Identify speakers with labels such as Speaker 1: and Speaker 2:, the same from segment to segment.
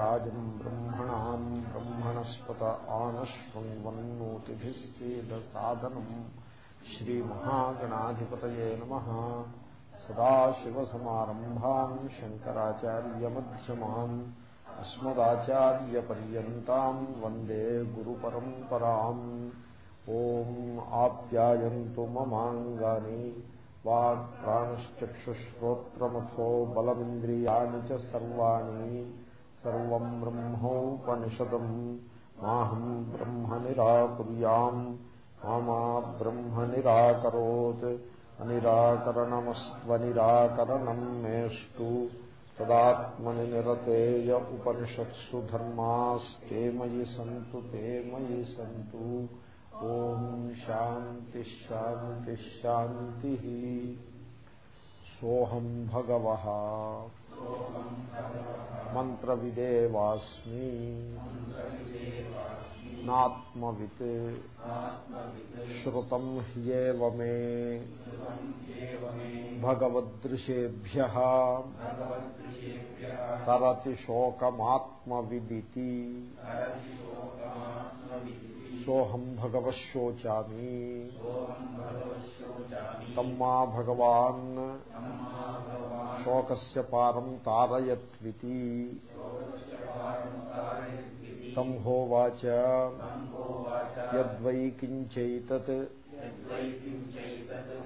Speaker 1: राजम् ब्रह्मणाम् ब्रह्मणस्पत आनश्वन्वन्नोतिभिः सीदसादनम् श्रीमहागणाधिपतये नमः सदाशिवसमारम्भाम् शङ्कराचार्यमध्यमाम् अस्मदाचार्यपर्यन्ताम् वन्दे गुरुपरम्पराम् ॐ आप्यायन्तु ममाङ्गानि वाक्प्राणश्चक्षुश्रोत्रमथो बलमिन्द्रियाणि च सर्वाणि సర్వం బ్రహ్మోపనిషదం. మాహం బ్రహ్మ నిరాకుర్యాం మామా బ్రహ్మ నిరాకరోత్ అనిరాకరణమస్వనిరాకరణం మేష్టు. తదాత్మని నిరతేయ ఉపనిషత్సు ధర్మాస్తే మయి సంతు తే మయి సంతు. ఓం శాంతి శాంతి శాంతి. సోహం భగవ. మంత్రవిదేవాస్మి నాత్మవిత్ శ్రుతం హ్యేవ మే భగవదృశేభ్య తరతి శోకమాత్మవిదితి సోహం భగవశోచామి తమ్మా భగవాన్ శోకస్ పారం తారయత్వితి తంహోవాచ యద్వై కించైతత్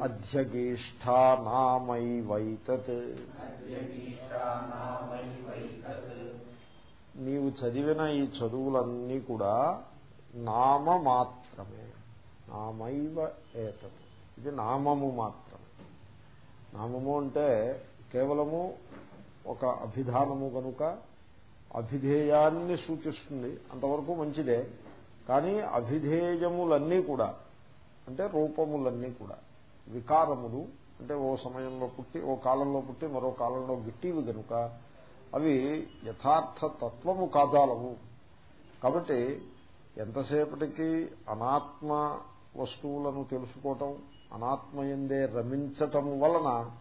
Speaker 1: అధ్యగేష్టా నామైవైతత్ నీవు చదివిన ఈ చదువులన్నీ కూడా నామ మాత్రమే నామైవ ఏతత్. ఇది నామము మాత్రమే. నామము అంటే కేవలము ఒక అభిధానము కనుక అభిధేయాన్ని సూచిస్తుంది. అంతవరకు మంచిదే. కానీ అభిధేయములన్నీ కూడా అంటే రూపములన్నీ కూడా వికారములు అంటే ఓ సమయంలో పుట్టి ఓ కాలంలో పుట్టి మరో కాలంలో గిట్టివి కనుక అవి యథార్థ తత్వము కాదాలవు కాబట్టి ఎంతసేపటికి అనాత్మ వస్తువులను తెలుసుకోవటం అనాత్మయందే రమించటం వలన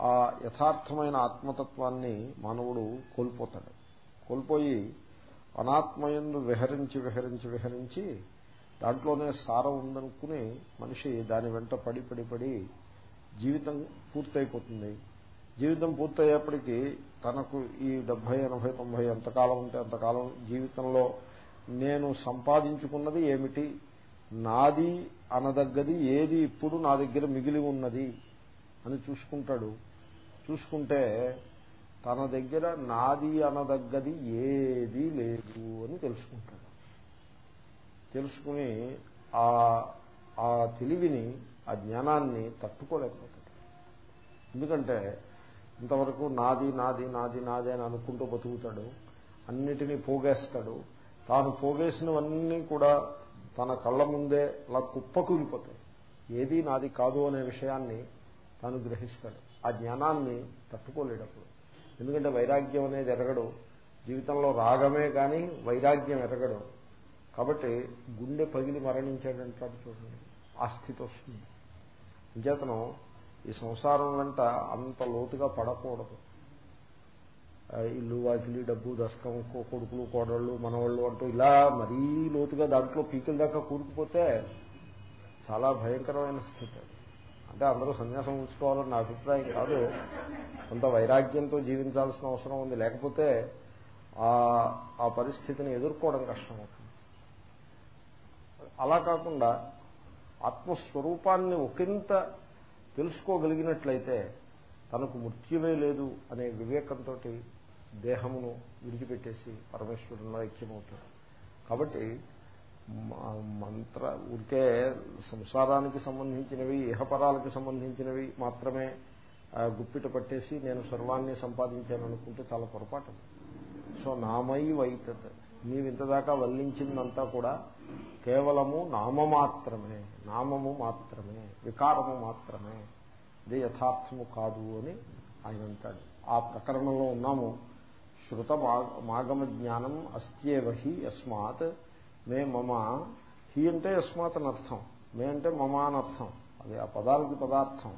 Speaker 1: ఆ యథార్థమైన ఆత్మతత్వాన్ని మానవుడు కోల్పోతాడు. కోల్పోయి అనాత్మయందు విహరించి విహరించి విహరించి దాంట్లోనే సారం ఉందనుకుని మనిషి దాని వెంట పడి పడి పడి జీవితం పూర్తయిపోతుంది. జీవితం పూర్తయ్యేప్పటికీ తనకు ఈ డెబ్బై ఎనభై తొంభై ఎంతకాలం ఉంటే అంతకాలం జీవితంలో నేను సంపాదించుకున్నది ఏమిటి? నాది అనదగ్గది ఏది ఇప్పుడు నా దగ్గర మిగిలి ఉన్నది అని చూసుకుంటాడు. చూసుకుంటే తన దగ్గర నాది అనదగ్గది ఏదీ లేదు అని తెలుసుకుంటాడు. తెలుసుకుని ఆ ఆ తెలివిని ఆ జ్ఞానాన్ని తట్టుకోలేకపోతాడు. ఎందుకంటే ఇంతవరకు నాది నాది నాది నాది అని అనుకుంటూ బతుకుతాడు. అన్నిటినీ పోగేస్తాడు. తాను పోగేసినవన్నీ కూడా తన కళ్ళ ముందే అలా కుప్పకూలిపోతాయి. ఏది నాది కాదు అనే విషయాన్ని తాను గ్రహిస్తాడు. ఆ జ్ఞానాన్ని తట్టుకోలేడప్పుడు ఎందుకంటే వైరాగ్యం అనేది ఎరగడు. జీవితంలో రాగమే కానీ వైరాగ్యం ఎరగడు. కాబట్టి గుండె పగిలి మరణించాడంటాడు చూడండి. ఆ స్థితి వస్తుంది. అంచేతనం ఈ సంసారం వెంట అంత లోతుగా పడకూడదు. ఇల్లు వాకిలి డబ్బు దశకం కొడుకులు కోడళ్ళు మనవాళ్ళు అంటూ ఇలా మరీ లోతుగా దాంట్లో పీకిల దాకా కూరుకుపోతే చాలా భయంకరమైన స్థితి అంటే అందరూ సన్యాసం ఉంచుకోవాలని నా అభిప్రాయం కాదు. కొంత వైరాగ్యంతో జీవించాల్సిన అవసరం ఉంది. లేకపోతే ఆ పరిస్థితిని ఎదుర్కోవడం కష్టమవుతుంది. అలా కాకుండా ఆత్మస్వరూపాన్ని ఒకంత తెలుసుకోగలిగినట్లయితే తనకు మృత్యువే లేదు అనే వివేకంతో దేహమును విడిచిపెట్టేసి పరమేశ్వరులో ఐక్యమవుతాడు. కాబట్టి మంత్ర ఉంటే సంసారానికి సంబంధించినవి ఇహపరాలకు సంబంధించినవి మాత్రమే గుప్పిట పట్టేసి నేను సర్వాన్ని సంపాదించాను అనుకుంటే చాలా పొరపాటు. సో నామై వైతత్ నీవు ఇంతదాకా వల్లించిందంతా కూడా కేవలము నామ మాత్రమే నామము మాత్రమే వికారము మాత్రమే. ఇది యథార్థము కాదు అని ఆయన అంటాడు. ఆ ప్రకరణంలో ఉన్నాము. శృత మాగమ జ్ఞానం అస్త్యేవహి అస్మాత్ యస్మాత్ మే మమ. హీ అంటే యస్మాత్ అర్థం మే అంటే మమ అనర్థం. అది ఆ పదాలకి పదార్థం.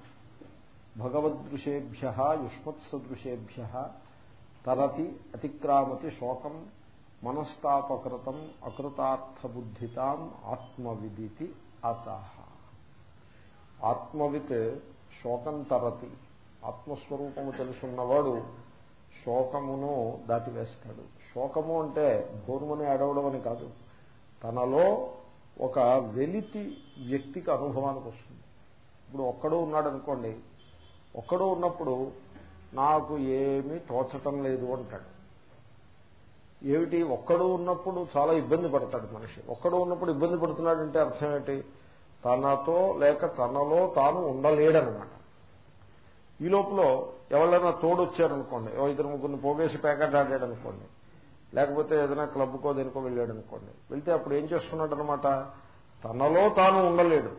Speaker 1: భగవద్దృశేభ్య యుష్మత్సదృశేభ్య తరతి అతిక్రామతి శోకం మనస్తాపకృతం అకృతార్థబుద్ధితాం ఆత్మవిదితి అత. ఆత్మవిత్ శోకం తరతి. ఆత్మస్వరూపము తెలుసున్నవాడు శోకమును దాటివేస్తాడు. శోకము అంటే ఘోరమని అడవడం అని కాదు. తనలో ఒక వెలితి వ్యక్తికి అనుభవానికి వస్తుంది. ఇప్పుడు ఒక్కడో ఉన్నాడు అనుకోండి ఒక్కడో ఉన్నప్పుడు నాకు ఏమీ తోచటం లేదు అంటాడు. ఏమిటి? ఒక్కడు ఉన్నప్పుడు చాలా ఇబ్బంది పడతాడు మనిషి. ఒక్కడు ఉన్నప్పుడు ఇబ్బంది పడుతున్నాడంటే అర్థం ఏంటి? తనతో లేక తనలో తాను ఉండలేడనమాట ఈ లోపల ఎవరైనా తోడొచ్చారనుకోండి ఇద్దరు ముగ్గురిని పోగేసి ప్యాకెట్ ఆడాడు అనుకోండి లేకపోతే ఏదైనా క్లబ్కో దేనికో వెళ్ళాడు అనుకోండి వెళ్తే అప్పుడు ఏం చేస్తున్నాడు అనమాట తనలో తాను ఉండలేడు.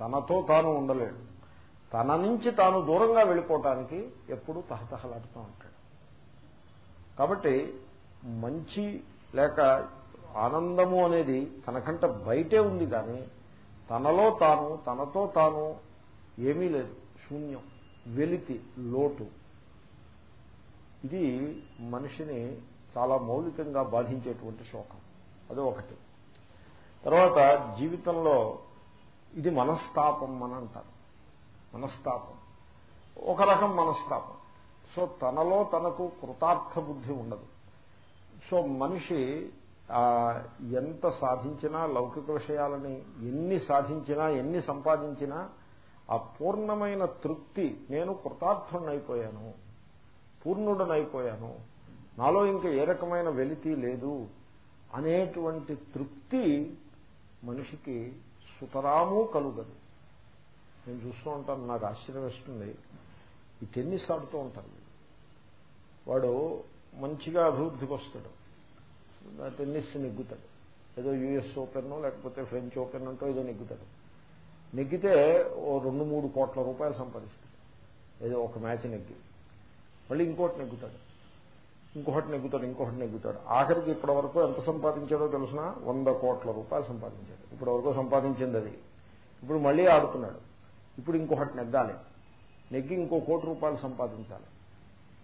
Speaker 1: తనతో తాను ఉండలేడు. తన నుంచి తాను దూరంగా వెళ్ళిపోవటానికి ఎప్పుడు తహతహలాడుతూ ఉంటాడు. కాబట్టి మంచి లేక ఆనందము అనేది తనకంట బయటే ఉంది కానీ తనలో తాను తనతో తాను ఏమీ లేదు. శూన్యం వెలితి లోటు. ఇది మనిషిని చాలా మౌలికంగా బాధించేటువంటి శోకం. అది ఒకటి. తర్వాత జీవితంలో ఇది మనస్తాపం అని అంటారు. మనస్తాపం. ఒక రకం మనస్తాపం. సో తనలో తనకు కృతార్థ బుద్ధి ఉండదు. సో మనిషి ఎంత సాధించినా లౌకిక విషయాలని ఎన్ని సాధించినా ఎన్ని సంపాదించినా ఆ పూర్ణమైన తృప్తి నేను కృతార్థుడనైపోయాను పూర్ణుడనైపోయాను నాలో ఇంకా ఏ రకమైన వెలితి లేదు అనేటువంటి తృప్తి మనిషికి సుతరాము కలుగదు. నేను చూస్తూ ఉంటాను నాకు ఆశ్చర్యం వేస్తుంది ఈ టెన్నిస్ ఆడుతూ ఉంటాను వాడు మంచిగా అభివృద్ధికి వస్తాడు. టెన్నిస్ నెగ్గుతాడు. ఏదో యుఎస్ ఓపెన్ లేకపోతే ఫ్రెంచ్ ఓపెన్ అంటూ ఏదో నెగ్గుతాడు. నెగ్గితే ఓ రెండు మూడు కోట్ల రూపాయలు సంపాదిస్తాడు. ఏదో ఒక మ్యాచ్ నెగ్గి. మళ్ళీ ఇంకోటి నెగ్గుతాడు. ఇంకొకటి నెగ్గుతాడు ఇంకొకటి నెగ్గుతాడు. ఆఖరికి ఇప్పటి వరకు ఎంత సంపాదించాడో తెలిసిన వంద కోట్ల రూపాయలు సంపాదించాడు. ఇప్పటి వరకు సంపాదించింది అది. ఇప్పుడు మళ్ళీ ఆడుతున్నాడు. ఇప్పుడు ఇంకొకటి నెగ్గాలి. నెగ్గి ఇంకో కోటి రూపాయలు సంపాదించాలి.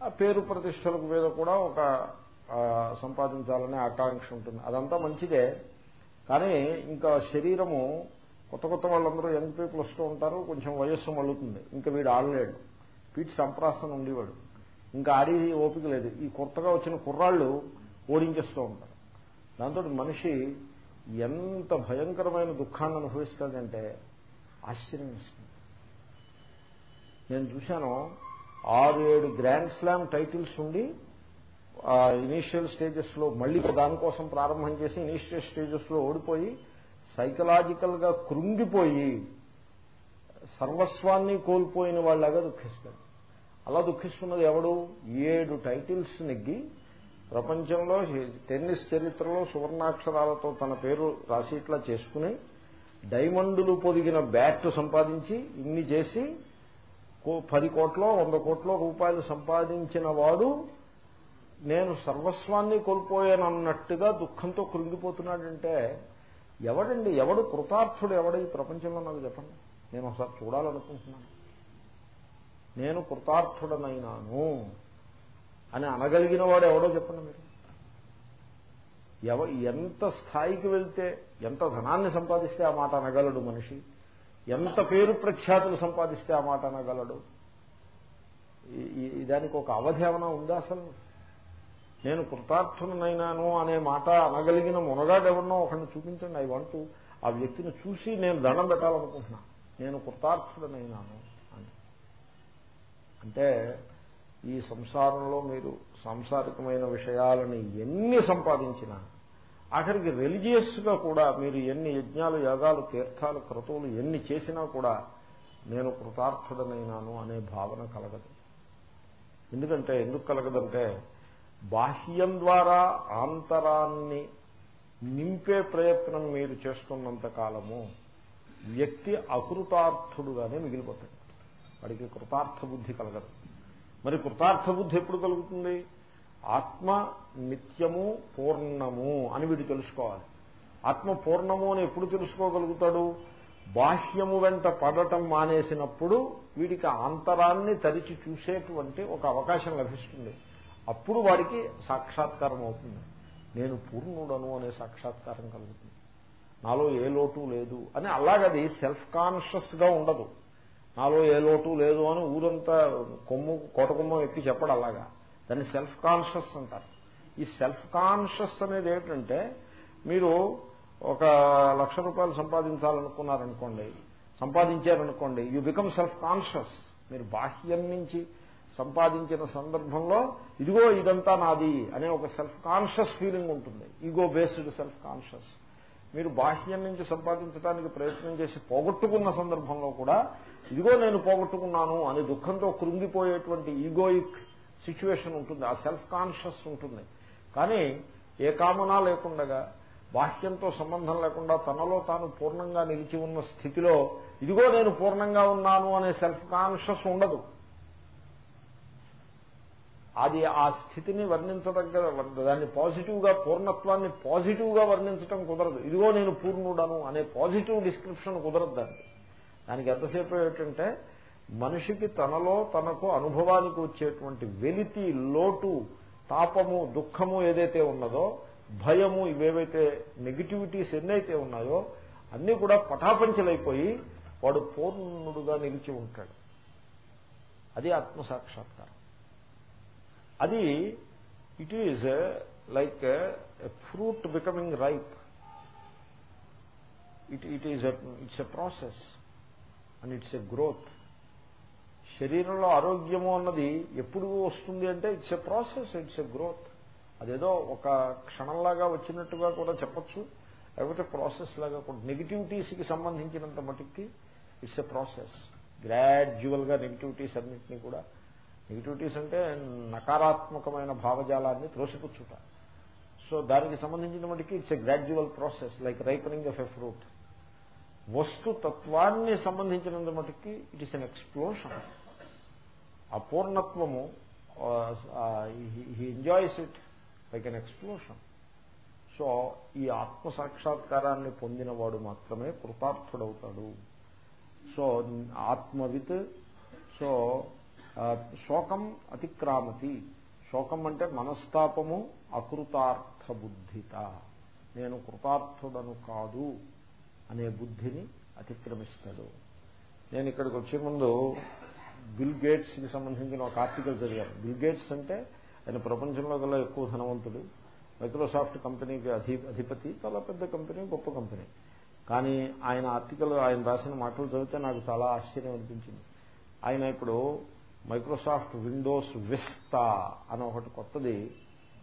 Speaker 1: ఆ పేరు ప్రతిష్టలకు మీద కూడా ఒక సంపాదించాలనే ఆకాంక్ష ఉంటుంది. అదంతా మంచిదే. కానీ ఇంకా శరీరము కొత్త కొత్త వాళ్ళందరూ యంగ్ పీపుల్ వస్తూ ఉంటారు కొంచెం వయస్సు మళ్ళుతుంది. ఇంకా వీడు ఆడలేడు. వీటి సంప్రాసన ఉండేవాడు. ఇంకా ఆడి ఓపిక లేదు. ఈ కొత్తగా వచ్చిన కుర్రాళ్ళు ఓడించేస్తూ ఉంటారు. దాంతో మనిషి ఎంత భయంకరమైన దుఃఖాన్ని అనుభవిస్తాడంటే ఆశ్చర్యం ఇస్తుంది నేను చూశాను ఆరు ఏడు గ్రాండ్ స్లామ్ టైటిల్స్ ఉండి ఇనీషియల్ స్టేజెస్లో మళ్ళీ దానికోసం ప్రారంభం చేసి ఇనీషియల్ స్టేజెస్లో ఓడిపోయి సైకలాజికల్గా కృంగిపోయి సర్వస్వాన్ని కోల్పోయిన వాళ్ళగా దుఃఖిస్తాడు. అలా దుఃఖిస్తున్నది ఎవడు? ఏడు టైటిల్స్ నెగ్గి ప్రపంచంలో టెన్నిస్ చరిత్రలో సువర్ణాక్షరాలతో తన పేరు రాసిట్లా చేసుకుని డైమండులు పొదిగిన బ్యాట్ సంపాదించి ఇన్ని చేసి పది కోట్లో వంద కోట్ల రూపాయలు సంపాదించిన వాడు నేను సర్వస్వాన్ని కోల్పోయానన్నట్టుగా దుఃఖంతో కృంగిపోతున్నాడంటే ఎవడండి? ఎవడు కృతార్థుడు ఎవడు ఈ ప్రపంచంలో నాకు చెప్పండి. నేను ఒకసారి చూడాలనుకుంటున్నాను. నేను కృతార్థుడనైనాను అని అనగలిగిన వాడు ఎవడో చెప్పండి మీరు. ఎవ ఎంత స్థాయికి వెళ్తే ఎంత ధనాన్ని సంపాదిస్తే ఆ మాట అనగలడు మనిషి? ఎంత పేరు ప్రఖ్యాతులు సంపాదిస్తే ఆ మాట అనగలడు? దానికి ఒక అవధి ఏమైనా ఉందా అసలు? నేను కృతార్థునైనాను అనే మాట అనగలిగిన మునగాడెవరినో ఒకరిని చూపించండి. ఐ వాంట్ ఆ వ్యక్తిని చూసి నేను దండం పెట్టాలనుకుంటున్నా. నేను కృతార్థుడనైనాను. అంటే ఈ సంసారంలో మీరు సాంసారికమైన విషయాలని ఎన్ని సంపాదించినా ఆఖరికి రిలీజియస్గా కూడా మీరు ఎన్ని యజ్ఞాలు యాగాలు తీర్థాలు క్రతువులు ఎన్ని చేసినా కూడా నేను కృతార్థుడనైనాను అనే భావన కలగదు. ఎందుకంటే ఎందుకు కలగదంటే బాహ్యం ద్వారా ఆంతరాన్ని నింపే ప్రయత్నం మీరు చేస్తున్నంత కాలము వ్యక్తి అకృతార్థుడుగానే మిగిలిపోతాడు. వాడికి కృతార్థ బుద్ధి కలగదు. మరి కృతార్థ బుద్ధి ఎప్పుడు కలుగుతుంది? ఆత్మ నిత్యము పూర్ణము అని వీడు తెలుసుకోవాలి. ఆత్మ పూర్ణము అని ఎప్పుడు తెలుసుకోగలుగుతాడు? బాహ్యము వెంట పడటం మానేసినప్పుడు వీడికి అంతరాన్ని తరిచి చూసేటువంటి ఒక అవకాశం లభిస్తుంది. అప్పుడు వాడికి సాక్షాత్కారం అవుతుంది. నేను పూర్ణుడను అనే సాక్షాత్కారం కలుగుతుంది. నాలో ఏ లోటు లేదు అని అలాగది సెల్ఫ్ కాన్షియస్గా ఉండదు. నాలో ఏ లోటు లేదు అని ఊరంతా కొమ్ము కోట కొమ్మ ఎక్కి చెప్పడం అలాగా. దాన్ని సెల్ఫ్ కాన్షియస్ అంటారు. ఈ సెల్ఫ్ కాన్షియస్ అనేది ఏమిటంటే మీరు ఒక లక్ష రూపాయలు సంపాదించాలనుకున్నారనుకోండి సంపాదించారనుకోండి యూ బికమ్ సెల్ఫ్ కాన్షియస్ మీరు బాహ్యం నుంచి సంపాదించిన సందర్భంలో ఇదిగో ఇదంతా నాది అనే ఒక సెల్ఫ్ కాన్షియస్ ఫీలింగ్ ఉంటుంది. ఈగో బేస్డ్ సెల్ఫ్ కాన్షియస్ మీరు బాహ్యం నుంచి సంపాదించడానికి ప్రయత్నం చేసి పోగొట్టుకున్న సందర్భంలో కూడా ఇదిగో నేను పోగొట్టుకున్నాను అని దుఃఖంతో కృంగిపోయేటువంటి ఈగోయిక్ సిచ్యువేషన్ ఉంటుంది ఆ సెల్ఫ్ కాన్షియస్ ఉంటుంది. కానీ ఏ కామనా లేకుండగా బాహ్యంతో సంబంధం లేకుండా తనలో తాను పూర్ణంగా నిలిచి ఉన్న స్థితిలో ఇదిగో నేను పూర్ణంగా ఉన్నాను అనే సెల్ఫ్ కాన్షియస్ ఉండదు. అది ఆ స్థితిని వర్ణించదగ్గ దాన్ని పాజిటివ్గా పూర్ణత్వాన్ని పాజిటివ్గా వర్ణించడం కుదరదు. ఇదిగో నేను పూర్ణుడను అనే పాజిటివ్ డిస్క్రిప్షన్ కుదరదు దానికి. దానికి ఎంతసేపు ఏమిటంటే మనిషికి తనలో తనకు అనుభవానికి వచ్చేటువంటి వెలితి లోటు తాపము దుఃఖము ఏదైతే ఉన్నదో భయము ఇవేవైతే నెగిటివిటీస్ ఎన్నైతే ఉన్నాయో అన్నీ కూడా పటాపంచలైపోయి వాడు పూర్ణుడుగా నిలిచి ఉంటాడు. అది ఆత్మసాక్షాత్కారం అది it is like fruit becoming ripe it it is it's a process and it's a growth శరీరంలో ఆరోగ్యము అన్నది ఎప్పుడు వస్తుంది అంటే it's a process it's a growth అదేదో ఒక క్షణంలాగా వచ్చినట్టుగా కూడా చెప్పచ్చు. లేకపోతే ప్రాసెస్ లాగా కూడా. నెగిటివిటీస్కి సంబంధించినంత మటుకి ఇట్స్ ఎ ప్రాసెస్ గ్రాడ్యువల్గా నెగిటివిటీస్ అన్నింటినీ కూడా. నెగిటివిటీస్ అంటే నకారాత్మకమైన భావజాలాన్ని త్రోసిపుచ్చుట. సో దానికి సంబంధించిన మటుకి it's a gradual process like ripening of a fruit వస్తుతత్వాన్ని సంబంధించినంత మటుకి it is an explosion అపూర్ణత్వము he enjoys it like an explosion so ఈ ఆత్మ సాక్షాత్కారాన్ని పొందినవాడు మాత్రమే కృతార్థుడవుతాడు. సో ఆత్మవిత్ సో శోకం అతిక్రామతి. శోకం అంటే మనస్తాపము అకృతార్థ బుద్ధిత నేను కృతార్థుడను కాదు. అనే బుద్ధిని అతిక్రమిస్తాడు. నేను ఇక్కడికి వచ్చే ముందు బిల్ గేట్స్కి సంబంధించిన ఒక ఆర్టికల్ చదివాను. బిల్ గేట్స్ అంటే ఆయన ప్రపంచంలో గల ఎక్కువ ధనవంతుడు. మైక్రోసాఫ్ట్ కంపెనీకి అధి అధిపతి చాలా పెద్ద కంపెనీ గొప్ప కంపెనీ. కానీ ఆయన ఆర్టికల్ ఆయన రాసిన మాటలు చదివితే నాకు చాలా ఆశ్చర్యం అనిపించింది. ఆయన ఇప్పుడు మైక్రోసాఫ్ట్ విండోస్ విస్తా అని ఒకటి కొత్తది.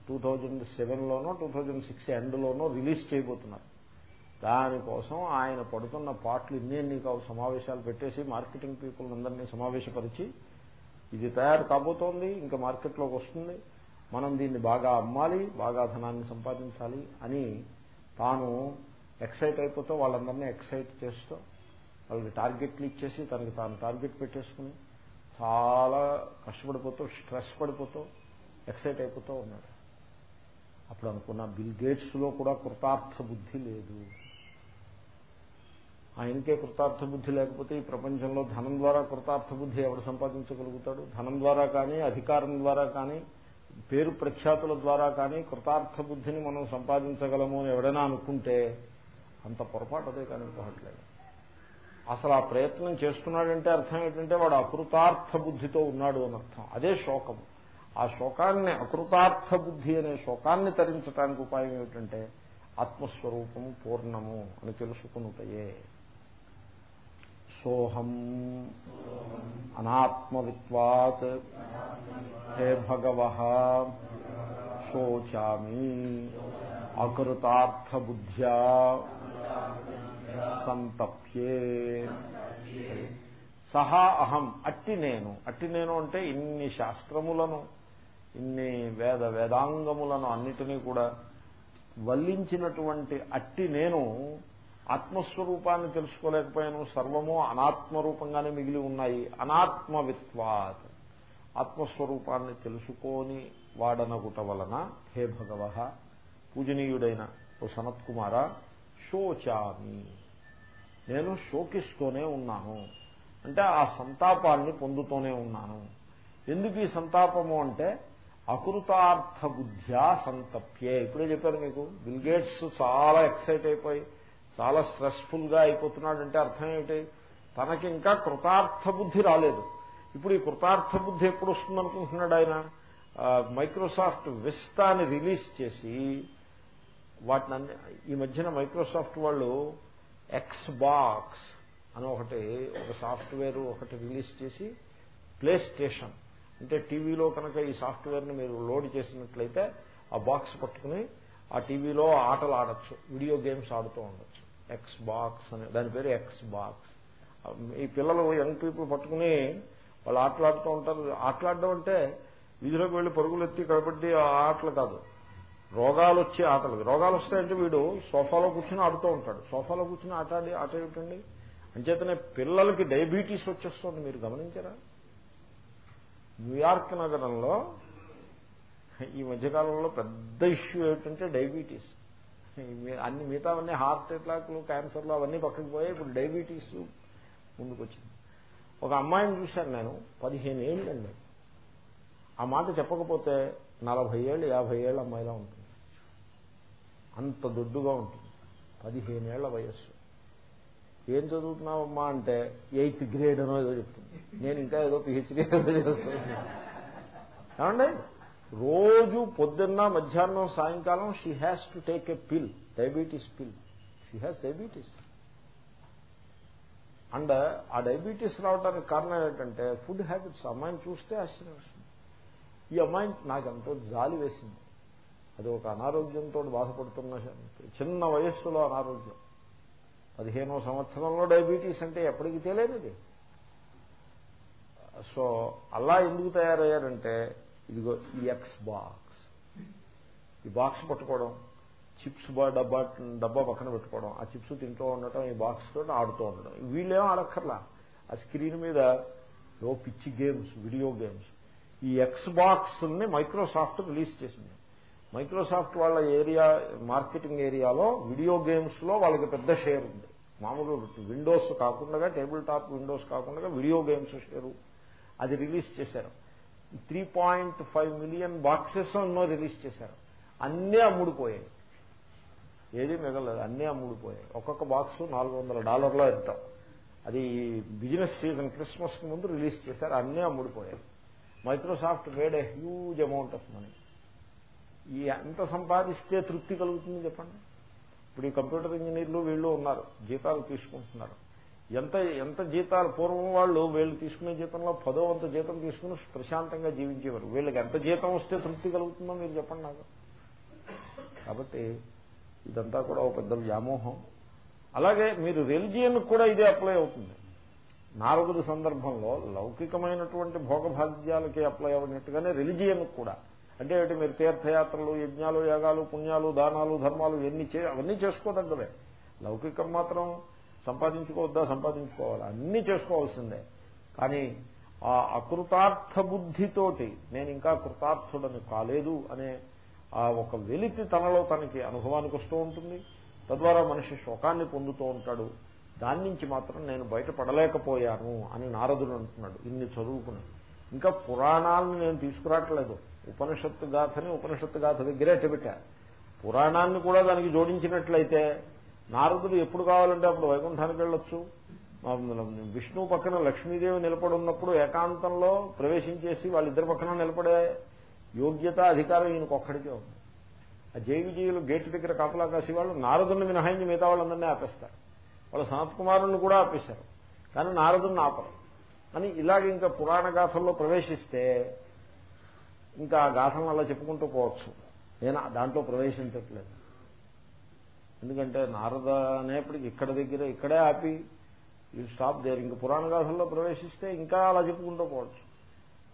Speaker 1: టూ థౌజండ్ సెవెన్లోనో టూ థౌజండ్ సిక్స్ ఎండ్లోనో రిలీజ్ చేయబోతున్నారు. దానికోసం ఆయన పడుతున్న పాటలు ఇన్ని ఎన్ని కావు సమావేశాలు పెట్టేసి మార్కెటింగ్ పీపుల్ అందరినీ సమావేశపరిచి ఇది తయారు కాబోతోంది ఇంకా మార్కెట్లోకి వస్తుంది. మనం దీన్ని బాగా అమ్మాలి బాగా ధనాన్ని సంపాదించాలి అని తాను ఎక్సైట్ అయిపోతూ వాళ్ళందరినీ ఎక్సైట్ చేస్తూ వాళ్ళకి టార్గెట్లు ఇచ్చేసి తనకి తాను టార్గెట్ పెట్టేసుకుని చాలా కష్టపడిపోతూ స్ట్రెస్ పడిపోతూ ఎక్సైట్ అయిపోతూ ఉన్నాడు. అప్పుడు అనుకున్న బిల్ గేట్స్లో కూడా కృతార్థ బుద్ధి లేదు. ఆయనకే కృతార్థ బుద్ధి లేకపోతే ఈ ప్రపంచంలో ధనం ద్వారా కృతార్థ బుద్ధి ఎవడు సంపాదించగలుగుతాడు? ధనం ద్వారా కానీ అధికారం ద్వారా కానీ పేరు ప్రఖ్యాతుల ద్వారా కానీ కృతార్థ బుద్ధిని మనం సంపాదించగలము అని ఎవడైనా అనుకుంటే అంత పొరపాటు అదే కానీ పోవట్లేదు అసలు ఆ ప్రయత్నం చేస్తున్నాడంటే అర్థం ఏంటంటే వాడు అకృతార్థ బుద్ధితో ఉన్నాడు అని అర్థం. అదే శోకము ఆ శోకాన్ని అకృతార్థ బుద్ధి అనే శోకాన్ని తరించడానికి ఉపాయం ఏమిటంటే ఆత్మస్వరూపము పూర్ణము అని తెలుసుకునుటయే. సోహం అనాత్మవిత్వాత్ హే భగవ శోచామి అకృతార్థబుద్ధ్యా సంతప్యే. సహా అహం అట్టి నేను. అట్టి నేను అంటే ఇన్ని శాస్త్రములను ఇన్ని వేద వేదాంగములను అన్నిటినీ కూడా వల్లించినటువంటి అట్టి నేను ఆత్మస్వరూపాన్ని తెలుసుకోలేకపోయాను సర్వము అనాత్మరూపంగానే మిగిలి ఉన్నాయి. అనాత్మవిత్వాత్. ఆత్మస్వరూపాన్ని తెలుసుకొని వాడనగుట వలన హే భగవ పూజనీయుడైన ఓ సనత్ కుమార శోచామి. నేను శోకిస్తూనే ఉన్నాను. అంటే ఆ సంతాపాన్ని పొందుతూనే ఉన్నాను. ఎందుకు ఈ సంతాపము అంటే అకృతార్థ బుద్ధ్యా సంతప్యే. ఇప్పుడే చెప్పాను మీకు బిల్గేట్స్ చాలా ఎక్సైట్ అయిపోయి చాలా స్ట్రెస్ఫుల్గా అయిపోతున్నాడంటే అర్థం ఏమిటి? తనకి ఇంకా కృతార్థ బుద్ధి రాలేదు. ఇప్పుడు ఈ కృతార్థ బుద్ధి ఎప్పుడు వస్తుంది అనుకుంటున్నాడు ఆయన మైక్రోసాఫ్ట్ విస్తాని రిలీజ్ చేసి వాటిని ఈ మధ్యన మైక్రోసాఫ్ట్ వాళ్ళు ఎక్స్ బాక్స్ అని ఒకటి ఒక సాఫ్ట్వేర్ ఒకటి రిలీజ్ చేసి ప్లే స్టేషన్ అంటే టీవీలో కనుక ఈ సాఫ్ట్వేర్ని మీరు లోడ్ చేసినట్లయితే ఆ బాక్స్ పట్టుకుని ఆ టీవీలో ఆటలు ఆడచ్చు వీడియో గేమ్స్ ఆడుతూ ఉండొచ్చు. ఎక్స్ బాక్స్ అని దాని పేరు ఎక్స్ బాక్స్ ఈ పిల్లలు యంగ్ పీపుల్ పట్టుకుని వాళ్ళు ఆటలాడుతూ ఉంటారు. ఆటలాడడం అంటే వీధిలోకి వెళ్ళి పరుగులు ఎత్తి కబడ్డీ ఆ ఆటలు కాదు. రోగాలు వచ్చే ఆటలు. రోగాలు వస్తాయంటే వీడు సోఫాలో కూర్చుని ఆడుతూ ఉంటాడు. సోఫాలో కూర్చుని ఆట ఆట ఏమిటండి? అంచేతనే పిల్లలకి డయాబెటీస్ వచ్చేస్తుంది. మీరు గమనించారా? న్యూయార్క్ నగరంలో ఈ మధ్యకాలంలో పెద్ద ఇష్యూ ఏమిటంటే డయాబెటీస్. అన్ని మిగతావన్నీ హార్ట్ అటాక్లు క్యాన్సర్లు అవన్నీ పక్కకి పోయాయి ఇప్పుడు డయాబెటీస్ ముందుకొచ్చింది. ఒక అమ్మాయిని చూశాను నేను పదిహేను ఏళ్ళండి. ఆ మాట చెప్పకపోతే నలభై ఏళ్ళు యాభై ఏళ్ళ అమ్మాయిలా ఉంటుంది. అంత దొడ్డుగా ఉంటుంది. పదిహేనేళ్ళ వయస్సు. ఏం చదువుతున్నావమ్మా అంటే ఎయిత్ గ్రేడ్ అనో ఏదో చెప్తుంది. నేను ఇంకా ఏదో పిహెచ్డీ ఏదో చేస్తున్నాను ఏమండి? రోజు పొద్దున్న మధ్యాహ్నం సాయంకాలం she has to take a pill diabetes pill she has diabetes and ఆ డయాబెటీస్ రావడానికి కారణం ఏంటంటే ఫుడ్ హ్యాబిట్స్ అమ్మాయిని చూస్తే ఆశ్చర్యం ఈ అమ్మాయి నాకు ఎంతో జాలి వేసింది. అది ఒక అనారోగ్యంతో బాధపడుతున్న చిన్న వయస్సులో అనారోగ్యం. పదిహేనో సంవత్సరంలో డయాబెటీస్ అంటే ఎప్పటికీ తెలియనిది సో అలా ఎందుకు తయారయ్యారంటే ఇదిగో ఈ ఎక్స్ బాక్స్. ఈ బాక్స్ పట్టుకోవడం చిప్స్ డబ్బా డబ్బా పక్కన పెట్టుకోవడం ఆ చిప్స్ తింటూ ఉండటం ఈ బాక్స్ తోటి ఆడుతూ ఉండడం వీళ్ళేం ఆడక్కర్లా. ఆ స్క్రీన్ మీద లో పిచ్చి గేమ్స్ వీడియో గేమ్స్. ఈ ఎక్స్ బాక్స్ని మైక్రోసాఫ్ట్ రిలీజ్ చేసింది. మైక్రోసాఫ్ట్ వాళ్ళ ఏరియా మార్కెటింగ్ ఏరియాలో వీడియో గేమ్స్లో వాళ్ళకి పెద్ద షేర్ ఉంది. మామూలు విండోస్ కాకుండా టేబుల్ టాప్ విండోస్ కాకుండా వీడియో గేమ్స్ షేరు. అది రిలీజ్ చేశారు. Three point five million boxes ఎన్నో రిలీజ్ చేశారు. అన్నీ అమ్ముడుపోయాయి. ఏది మిగలలేదు అన్నీ అమ్ముడుపోయాయి. ఒక్కొక్క బాక్స్ నాలుగు వందల డాలర్లో ఎంత. అది బిజినెస్ సీజన్ క్రిస్మస్ ముందు రిలీజ్ చేశారు అన్నీ అమ్ముడుపోయాయి. Microsoft made a huge amount of money. ఈ ఎంత సంపాదిస్తే తృప్తి కలుగుతుంది చెప్పండి? ఇప్పుడు ఈ కంప్యూటర్ ఇంజనీర్లు వీళ్ళు ఉన్నారు జీతాలు తీసుకుంటున్నారు. ఎంత ఎంత జీతాలు పూర్వం వాళ్ళు వీళ్ళు తీసుకునే జీతంలో పదో వంత జీతం తీసుకుని ప్రశాంతంగా జీవించేవారు. వీళ్ళకి ఎంత జీతం వస్తే తృప్తి కలుగుతుందో మీరు చెప్పండి నాకు. కాబట్టి ఇదంతా కూడా ఒక పెద్ద వ్యామోహం. అలాగే మీరు రెలిజియన్ కూడా ఇదే అప్లై అవుతుంది. నారదుడి సందర్భంలో లౌకికమైనటువంటి భోగభాగ్యాలకి అప్లై అవ్వనట్టుగానే రెలిజియన్ కూడా. అంటే మీరు తీర్థయాత్రలు యజ్ఞాలు యాగాలు పుణ్యాలు దానాలు ధర్మాలు ఎన్ని చే అవన్నీ చేసుకోదగ్గవే లౌకికం మాత్రం సంపాదించుకోవద్దా సంపాదించుకోవాలి? అన్నీ చేసుకోవాల్సిందే. కానీ ఆ అకృతార్థ బుద్ధితోటి నేను ఇంకా కృతార్థుడని కాలేదు అనే ఆ ఒక వెలితి తనలో తనకి అనుభవానికి వస్తూ ఉంటుంది. తద్వారా మనిషి శోకాన్ని పొందుతూ ఉంటాడు. దాని నుంచి మాత్రం నేను బయటపడలేకపోయాను అని నారదుడు అంటున్నాడు. ఇన్ని చదువుకుని. ఇంకా పురాణాలను నేను తీసుకురావట్లేదు. ఉపనిషత్తు గాథని ఉపనిషత్తు గాథ దగ్గరే పెట్టా పురాణాన్ని కూడా దానికి జోడించినట్లయితే నారదుడు ఎప్పుడు కావాలంటే అప్పుడు వైకుంఠానికి వెళ్ళొచ్చు. విష్ణు పక్కన లక్ష్మీదేవి నిలబడి ఉన్నప్పుడు ఏకాంతంలో ప్రవేశించేసి వాళ్ళిద్దరి పక్కన నిలబడే యోగ్యత అధికారం ఈయనకు ఒక్కడికే ఉంది. ఆ జై గేటు దగ్గర కాపలా కాసి వాళ్ళు నారదుని మినహాయించి మిగతా వాళ్ళందరినీ ఆపేస్తారు. వాళ్ళు సనత్ కుమారుని కూడా ఆపేశారు. కానీ నారదుని ఆపరు. అని ఇలాగ ఇంకా పురాణ గాథల్లో ప్రవేశిస్తే ఇంకా ఆ గాథను అలా చెప్పుకుంటూ పోవచ్చు. నేను దాంట్లో ప్రవేశించట్లేదు. ఎందుకంటే నారద అనేప్పటికి ఇక్కడ దగ్గర ఇక్కడే ఆపి ఈ స్టాప్ దేర్. ఇంక పురాణ గాథల్లో ప్రవేశిస్తే ఇంకా అలా చెప్పుకుంటూ పోవచ్చు.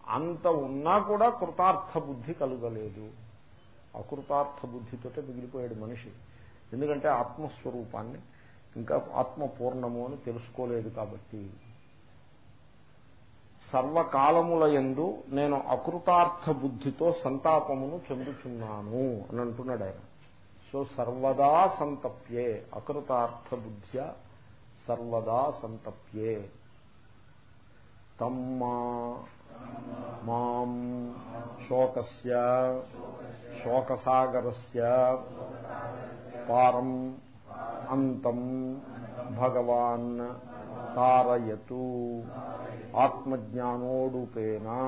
Speaker 1: అంత ఉన్నా కూడా కృతార్థ బుద్ధి కలుగలేదు. అకృతార్థ బుద్ధితోటే మిగిలిపోయాడు మనిషి. ఎందుకంటే ఆత్మస్వరూపాన్ని ఇంకా ఆత్మ పూర్ణము అని తెలుసుకోలేదు కాబట్టి. సర్వకాలముల ఎందు నేను అకృతార్థ బుద్ధితో సంతాపమును చెందుతున్నాను అని అంటున్నాడు ఆయన. సో సర్వదా సంతప్యే అకృతార్థ బుద్ధ్య సర్వదా సంతప్యే. తమ్మా మాం శోకస్య శోకసాగరస్య పారం అంతం భగవాన్ తారయతు ఆత్మజ్ఞానోడుపేనా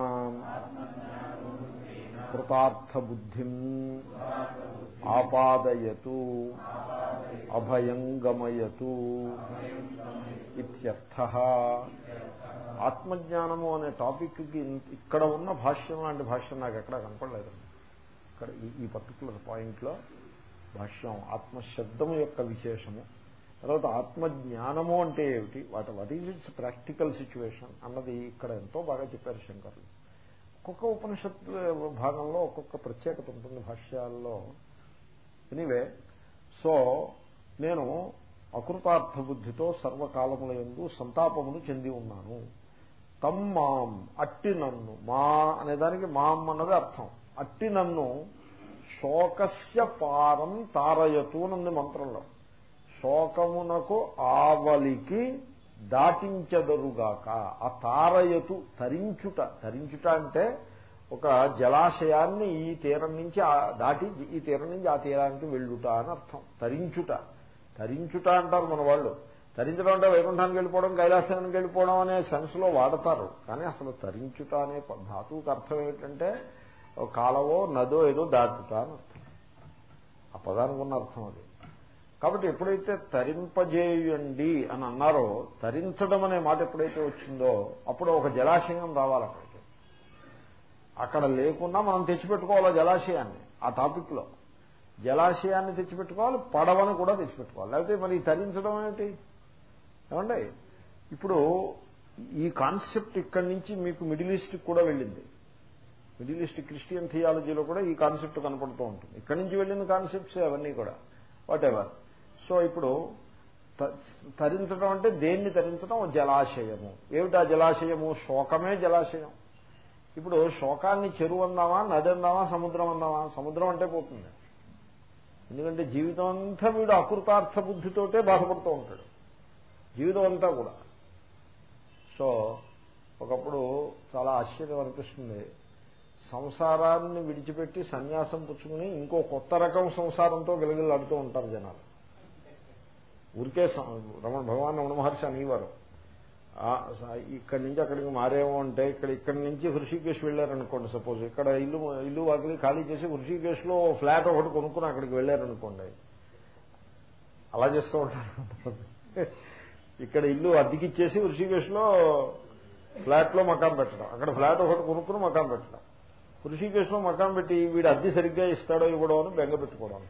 Speaker 1: కృతార్థబుద్ధిం ఆపాదయతు అభయం గమయతు ఇత్యర్థ ఆత్మజ్ఞానము అనే టాపిక్కి ఇక్కడ ఉన్న భాష్యం లాంటి భాష్యం నాకు ఎక్కడా కనపడలేదు. ఇక్కడ ఈ పర్టికులర్ పాయింట్లో భాష్యం ఆత్మశబ్దము యొక్క విశేషము. తర్వాత ఆత్మజ్ఞానము అంటే ఏమిటి? వాటి what is it's practical situation అన్నది ఇక్కడ ఎంతో బాగా చెప్పారు శంకర్లు. ఒక్కొక్క ఉపనిషత్ భాగంలో ఒక్కొక్క ప్రత్యేకత ఉంటుంది భాష్యాల్లో. ఎనీవే సో నేను అకృతార్థ బుద్ధితో సర్వకాలముల ఎందు సంతాపమును చెంది ఉన్నాను. తమ్ మాం అట్టి నన్ను మా అనేదానికి మాం అన్నది అర్థం. అట్టి నన్ను శోకస్య పారం తారయతు నంది మంత్రంలో. శోకమునకు ఆవలికి దాటించదరుగాక. ఆ తారయతు తరించుట. తరించుట అంటే ఒక జలాశయాన్ని ఈ తీరం నుంచి దాటి ఈ తీరం నుంచి ఆ తీరానికి వెళ్ళుట అని అర్థం. తరించుట. తరించుట అంటారు మన వాళ్ళు. తరించడం అంటే వైకుంఠానికి వెళ్ళిపోవడం కైలాసానికి వెళ్ళిపోవడం అనే సెన్స్లో వాడతారు. కానీ అసలు తరించుట అనే ధాతువుకి అర్థం ఏమిటంటే కాలవో నదో ఏదో దాటుట అని అర్థం. ఆ పదానికి ఉన్న అర్థం అది. కాబట్టి ఎప్పుడైతే తరింపజేయండి అని అన్నారో తరించడం అనే మాట ఎప్పుడైతే వచ్చిందో అప్పుడు ఒక జలాశయం రావాలి అక్కడికి. అక్కడ లేకుండా మనం తెచ్చిపెట్టుకోవాలి జలాశయాన్ని ఆ టాపిక్లో. జలాశయాన్ని తెచ్చిపెట్టుకోవాలి పడవను కూడా తెచ్చిపెట్టుకోవాలి. లేకపోతే మరి తరించడం ఏమిటి? ఏమండి? ఇప్పుడు ఈ కాన్సెప్ట్ ఇక్కడి నుంచి మీకు మిడిల్ ఈస్ట్కి కూడా వెళ్ళింది. మిడిల్ ఈస్ట్ క్రిస్టియన్ థియాలజీలో కూడా ఈ కాన్సెప్ట్ కనపడుతూ ఉంటుంది. ఇక్కడి నుంచి వెళ్ళిన కాన్సెప్ట్స్ అవన్నీ కూడా. వాట్ ఎవర్ సో ఇప్పుడు తరించడం అంటే దేన్ని తరించడం జలాశయము. ఏమిటా జలాశయము? శోకమే జలాశయం. ఇప్పుడు శోకాన్ని చెరువు అందామా నది అందామా సముద్రం అందామా? సముద్రం అంటే పోతుంది. ఎందుకంటే జీవితం అంతా వీడు అకృతార్థ బుద్ధితోటే బాధపడుతూ ఉంటాడు. జీవితం అంతా కూడా. సో ఒకప్పుడు చాలా ఆశ్చర్యం అనిపిస్తుంది. సంసారాన్ని విడిచిపెట్టి సన్యాసం పుచ్చుకుని ఇంకో కొత్త రకం సంసారంతో గిలగిలాడుతూ ఉంటారు జనాలు. ఊరికే రమణ భగవాన్ రమణ మహర్షి అనేవారు. ఇక్కడి నుంచి అక్కడికి మారేమో అంటే ఇక్కడ ఇక్కడి నుంచి హృషికేశ్ వెళ్ళారనుకోండి సపోజ్. ఇక్కడ ఇల్లు ఇల్లు వాకిలి ఖాళీ చేసి హృషికేశ్లో ఫ్లాట్ ఒకటి కొనుక్కుని అక్కడికి వెళ్ళారనుకోండి. అలా చేస్తూ ఉంటారు. ఇక్కడ ఇల్లు అద్దెకిచ్చేసి హృషికేశ్లో ఫ్లాట్లో మకాం పెట్టడం. అక్కడ ఫ్లాట్ ఒకటి కొనుక్కుని మకాం పెట్టడం. హృషికేశ్లో మకాం పెట్టి వీడు అద్దె సరిగ్గా ఇస్తాడో ఇవ్వడో అని బెంగ పెట్టుకోవడం.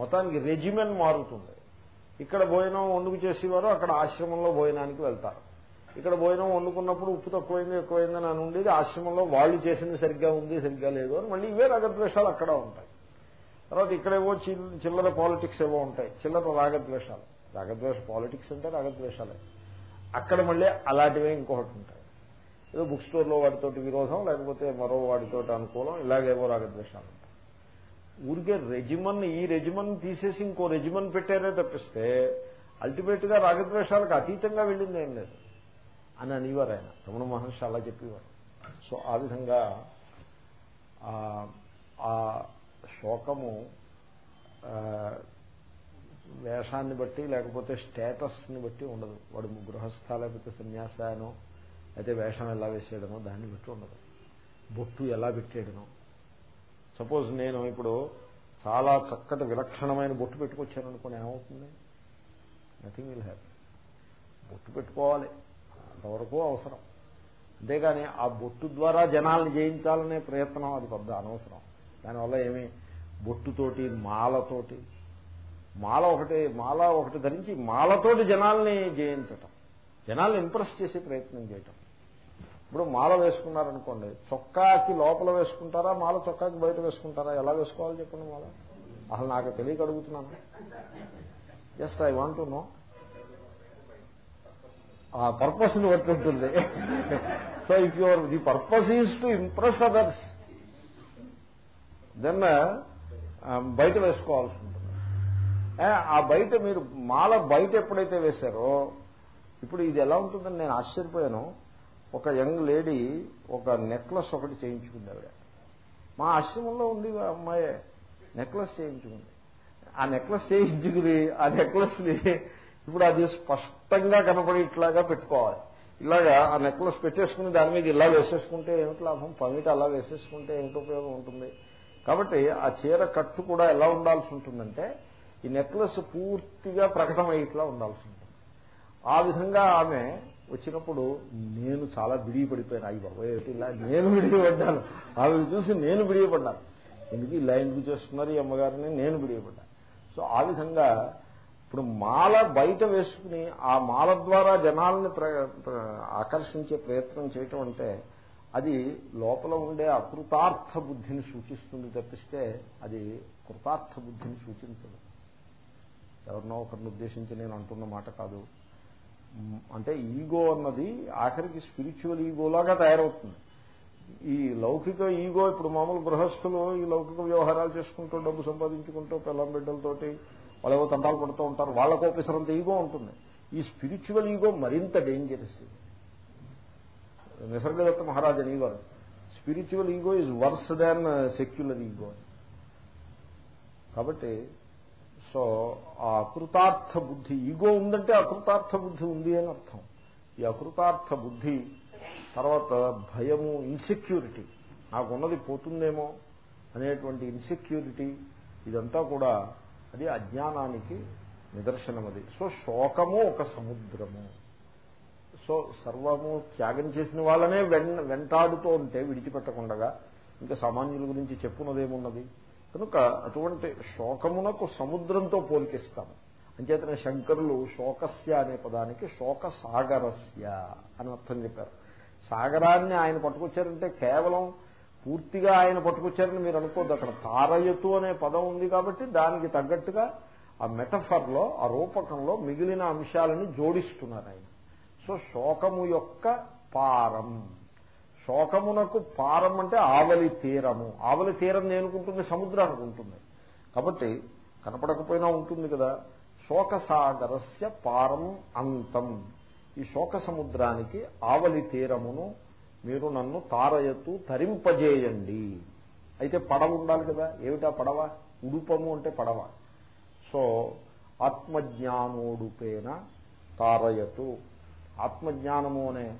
Speaker 1: మొత్తానికి రెజిమెన్ మారుతుంది. ఇక్కడ భోజనం వండుకు చేసేవారు అక్కడ ఆశ్రమంలో భోజనానికి వెళ్తారు. ఇక్కడ భోజనం వండుకున్నప్పుడు ఉప్పు తక్కువైంది ఎక్కువైందని అని ఉండేది ఆశ్రమంలో వాళ్ళు చేసింది సరిగ్గా ఉంది సరిగ్గా లేదు అని మళ్ళీ ఇవే రాగద్వేషాలు అక్కడ ఉంటాయి. తర్వాత ఇక్కడేవో చిల్లర పాలిటిక్స్ ఏవో ఉంటాయి చిల్లర రాగద్వేషాలు. రాగద్వేష పాలిటిక్స్ అంటే రాగద్వేషాలే. అక్కడ మళ్ళీ అలాంటివే ఇంకొకటి ఉంటాయి. ఏదో బుక్ స్టోర్లో వాటితోటి విరోధం లేకపోతే మరో వాటితోటి అనుకూలం ఇలాగేవో రాగద్వేషాలు. ఊరికే రెజిమన్ ఈ రెజిమన్ తీసేసి ఇంకో రెజిమన్ పెట్టారే తప్పిస్తే అల్టిమేట్గా రాగద్వేషాలకు అతీతంగా వెళ్ళింది ఏం లేదు. అని అనేవారు ఆయన. రమణ మహర్షి అలా చెప్పేవారు. సో ఆ విధంగా ఆ శోకము వేషాన్ని బట్టి లేకపోతే స్టేటస్ని బట్టి ఉండదు. వాడు గృహస్థ లేకపోతే సన్యాసానో అయితే వేషం ఎలా వేసేయడమో దాన్ని బట్టి ఉండదు. బొట్టు ఎలా పెట్టేయడనో సపోజ్ నేను ఇప్పుడు చాలా చక్కటి విలక్షణమైన బొట్టు పెట్టుకొచ్చాను అనుకుని ఏమవుతుంది? నథింగ్ విల్ హ్యాపీ బొట్టు పెట్టుకోవాలి. అంతవరకు అవసరం. అంతేగాని ఆ బొట్టు ద్వారా జనాల్ని జయించాలనే ప్రయత్నం అది పెద్ద అనవసరం. దానివల్ల ఏమి? బొట్టుతోటి మాలతోటి. మాల ఒకటి మాల ఒకటి ధరించి మాలతోటి జనాల్ని జయించటం. జనాల్ని ఇంప్రెస్ చేసే ప్రయత్నం చేయటం. ఇప్పుడు మాల వేసుకున్నారనుకోండి చొక్కాకి లోపల వేసుకుంటారా మాల చొక్కాకి బయట వేసుకుంటారా? ఎలా వేసుకోవాలి చెప్పండి మాల? అసలు నాకు తెలియక అడుగుతున్నాను. Just I want to know ఆ పర్పస్ని బట్టి ఉంటుంది. So if your the purpose is to impress others then బయట వేసుకోవాల్సి ఉంటుంది. ఆ బయట మీరు మాల బయట ఎప్పుడైతే వేశారో ఇప్పుడు ఇది ఎలా ఉంటుందని నేను ఆశ్చర్యపోయాను. ఒక యంగ్ లేడీ ఒక నెక్లెస్ ఒకటి చేయించుకుంది ఆవిడ. మా ఆశ్రమంలో ఉంది అమ్మాయి. నెక్లెస్ చేయించుకుంది. ఆ నెక్లెస్ చేయించుకుని ఆ నెక్లెస్ని ఇప్పుడు అది స్పష్టంగా కనపడి ఇట్లాగా పెట్టుకోవాలి. ఇలాగా ఆ నెక్లెస్ పెట్టేసుకుని దాని మీద ఇలా వేసేసుకుంటే ఏమిటి లాభం? పమిట అలా వేసేసుకుంటే ఏమిటి ఉపయోగం ఉంటుంది? కాబట్టి ఆ చీర కట్టు కూడా ఎలా ఉండాల్సి ఉంటుందంటే ఈ నెక్లెస్ పూర్తిగా ప్రకటమై ఇట్లా ఉండాల్సి ఉంటుంది. ఆ విధంగా ఆమె వచ్చినప్పుడు నేను చాలా బిడిగిపడిపోయాను అయ్యి బాబు ఇలా? నేను బిడియపడ్డాను ఆవిడ చూసి నేను బిడియపడ్డాను ఎందుకు ఇలా ఎందుకు చేస్తున్నారు ఈ అమ్మగారిని? నేను బిడియపడ్డాను సో ఆ విధంగా ఇప్పుడు మాల బయట వేసుకుని ఆ మాల ద్వారా జనాల్ని ఆకర్షించే ప్రయత్నం చేయటం అంటే అది లోపల ఉండే అకృతార్థ బుద్ధిని సూచిస్తుంది తప్పిస్తే అది కృతార్థ బుద్ధిని సూచించదు. ఎవరినో ఒకరిని ఉద్దేశించి నేను అంటున్న మాట కాదు. అంటే ఈగో అన్నది ఆఖరికి స్పిరిచువల్ ఈగోలాగా తయారవుతుంది. ఈ లౌకిక ఈగో ఇప్పుడు మామూలు గృహస్థులు ఈ లౌకిక వ్యవహారాలు చేసుకుంటూ డబ్బు సంపాదించుకుంటూ పిల్లం బిడ్డలతోటి వాళ్ళేవో తంటాలు పడుతూ ఉంటారు వాళ్ళకు ఆఫీసరంత ఈగో ఉంటుంది. ఈ స్పిరిచువల్ ఈగో మరింత డేంజరస్ నిసర్గదత్త మహారాజ్ అని ego spiritual ego is worse than secular ego. కాబట్టి సో ఆ అకృతార్థ బుద్ధి ఈగో ఉందంటే అకృతార్థ బుద్ధి ఉంది అని అర్థం. ఈ అకృతార్థ బుద్ధి తర్వాత భయము ఇన్సెక్యూరిటీ నాకున్నది పోతుందేమో అనేటువంటి ఇన్సెక్యూరిటీ ఇదంతా కూడా అది అజ్ఞానానికి నిదర్శనం అది సో శోకము ఒక సముద్రము. సో సర్వము త్యాగం చేసిన వాళ్ళనే వెంటాడుతూ ఉంటే విడిచిపెట్టకుండా ఇంకా సామాన్యుల గురించి చెప్పున్నదేమున్నది కనుక అటువంటి శోకమునకు సముద్రంతో పోలికిస్తాము అంచేతనే శంకరులు శోకస్య అనే పదానికి శోక సాగరస్య అని అర్థం చెప్పారు. సాగరాన్ని ఆయన పట్టుకొచ్చారంటే కేవలం పూర్తిగా ఆయన పట్టుకొచ్చారని మీరు అనుకోద్దు. అక్కడ తారయతు అనే పదం ఉంది కాబట్టి దానికి తగ్గట్టుగా ఆ మెటఫర్లో ఆ రూపకంలో మిగిలిన అంశాలను జోడిస్తున్నారు ఆయన. సో శోకము యొక్క పారం. శోకమునకు పారం అంటే ఆవలి తీరము. ఆవలి తీరం నేనుకుంటుంది సముద్రానికి ఉంటుంది కాబట్టి కనపడకపోయినా ఉంటుంది కదా. శోకసాగరస్య పారం అంతం. ఈ శోక సముద్రానికి ఆవలి తీరమును మీరు నన్ను తారయత్తు తరింపజేయండి. అయితే పడవ ఉండాలి కదా. ఏమిటా పడవ? ఉడుపము అంటే పడవ. సో ఆత్మజ్ఞానోడుపేన తారయతు. ఆత్మజ్ఞానము అనే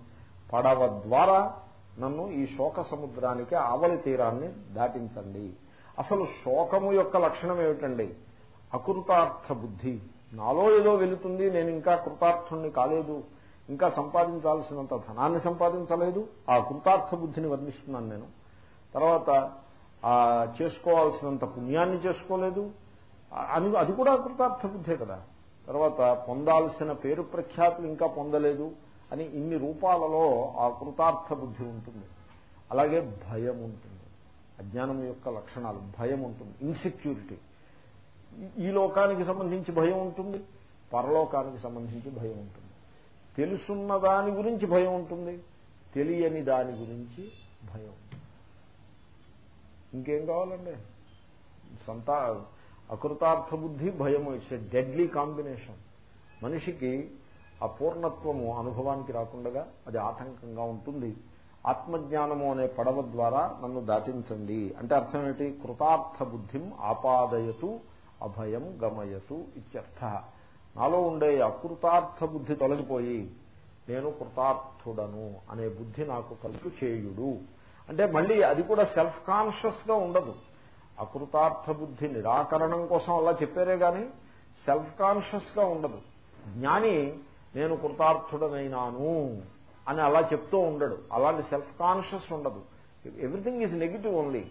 Speaker 1: పడవ ద్వారా నన్ను ఈ శోక సముద్రానికి ఆవలి తీరాన్ని దాటించండి. అసలు శోకము యొక్క లక్షణం ఏమిటండి? అకృతార్థ బుద్ధి. నాలో ఏదో వెళుతుంది నేను ఇంకా కృతార్థుణ్ణి కాలేదు. ఇంకా సంపాదించాల్సినంత ధనాన్ని సంపాదించలేదు. ఆ కృతార్థ బుద్ధిని వర్ణిస్తున్నాను నేను. తర్వాత చేసుకోవాల్సినంత పుణ్యాన్ని చేసుకోలేదు. అని అది కూడా కృతార్థ బుద్ధే కదా. తర్వాత పొందాల్సిన పేరు ప్రఖ్యాతులు ఇంకా పొందలేదు. అని ఇన్ని రూపాలలో ఆ కృతార్థ బుద్ధి ఉంటుంది. అలాగే భయం ఉంటుంది. అజ్ఞానం యొక్క లక్షణాలు భయం ఉంటుంది. ఇన్సెక్యూరిటీ ఈ లోకానికి సంబంధించి భయం ఉంటుంది. పరలోకానికి సంబంధించి భయం ఉంటుంది. తెలుసున్న దాని గురించి భయం ఉంటుంది. తెలియని దాని గురించి భయం ఇంకేం కావాలండి? సంతా అకృతార్థ బుద్ధి భయం ఇట్స్ ఎ డెడ్లీ కాంబినేషన్ మనిషికి ఆ పూర్ణత్వము అనుభవానికి రాకుండా అది ఆటంకంగా ఉంటుంది. ఆత్మజ్ఞానము అనే పడవ ద్వారా నన్ను దాటించండి. అంటే అర్థం ఏంటి కృతార్థ బుద్ధిం ఆపాదయతు అభయం గమయతు ఇత్యర్థ. నాలో ఉండే అకృతార్థ బుద్ధి తొలగిపోయి నేను కృతార్థుడను అనే బుద్ధి నాకు కలుపు చేయుడు అంటే మళ్ళీ అది కూడా సెల్ఫ్ కాన్షియస్గా ఉండదు. అకృతార్థ బుద్ధి నిరాకరణం కోసం అలా చెప్పారే గాని సెల్ఫ్ కాన్షియస్గా ఉండదు. జ్ఞాని నేను కృతార్థుడనైనాను అని అలా చెప్తూ ఉండడు. అలాంటి సెల్ఫ్ కాన్షియస్ ఉండదు. ఎవ్రీథింగ్ ఈజ్ నెగిటివ్ ఓన్లీ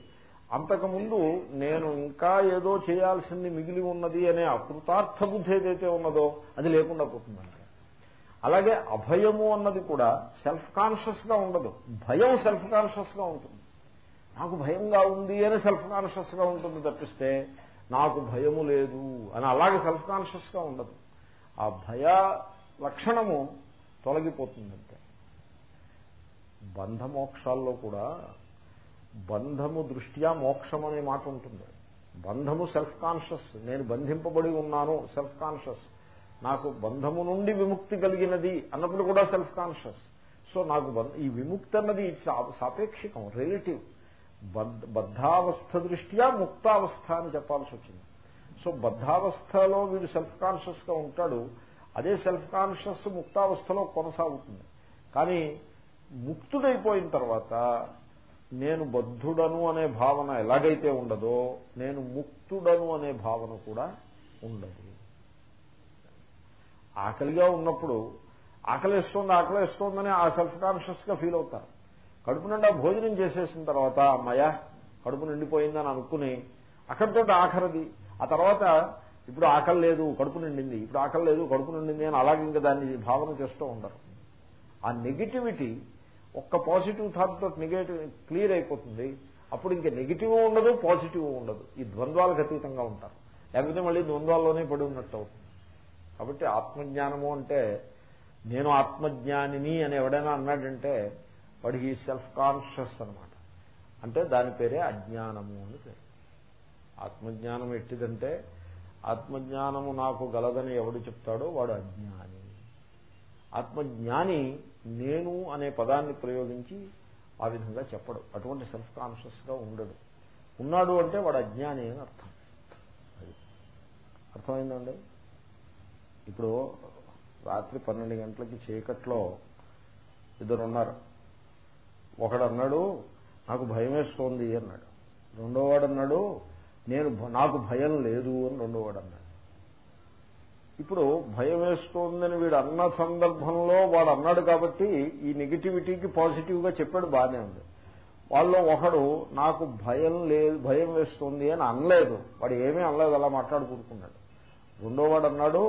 Speaker 1: అంతకుముందు నేను ఇంకా ఏదో చేయాల్సింది మిగిలి ఉన్నది అనే అకృతార్థ బుద్ధి ఏదైతే ఉన్నదో అది లేకుండా పోతుందంటే అలాగే అభయము అన్నది కూడా సెల్ఫ్ కాన్షియస్గా ఉండదు. భయం సెల్ఫ్ కాన్షియస్గా ఉంటుంది. నాకు భయంగా ఉంది అని సెల్ఫ్ కాన్షియస్గా ఉంటుంది తప్పిస్తే నాకు భయము లేదు అని అలాగే సెల్ఫ్ కాన్షియస్గా ఉండదు. ఆ భయ లక్షణము తొలగిపోతుందంటే. బంధమోక్షాల్లో కూడా బంధము దృష్ట్యా మోక్షం అనే మాట ఉంటుంది. బంధము సెల్ఫ్ కాన్షియస్ నేను బంధింపబడి ఉన్నాను సెల్ఫ్ కాన్షియస్ నాకు బంధము నుండి విముక్తి కలిగినది అన్నప్పుడు కూడా సెల్ఫ్ కాన్షియస్ సో నాకు ఈ విముక్తి అన్నది సాపేక్షికం రిలేటివ్. బద్ధావస్థ దృష్ట్యా ముక్తావస్థ అని చెప్పాల్సి వచ్చింది. సో బద్ధావస్థలో వీడు సెల్ఫ్ కాన్షియస్గా ఉంటాడు. అదే సెల్ఫ్ కాన్షియస్ ముక్తావస్థలో కొనసాగుతుంది. కానీ ముక్తుడైపోయిన తర్వాత నేను బద్ధుడను అనే భావన ఎలాగైతే ఉండదో నేను ముక్తుడను అనే భావన కూడా ఉండదు. ఆకలిగా ఉన్నప్పుడు ఆకలిస్తోంది ఆకలిస్తోందని ఆ సెల్ఫ్ కాన్షియస్గా ఫీల్ అవుతారు. కడుపు నిండా భోజనం చేసేసిన తర్వాత అమ్మాయ కడుపు నిండిపోయిందని అనుకుని అక్కడితో ఆఖరిది. ఆ తర్వాత ఇప్పుడు ఆకలి లేదు కడుపు నిండింది. ఇప్పుడు ఆకలి లేదు కడుపు నిండింది అని అలాగే ఇంకా దాన్ని భావన చేస్తూ ఉండరు. ఆ నెగిటివిటీ ఒక్క పాజిటివ్ థాట్ తోటి నెగిటివ్ క్లియర్ అయిపోతుంది. అప్పుడు ఇంకా నెగిటివ్ ఉండదు పాజిటివ్ ఉండదు. ఈ ద్వంద్వాలకు అతీతంగా ఉంటారు. లేకపోతే మళ్ళీ ద్వంద్వాల్లోనే పడి ఉన్నట్టు అవుతుంది. కాబట్టి ఆత్మజ్ఞానము అంటే నేను ఆత్మజ్ఞానిని అని ఎవడైనా అన్నాడంటే వాడికి సెల్ఫ్ కాన్షియస్ అనమాట అంటే దాని పేరే అజ్ఞానము అని పేరు. ఆత్మజ్ఞానం ఎట్టిదంటే ఆత్మజ్ఞానము నాకు గలదని ఎవడు చెప్తాడో వాడు అజ్ఞాని. ఆత్మజ్ఞాని నేను అనే పదాన్ని ప్రయోగించి ఆ విధంగా చెప్పడు. అటువంటి సెల్ఫ్ కాన్షియస్గా ఉండడు. ఉన్నాడు అంటే వాడు అజ్ఞాని అని అర్థం. అది. అర్థమైందండి? ఇప్పుడు రాత్రి పన్నెండు గంటలకి చీకట్లో ఇద్దరు ఉన్నారు. ఒకడు అన్నాడు నాకు భయం వేస్తోంది అన్నాడు. రెండో వాడు అన్నాడు నేను నాకు భయం లేదు అని రెండోవాడు అన్నాడు. ఇప్పుడు భయం వేస్తోందని వీడు అన్న సందర్భంలో వాడు అన్నాడు కాబట్టి ఈ నెగిటివిటీకి పాజిటివ్గా చెప్పాడు బాగానే ఉంది. వాళ్ళు ఒకడు నాకు భయం లేదు భయం వేస్తుంది అని అనలేదు. వాడు ఏమీ అనలేదు అలా మాట్లాడుకుంటున్నాడు. రెండోవాడు అన్నాడు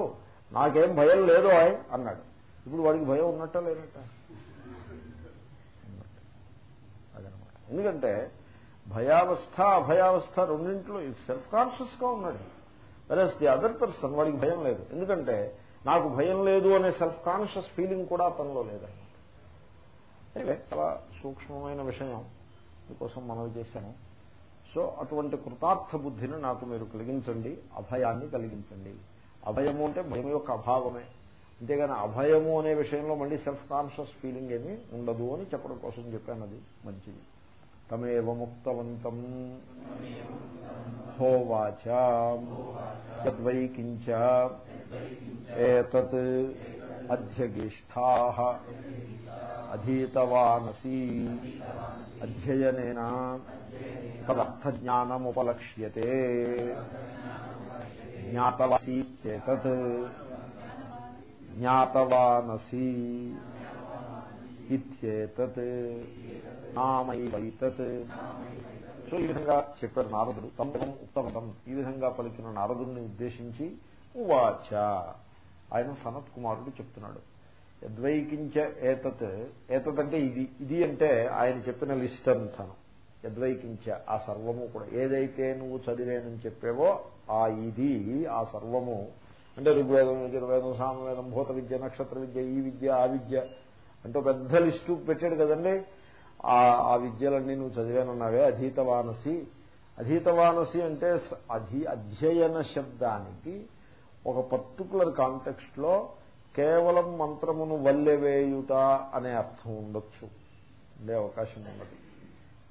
Speaker 1: నాకేం భయం లేదు ఆయ్ అన్నాడు. ఇప్పుడు వాడికి భయం ఉన్నట్ట లేనట్ట అదనమాట. ఎందుకంటే భయావస్థ అభయావస్థ రెండింట్లో సెల్ఫ్ కాన్షియస్గా ఉన్నాడు. వెరస్ ది అదర్ పర్సన్ వాడికి భయం లేదు. ఎందుకంటే నాకు భయం లేదు అనే సెల్ఫ్ కాన్షియస్ ఫీలింగ్ కూడా అతనిలో లేదన్నమాట. చాలా సూక్ష్మమైన విషయం మీకోసం మనవి చేశాను. సో అటువంటి కృతార్థ బుద్ధిని నాకు మీరు కలిగించండి అభయాన్ని కలిగించండి. అభయము అంటే భయం యొక్క అభావమే. అంతేగాని అభయము అనే విషయంలో మళ్ళీ సెల్ఫ్ కాన్షియస్ ఫీలింగ్ ఏమీ ఉండదు అని చెప్పడం కోసం చెప్పాను అది మంచిది. తమేవ ముక్తవంతం. హోవాచ యద్వైకించ ఏతత్ అధ్యగిష్టా అధీతవానసీ. అధ్యయనేన. తదర్థజ్ఞానముపలక్ష్యతే. జ్ఞాతవాసీత్యేతత్ జ్ఞాతవానసీ. ఇత్యేతత్ నామైవైతత్ సో ఈ విధంగా చెప్పారు నారదుడు. తమం ఉత్తమతం. ఈ విధంగా పలికిన నారదుడిని ఉద్దేశించి ఉవాచ. ఆయన సనత్ కుమారుడు చెప్తున్నాడు. యద్వైకించ ఏతత్. ఏతత్ అంటే ఇది. ఇది అంటే ఆయన చెప్పిన లిస్ట్ అంతాను యద్వైకించ ఆ సర్వము కూడా. ఏదైతే నువ్వు చదివేనని చెప్పేవో ఆ ఇది ఆ సర్వము. అంటే ఋగ్వేదం యజుర్వేదం సామవేదం భూత విద్య నక్షత్ర విద్య ఈ విద్య ఆ విద్య అంటే పెద్ద లిస్టు పెట్టాడు కదండి. ఆ విద్యలన్నీ నువ్వు చదివానున్నావే అధీతవానసి. అధీతవానసి అంటే అధి అధ్యయన శబ్దానికి ఒక పర్టికులర్ కాంటెక్స్ట్లో కేవలం మంత్రమును వల్లెవేయుట అనే అర్థం ఉండొచ్చు. ఉండే అవకాశం ఉన్నది.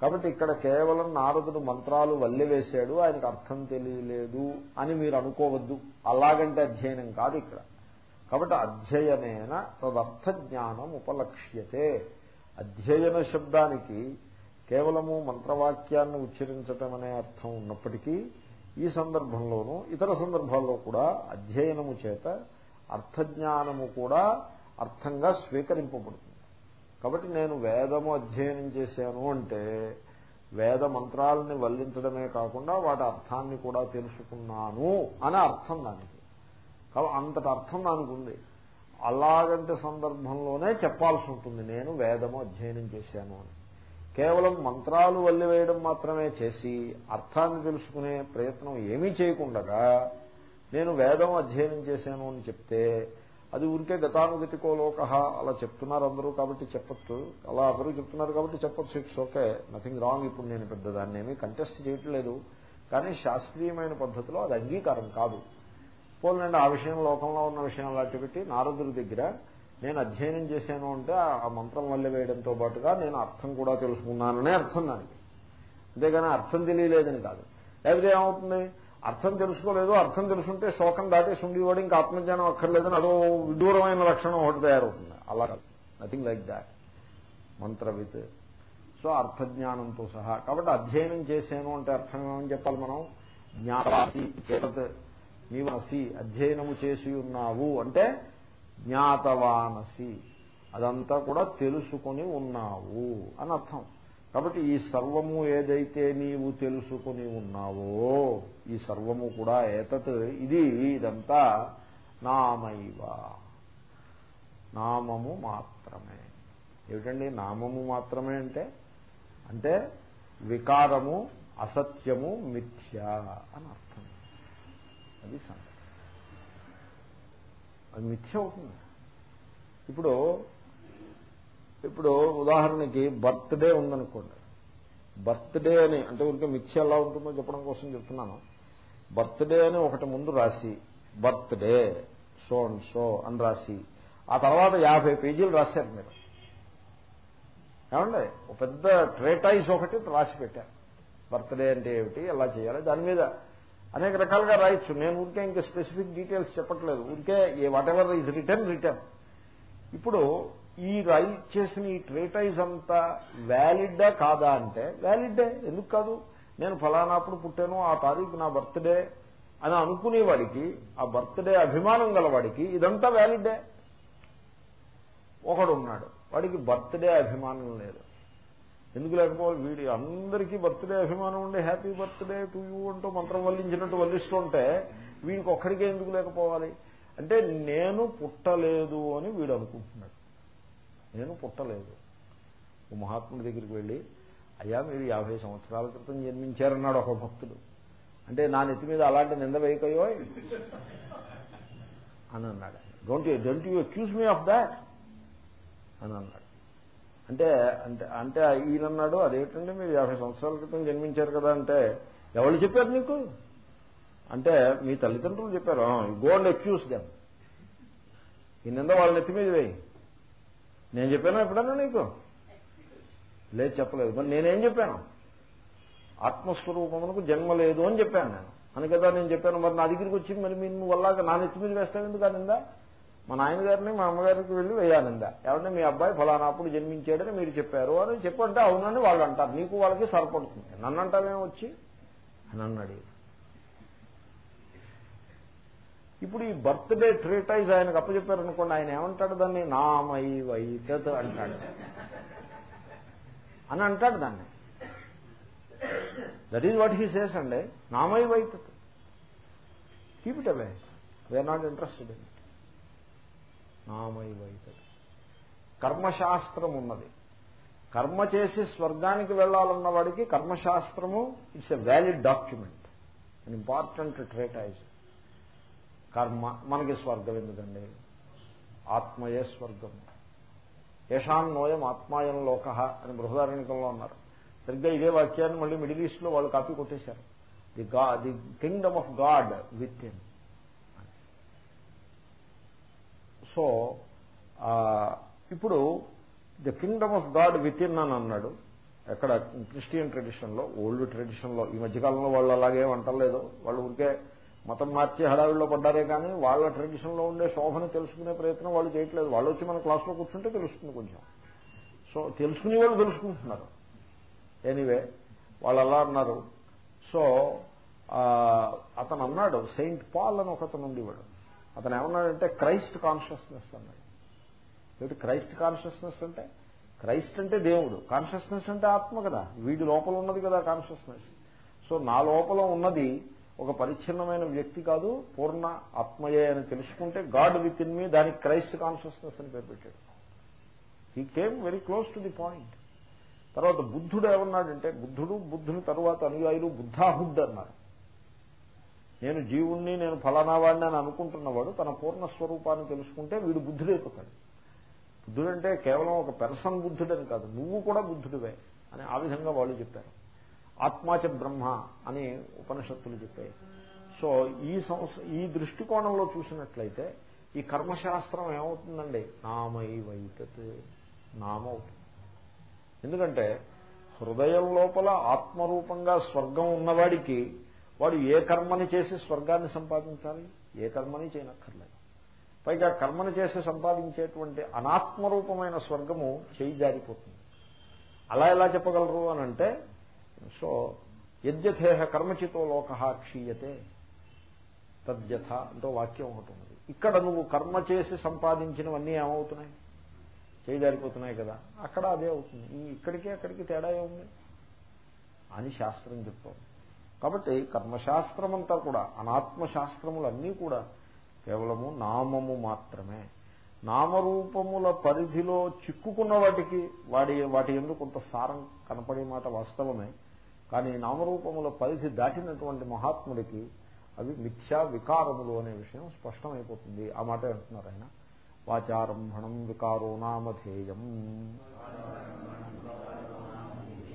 Speaker 1: కాబట్టి ఇక్కడ కేవలం నారదుడు మంత్రాలు వల్లెవేశాడు ఆయనకు అర్థం తెలియలేదు అని మీరు అనుకోవద్దు. అలాగంటే అధ్యయనం కాదు ఇక్కడ. కాబట్టి అధ్యయనేన తదర్థ జ్ఞానం ఉపలక్ష్యతే. అధ్యయన శబ్దానికి కేవలము మంత్రవాక్యాన్ని ఉచ్చరించటం అనే అర్థం ఉన్నప్పటికీ ఈ సందర్భంలోనూ ఇతర సందర్భాల్లో కూడా అధ్యయనము చేత అర్థజ్ఞానము కూడా అర్థంగా స్వీకరింపబడుతుంది. కాబట్టి నేను వేదము అధ్యయనం చేశాను అంటే వేద మంత్రాలని వల్లించడమే కాకుండా వాటి అర్థాన్ని కూడా తెలుసుకున్నాను అనే అర్థం దానికి. కాబట్టి అంతటి అర్థం దానికి ఉంది. అలాగంటి సందర్భంలోనే చెప్పాల్సి ఉంటుంది. నేను వేదము అధ్యయనం చేశాను అని. కేవలం మంత్రాలు వల్లివేయడం మాత్రమే చేసి అర్థాన్ని తెలుసుకునే ప్రయత్నం ఏమీ చేయకుండగా నేను వేదం అధ్యయనం చేశాను అని చెప్తే అది ఉంటే గతానుగతికో లోక అలా చెప్తున్నారు అందరూ కాబట్టి చెప్పచ్చు. అలా అందరూ చెప్తున్నారు కాబట్టి చెప్పచ్చు. ఇట్స్ ఓకే నథింగ్ రాంగ్ ఇప్పుడు నేను పెద్ద దాన్ని ఏమీ కంటెస్ట్ చేయట్లేదు. కానీ శాస్త్రీయమైన పద్ధతిలో అది అంగీకారం కాదు. పోలండి ఆ విషయం లోకంలో ఉన్న విషయం అలాంటి పెట్టి నారదుడి దగ్గర నేను అధ్యయనం చేశాను అంటే ఆ మంత్రం వల్ల వేయడంతో పాటుగా నేను అర్థం కూడా తెలుసుకున్నాననే అర్థం దానికి. అంతేగాని అర్థం తెలియలేదని కాదు. లేకపోతే ఏమవుతుంది? అర్థం తెలుసుకోలేదు అర్థం తెలుసుంటే శోకం దాటేసి ఉండేవాడు ఇంకా ఆత్మజ్ఞానం అక్కర్లేదని అదో విదూరమైన లక్షణం ఒకటి తయారవుతుంది. అలా కాదు. నథింగ్ లైక్ దాట్ మంత్రవిత్. సో అర్థజ్ఞానంతో సహా. కాబట్టి అధ్యయనం చేశాను అంటే అర్థం ఏమని చెప్పాలి మనం? జ్ఞాపి నీవసి అధ్యయనము చేసి ఉన్నావు అంటే జ్ఞాతవానసి. అదంతా కూడా తెలుసుకుని ఉన్నావు అని అర్థం. కాబట్టి ఈ సర్వము ఏదైతే నీవు తెలుసుకుని ఉన్నావో ఈ సర్వము కూడా ఏతత్ ఇది ఇదంతా నామైవ. నామము మాత్రమే. ఏమిటండి? నామము మాత్రమే అంటే? అంటే వికారము అసత్యము మిథ్య అని అర్థం. అది సంగతి. అది మిథ్య అవుతుంది. ఇప్పుడు ఇప్పుడు ఉదాహరణకి బర్త్డే ఉందనుకోండి. బర్త్డే అని అంటే ఊరికే మిథ్య ఎలా ఉంటుందో చెప్పడం కోసం చెప్తున్నాను. బర్త్డే అని ఒకటి ముందు రాసి బర్త్డే సో అండ్ సో అని రాసి ఆ తర్వాత యాభై పేజీలు రాశారు మీరు. ఏమండి? ఒక పెద్ద ట్రేటైజ్ ఒకటి రాసి పెట్టారు. బర్త్డే అంటే ఏమిటి? ఎలా చేయాలి? దాని మీద అనేక రకాలుగా రాయొచ్చు. నేను ఊరికే ఇంకా స్పెసిఫిక్ డీటెయిల్స్ చెప్పట్లేదు. ఊరికే whatever is return return ఇప్పుడు ఈ రైట్ చేసిన ఈ ట్రేటైజ్ అంతా వ్యాలిడ్డా కాదా అంటే వ్యాలిడ్డే ఎందుకు కాదు? నేను ఫలానాప్పుడు పుట్టాను ఆ తారీఖు నా బర్త్డే అని అనుకునేవాడికి ఆ బర్త్డే అభిమానం గలవాడికి ఇదంతా వ్యాలిడ్డే ఒకడు ఉన్నాడు వాడికి బర్త్డే అభిమానం లేదు. ఎందుకు లేకపోవాలి వీడి అందరికీ బర్త్డే అభిమానం ఉండే హ్యాపీ బర్త్డే టు యూ అంటూ మంత్రం వల్లించినట్టు వల్లిస్తుంటే వీడికి ఒక్కడికే ఎందుకు లేకపోవాలి? అంటే నేను పుట్టలేదు అని వీడు అనుకుంటున్నాడు. నేను పుట్టలేదు. ఓ మహాత్ముడి దగ్గరికి వెళ్ళి అయ్యా మీరు యాభై సంవత్సరాల క్రితం జన్మించారన్నాడు ఒక భక్తుడు. అంటే నా నెత్తి మీద అలాంటి నింద వేయకయో అని అన్నాడు. Don't you don't you accuse me of that అని అన్నాడు. అంటే అంటే అంటే ఈయనన్నాడు అదేంటంటే మీరు యాభై సంవత్సరాల క్రితం జన్మించారు కదా అంటే ఎవరు చెప్పారు నీకు? అంటే మీ తల్లిదండ్రులు చెప్పారు. Go and accuse them. వాళ్ళ నెత్తి మీద వేయి. నేను చెప్పాను ఎప్పుడన్నా నీకు? లేదు చెప్పలేదు. మరి నేనేం చెప్పాను? ఆత్మస్వరూపమునకు జన్మ లేదు అని చెప్పాను నేను. అని కదా నేను చెప్పాను. మరి నా దగ్గరికి వచ్చి మరి మీరు నువ్వు వల్లాగా నా నెత్తి మీద వేస్తావు ఎందుకు నిందా? మా నాయనగారిని మా అమ్మగారికి వెళ్ళి వేయాలిందా ఏమంటే మీ అబ్బాయి ఫలానాప్పుడు జన్మించాడని మీరు చెప్పారు అని చెప్పంటే అవునని వాళ్ళు అంటారు. నీకు వాళ్ళకి సరిపడుతుంది. నన్ను అంటావేమో వచ్చి? అని అన్నాడు ఇప్పుడు ఈ బర్త్డే ట్రీటైజ్ ఆయనకు అప్పచెప్పారు అనుకోండి ఆయన ఏమంటాడు దాన్ని? నామై వైతత్ అంటాడు. అని అంటాడు దాన్ని. That is what he says అండి. నామై వైతత్ keep it away we're not interested in నామై కర్మశాస్త్రం ఉన్నది. కర్మ చేసి స్వర్గానికి వెళ్ళాలన్న వాడికి కర్మశాస్త్రము it's a valid document. An important treatise కర్మ మనకి స్వర్గం ఎందుకండి? ఆత్మయే స్వర్గం. యశాం నోయం ఆత్మాయం లోక అని బృహదారణికంలో ఉన్నారు సరిగ్గా ఇదే వాక్యాన్ని మళ్ళీ మిడిల్ ఈస్ట్లో వాళ్ళు కాపీ కొట్టేశారు. ది గా the kingdom of God within so ఇప్పుడు the kingdom of God within అని అన్నాడు. ఎక్కడ క్రిస్టియన్ ట్రెడిషన్లో ఓల్డ్ ట్రెడిషన్లో ఈ మధ్యకాలంలో వాళ్ళు అలాగే అంటలేదు వాళ్ళు ఉంటే మతం మార్చి హడావిడిలో పడ్డారే కానీ వాళ్ళ ట్రెడిషన్లో ఉండే శోభను తెలుసుకునే ప్రయత్నం వాళ్ళు చేయట్లేదు. వాళ్ళు వచ్చి మన క్లాస్లో కూర్చుంటే తెలుస్తుంది కొంచెం. సో తెలుసుకునే వాళ్ళు తెలుసుకుంటున్నారు. ఎనీవే వాళ్ళు అలా అన్నారు. సో అతను అన్నాడు సెయింట్ పాల్ అని ఒకతను ఉండేవాడు. అతను ఏమన్నాడంటే క్రైస్ట్ కాన్షియస్నెస్ అన్నాడు. ఏమిటి క్రైస్ట్ కాన్షియస్నెస్ అంటే? క్రైస్ట్ అంటే దేవుడు. కాన్షియస్నెస్ అంటే ఆత్మ కదా. వీడి లోపల ఉన్నది కదా కాన్షియస్నెస్. సో నా లోపల ఉన్నది ఒక పరిచ్ఛిన్నమైన వ్యక్తి కాదు పూర్ణ ఆత్మయే అని తెలుసుకుంటే గాడ్ విత్ ఇన్ మీ దానికి క్రైస్ట్ కాన్షియస్నెస్ అని పేరు పెట్టాడు. He came very close to the point తర్వాత బుద్ధుడు ఏమన్నాడంటే బుద్ధుడు బుద్ధుని తరువాత అనుయాయులు బుద్ధాహుడ్ అన్నారు. నేను జీవుణ్ణి నేను ఫలానావాడిని అని అనుకుంటున్నవాడు తన పూర్ణ స్వరూపాన్ని తెలుసుకుంటే వీడు బుద్ధుడైపోతాడు. బుద్ధుడంటే కేవలం ఒక పెర్సన్ బుద్ధుడని కాదు నువ్వు కూడా బుద్ధుడివే అని ఆ విధంగా వాళ్ళు చెప్పారు. ఆత్మాచ బ్రహ్మ అని ఉపనిషత్తులు చెప్పాయి. సో ఈ సంస్థ ఈ దృష్టికోణంలో చూసినట్లయితే ఈ కర్మశాస్త్రం ఏమవుతుందండి? నామై నామవుతుంది. ఎందుకంటే హృదయం లోపల ఆత్మరూపంగా స్వర్గం ఉన్నవాడికి వాడు ఏ కర్మని చేసి స్వర్గాన్ని సంపాదించాలి? ఏ కర్మని చేయనక్కర్లేదు. పైగా కర్మను చేసి సంపాదించేటువంటి అనాత్మరూపమైన స్వర్గము చేయి జారిపోతుంది. అలా ఎలా చెప్పగలరు అని అంటే సో యద్యథేహ కర్మచితో లోక క్షీయతే తద్యథ అంటూ వాక్యం ఒకటి ఇక్కడ నువ్వు కర్మ చేసి సంపాదించినవన్నీ ఏమవుతున్నాయి? చేయజారిపోతున్నాయి కదా. అక్కడ అదే అవుతుంది. ఈ ఇక్కడికి అక్కడికి తేడా ఏముంది? అని శాస్త్రం చెప్తోంది. కాబట్టి కర్మశాస్త్రం అంతా కూడా అనాత్మశాస్త్రములన్నీ కూడా కేవలము నామము మాత్రమే. నామరూపముల పరిధిలో చిక్కుకున్న వాటికి వాడి వాటి ఎందుకు కొంత సారం కనపడే మాట వాస్తవమే. కానీ నామరూపముల పరిధి దాటినటువంటి మహాత్ముడికి అవి మిథ్యా వికారములు అనే విషయం స్పష్టమైపోతుంది. ఆ మాట అంటున్నారు ఆయన. వాచారంభణం వికారో నామధేయం.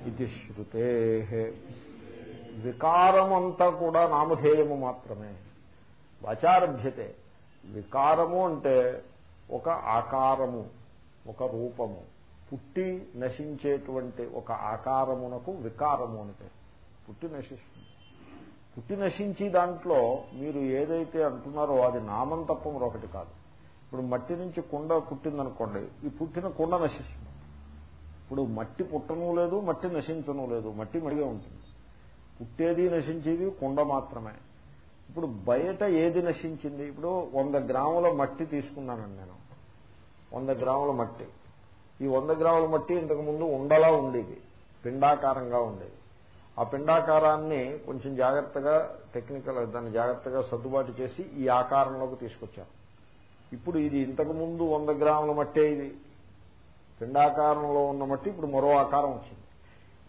Speaker 1: ఇది శృతే. వికారమంతా కూడా నామధేయము మాత్రమే. వాచారభ్యతే. వికారము అంటే ఒక ఆకారము ఒక రూపము. పుట్టి నశించేటువంటి ఒక ఆకారమునకు వికారము అంటే పుట్టి నశిస్తుంది. పుట్టి నశించి దాంట్లో మీరు ఏదైతే అంటున్నారో అది నామం తప్ప మరొకటి కాదు. ఇప్పుడు మట్టి నుంచి కుండ పుట్టిందనుకోండి ఈ పుట్టిన కుండ నశిస్తుంది. ఇప్పుడు మట్టి పుట్టను లేదు మట్టి నశించను లేదు మట్టి మడిగే ఉంటుంది. పుట్టేది నశించేది కుండ మాత్రమే. ఇప్పుడు బయట ఏది నశించింది? ఇప్పుడు వంద గ్రాముల మట్టి తీసుకున్నానండి నేను. వంద గ్రాముల మట్టి. ఈ వంద గ్రాముల మట్టి ఇంతకుముందు ఉండలా ఉండేది. పిండాకారంగా ఉండేది. ఆ పిండాకారాన్ని కొంచెం జాగ్రత్తగా టెక్నికల్ దాన్ని జాగ్రత్తగా సర్దుబాటు చేసి ఈ ఆకారంలోకి తీసుకొచ్చాను ఇప్పుడు ఇది ఇంతకుముందు వంద గ్రాముల మట్టే ఇది. పిండాకారంలో ఉన్న మట్టి ఇప్పుడు మరో ఆకారం వచ్చింది.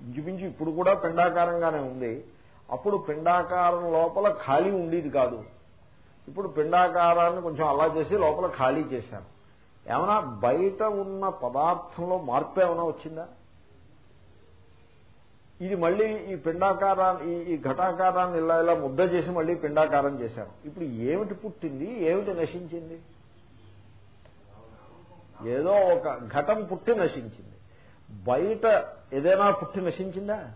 Speaker 1: ఇంచుమించు ఇప్పుడు కూడా పిండాకారంగానే ఉంది. అప్పుడు పిండాకారం లోపల ఖాళీ ఉండేది కాదు. ఇప్పుడు పిండాకారాన్ని కొంచెం అలా చేసి లోపల ఖాళీ చేశాను ఏమైనా బయట ఉన్న పదార్థంలో మార్పు ఏమైనా వచ్చిందా? ఇది మళ్ళీ ఈ పిండాకారాన్ని ఈ ఘటాకారాన్ని ఇలా ఇలా ముద్ద చేసి మళ్ళీ పిండాకారం చేశాను ఇప్పుడు ఏమిటి పుట్టింది? ఏమిటి నశించింది? ఏదో ఒక ఘటం పుట్టి నశించింది. బయట ఏదైనా పుట్టి నశించిందా?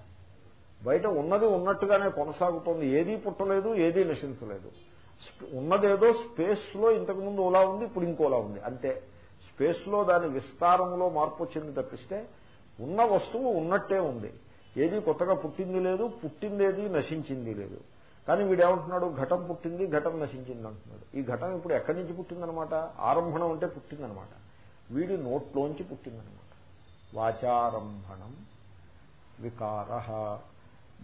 Speaker 1: బయట ఉన్నది ఉన్నట్టుగానే కొనసాగుతోంది. ఏదీ పుట్టలేదు ఏదీ నశించలేదు. ఉన్నదేదో స్పేస్లో ఇంతకుముందు ఓలా ఉంది ఇప్పుడు ఇంకోలా ఉంది. అంతే స్పేస్లో దాని విస్తారంలో మార్పు వచ్చింది తప్పిస్తే ఉన్న వస్తువు ఉన్నట్టే ఉంది. ఏది కొత్తగా పుట్టింది లేదు పుట్టిందేది నశించింది లేదు. కానీ వీడేమంటున్నాడు? ఘటం పుట్టింది ఘటం నశించింది అంటున్నాడు. ఈ ఘటం ఇప్పుడు ఎక్కడి నుంచి పుట్టిందనమాట? ఆరంభణం అంటే పుట్టిందనమాట. వీడి నోట్లోంచి పుట్టిందనమాట. వాచారంభణం వికార.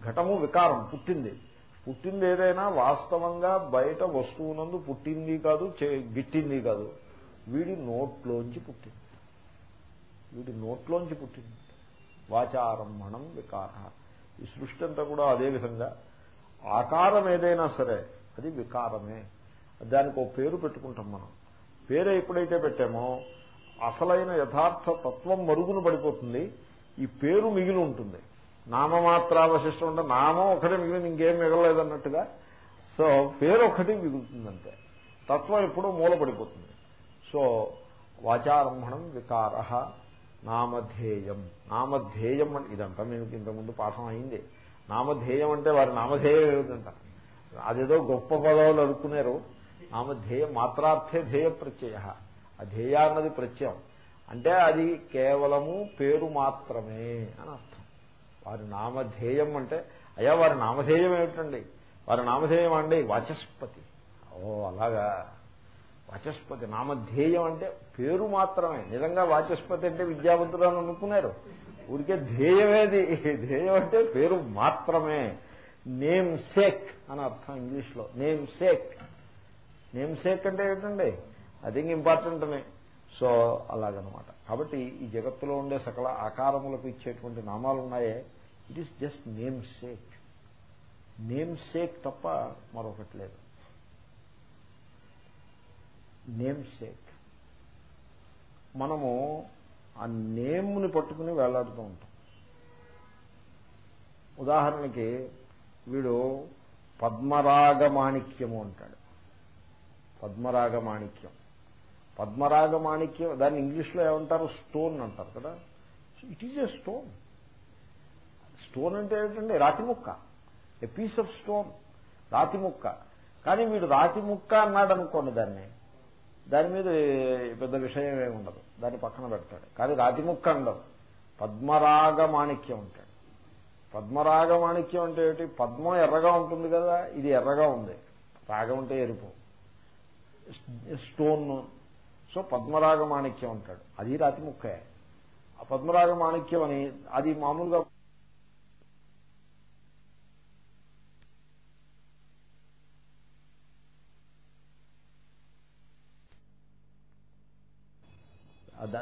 Speaker 1: ఘటము వికారం పుట్టింది. పుట్టింది ఏదైనా వాస్తవంగా బయట వస్తువునందు పుట్టింది కాదు గిట్టింది కాదు. వీడి నోట్లోంచి పుట్టింది. వీడి నోట్లోంచి పుట్టింది. వాచారంభణం వికార. ఈ సృష్టి అంతా కూడా అదేవిధంగా ఆకారం ఏదైనా సరే అది వికారమే. దానికి ఒక పేరు పెట్టుకుంటాం మనం. పేరు ఎప్పుడైతే పెట్టామో అసలైన యథార్థ తత్వం మరుగున పడిపోతుంది. ఈ పేరు మిగిలి ఉంటుంది. నామమాత్రావశిష్టం అంటే నామం ఒకటే మిగిలింది ఇంకేం మిగలలేదన్నట్టుగా. సో పేరు ఒకటి మిగులుతుందంటే తత్వం ఎప్పుడూ మూలపడిపోతుంది సో వాచారంభణం వికార నామధేయం. నామధేయం అంటే ఇదంతా మేము ఇంతకుముందు పాఠం అయింది. నామధేయం అంటే వారి నామధేయం ఏమిటంట? అదేదో గొప్ప పదవులు అనుకున్నారు నామధేయం మాత్రార్థే ధ్యేయ ప్రత్యయ అధేయ అన్నది ప్రత్యయం. అంటే అది కేవలము పేరు మాత్రమే అని అర్థం. వారి నామధేయం అంటే అయ్యా వారి నామధేయం ఏమిటండి? వారి నామధేయం అండి వాచస్పతి. ఓ అలాగా. వాచస్పతి నామధేయం అంటే పేరు మాత్రమే. నిజంగా వాచస్పతి అంటే విద్యావంతుడు అని అనుకున్నారు. ఊరికే ధ్యేయమేది ధ్యేయం అంటే పేరు మాత్రమే. నేమ్ సేక్ అని అర్థం ఇంగ్లీష్లో. నేమ్ సేక్ నేమ్ సేక్ అంటే ఏంటండి అది ఇంపార్టెంట్ అని సో అలాగనమాట. కాబట్టి ఈ జగత్తులో ఉండే సకల ఆకారములకు ఇచ్చేటువంటి నామాలు ఉన్నాయే. It is just namesake namesake తప్ప మరొకటి లేదు. నేమ్ సేక్ మనము ఆ నేమ్ని పట్టుకుని వేలాడుతూ ఉంటాం. ఉదాహరణకి వీడు పద్మరాగ మాణిక్యము అంటాడు. పద్మరాగ మాణిక్యం. పద్మరాగ మాణిక్యం దాన్ని ఇంగ్లీష్లో ఏమంటారు? స్టోన్ అంటారు కదా? It is a stone stone అంటే ఏంటండి రాతి ముక్క. ఏ పీస్ ఆఫ్ స్టోన్ రాతి ముక్క. కానీ వీడు రాతి ముక్క అన్నాడు అనుకోండి దాన్ని. దాని మీద పెద్ద విషయం ఏమి ఉండదు. దాన్ని పక్కన పెడతాడు. కానీ రాతి ముక్క ఉండదు పద్మరాగ మాణిక్యం ఉంటాడు పద్మరాగ మాణిక్యం అంటే ఏమిటి పద్మం ఎర్రగా ఉంటుంది కదా ఇది ఎర్రగా ఉంది. రాగం అంటే ఎరుపు. స్టోన్ సో పద్మరాగ మాణిక్యం అంటాడు. అది రాతి ముక్కే. ఆ పద్మరాగ మాణిక్యం అని అది మామూలుగా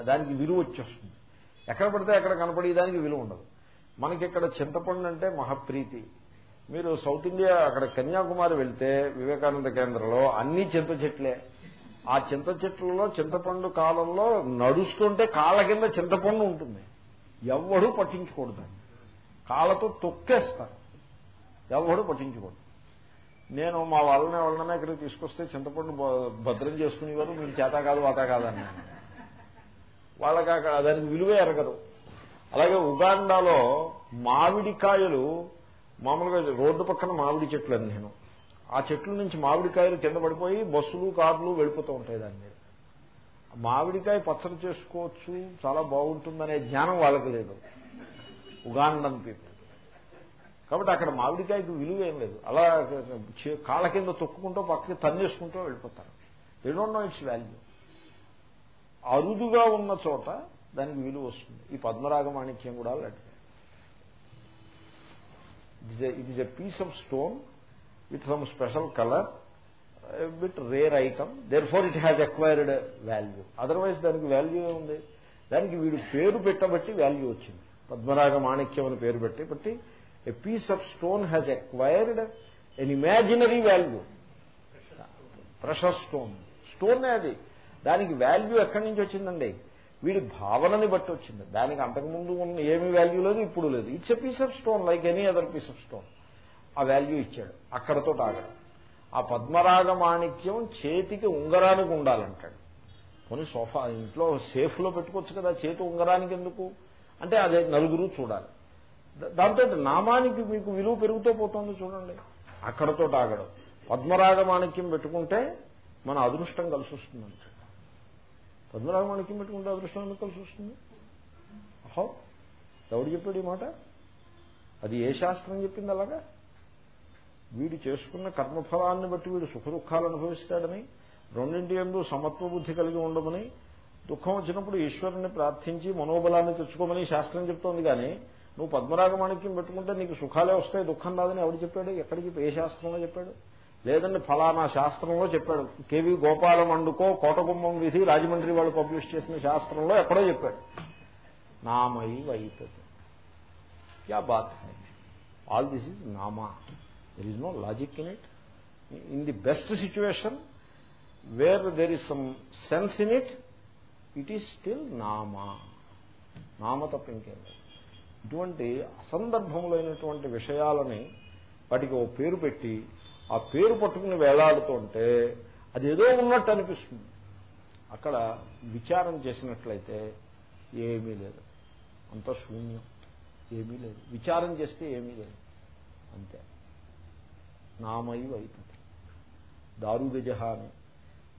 Speaker 1: దానికి విలువ వచ్చేస్తుంది. ఎక్కడ పడితే ఎక్కడ కనపడి దానికి విలువ ఉండదు. మనకి ఇక్కడ చింతపండు అంటే మహాప్రీతి. మీరు సౌత్ ఇండియా అక్కడ కన్యాకుమారి వెళ్తే వివేకానంద కేంద్రంలో అన్ని చింత చెట్లే. ఆ చింత చెట్లలో చింతపండు కాలంలో నడుస్తుంటే కాళ్ళ కింద చింతపండు ఉంటుంది. ఎవడూ పట్టించుకూడదు కాళ్ళతో తొక్కేస్తారు. ఎవడూ పట్టించుకోడు. నేను మా వాళ్ళని ఎవరినైనా ఇక్కడికి తీసుకొస్తే చింతపండు భద్రం చేసుకునేవారు మీరు చేత కాదు వాత కాదని వాళ్ళకి అక్కడ దానికి విలువ ఎరగదు. అలాగే ఉగాండాలో మామిడికాయలు మామూలుగా రోడ్డు పక్కన మామిడి చెట్లు నేను. ఆ చెట్ల నుంచి మామిడికాయలు కింద పడిపోయి బస్సులు కార్లు వెళ్ళిపోతూ ఉంటాయి దాని మీద. మామిడికాయ పచ్చడి చేసుకోవచ్చు చాలా బాగుంటుందనే జ్ఞానం వాళ్ళకి లేదు. ఉగాండం పీపుల్ కాబట్టి అక్కడ మామిడికాయకి విలువ ఏం లేదు. అలా చే- కాళ్ళ కింద తొక్కుకుంటూ పక్కకి తన్నేసుకుంటూ వెళ్ళిపోతారు. They don't know its value అరుదుగా ఉన్న చోట దానికి విలువ వస్తుంది. ఈ పద్మరాగ మాణిక్యం కూడా అలాంటిది. It is a piece of stone with some special colour with rare item therefore it has acquired value otherwise దానికి వాల్యూ ఉంది. దానికి వీడు పేరు పెట్టబట్టి వాల్యూ వచ్చింది. పద్మరాగ మాణిక్యం అని పేరు పెట్టి బట్టి a piece of stone has acquired an imaginary value pressure stone stone అది. దానికి వాల్యూ ఎక్కడి నుంచి వచ్చిందండి? వీడి భావనని బట్టి వచ్చింది. దానికి అంతకుముందు ఉన్న ఏమి వాల్యూ లేదు ఇప్పుడు లేదు. It's a piece of stone like any other piece of stone ఆ వాల్యూ ఇచ్చాడు అక్కడతో ఆగడు ఆ పద్మరాగ మాణిక్యం చేతికి ఉంగరానికి ఉండాలంటాడు. కొన్ని సోఫా ఇంట్లో సేఫ్లో పెట్టుకోవచ్చు కదా చేతి ఉంగరానికి ఎందుకు? అంటే అదే నలుగురు చూడాలి. దాంతో నామానికి మీకు విలువ పెరుగుతూ పోతుంది చూడండి. అక్కడతో ఆగడం పద్మరాగ మాణిక్యం పెట్టుకుంటే మన అదృష్టం కలిసి వస్తుంది అంటాడు. పద్మరాగ మాణిక్యం పెట్టుకుంటే అదృష్టం ఎందుకు కలిసి వస్తుంది? అహో ఎవడు చెప్పాడు ఈ మాట? అది ఏ శాస్త్రం చెప్పింది అలాగా? వీడు చేసుకున్న కర్మఫలాన్ని బట్టి వీడు సుఖ దుఃఖాలు అనుభవిస్తాడని రెండింటి ఎందు సమత్వ బుద్ధి కలిగి ఉండమని దుఃఖం వచ్చినప్పుడు ఈశ్వరుని ప్రార్థించి మనోబలాన్ని తెచ్చుకోమని శాస్త్రం చెప్తోంది కానీ నువ్వు పద్మరాగమాణిక్యం పెట్టుకుంటే నీకు సుఖాలే వస్తాయి దుఃఖం రాదని ఎవడు చెప్పాడు? ఎక్కడికి? ఏ శాస్త్రంలో చెప్పాడు? లేదండి ఫలానా శాస్త్రంలో చెప్పాడు. కేవి గోపాలం అండుకో కోటగుమ్మం విధి రాజమండ్రి వాళ్ళు పబ్లిష్ చేసిన శాస్త్రంలో ఎక్కడో చెప్పాడు. నామై వైతత్ yeah but all this is Nama. There is no logic in it in the best situation where there is some sense in it it is still Nama నామ తప్ప ఇంకేం ఇటువంటి అసందర్భములైనటువంటి విషయాలని వాటికి ఓ పేరు పెట్టి ఆ పేరు పట్టుకుని వేలాడుతుంటే అదేదో ఉన్నట్టు అనిపిస్తుంది. అక్కడ విచారం చేసినట్లయితే ఏమీ లేదు. అంత శూన్యం. ఏమీ లేదు. విచారం చేస్తే ఏమీ లేదు. అంతే. నామై వైతుంది దారుగజహ అని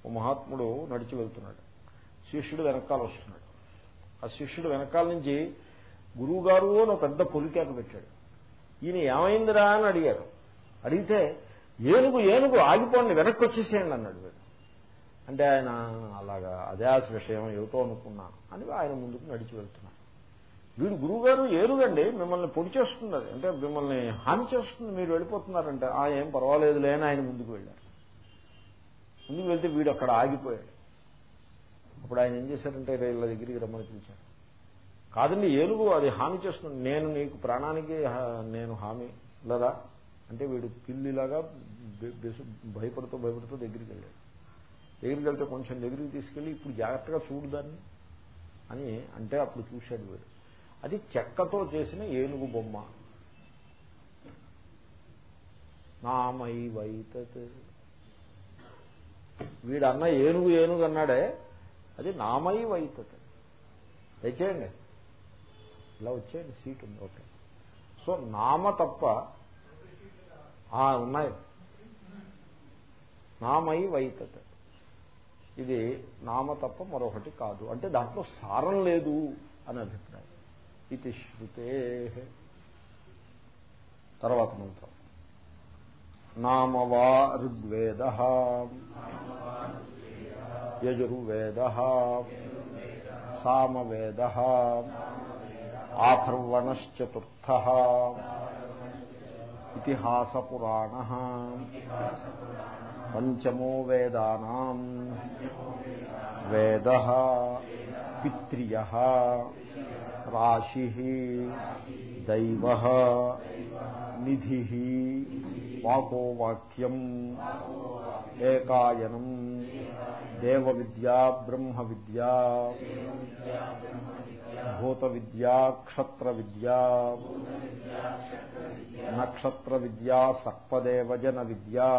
Speaker 1: ఓ మహాత్ముడు నడిచి వెళ్తున్నాడు. శిష్యుడు వెనకాల వస్తున్నాడు. ఆ శిష్యుడు వెనకాల నుంచి గురువుగారు అని ఒక పెద్ద పొలికేక పెట్టాడు. ఈయన ఏమైందిరా అని అడిగారు. అడిగితే ఏనుగు ఏనుగు ఆగిపోండి వెనక్కి వచ్చేసేయండి అన్నాడు వీడు. అంటే ఆయన అలాగా అదే ఆ విషయం ఏమిటో అనుకున్నా అని ఆయన ముందుకు నడిచి వెళ్తున్నాడు. వీడు గురువుగారు ఏరుగండి మిమ్మల్ని పొడి చేస్తున్నది. అంటే మిమ్మల్ని హాని చేస్తుంది మీరు వెళ్ళిపోతున్నారంటే ఆ ఏం పర్వాలేదు లేని ఆయన ముందుకు వెళ్ళారు. ముందుకు వెళ్తే వీడు అక్కడ ఆగిపోయాడు. అప్పుడు ఆయన ఏం చేశారంటే వీళ్ళ దగ్గరికి రమ్మని పిలిచారు. కాదండి ఏనుగు అది హామీ చేస్తుంది. నేను నీకు ప్రాణానికి నేను హామీ లేదా? అంటే వీడు పిల్లిలాగా భయపడుతూ భయపడుతూ దగ్గరికి వెళ్ళాడు. దగ్గరికి వెళ్తే కొంచెం దగ్గరికి తీసుకెళ్ళి ఇప్పుడు జాగ్రత్తగా చూడు దాన్ని అని అంటే అప్పుడు చూశాడు వీడు. అది చెక్కతో చేసిన ఏనుగు బొమ్మ. నామై వైతత్ వీడన్న ఏనుగు ఏనుగు అన్నాడే అది నామై వైతత్ తెచ్చేయండి. ఇలా వచ్చేయండి సీట్ ఉంది ఓకే. సో నామ తప్ప ఉన్నాయి. నామై వైతత్ ఇది నామ తప్ప మరొకటి కాదు. అంటే దాంట్లో సారం లేదు అని అభిప్రాయం. ఇది శ్రుతే తర్వాత మంత్రం. నామవా ఋగ్వేద। యజుర్వేద। సామవేద। ఆథర్వణశ్చతుర్థ। ఇతిహాసపురాణ। పంచమో వేదానా। వేద। పిత్రియ। రాశి దైవ నిధి వాకో వాక్యం ఏకాయనం దేవ విద్యా బ్రహ్మ విద్యా భూత విద్యా క్షత్ర విద్యా నక్షత్ర విద్యా సర్పదేవజన విద్యా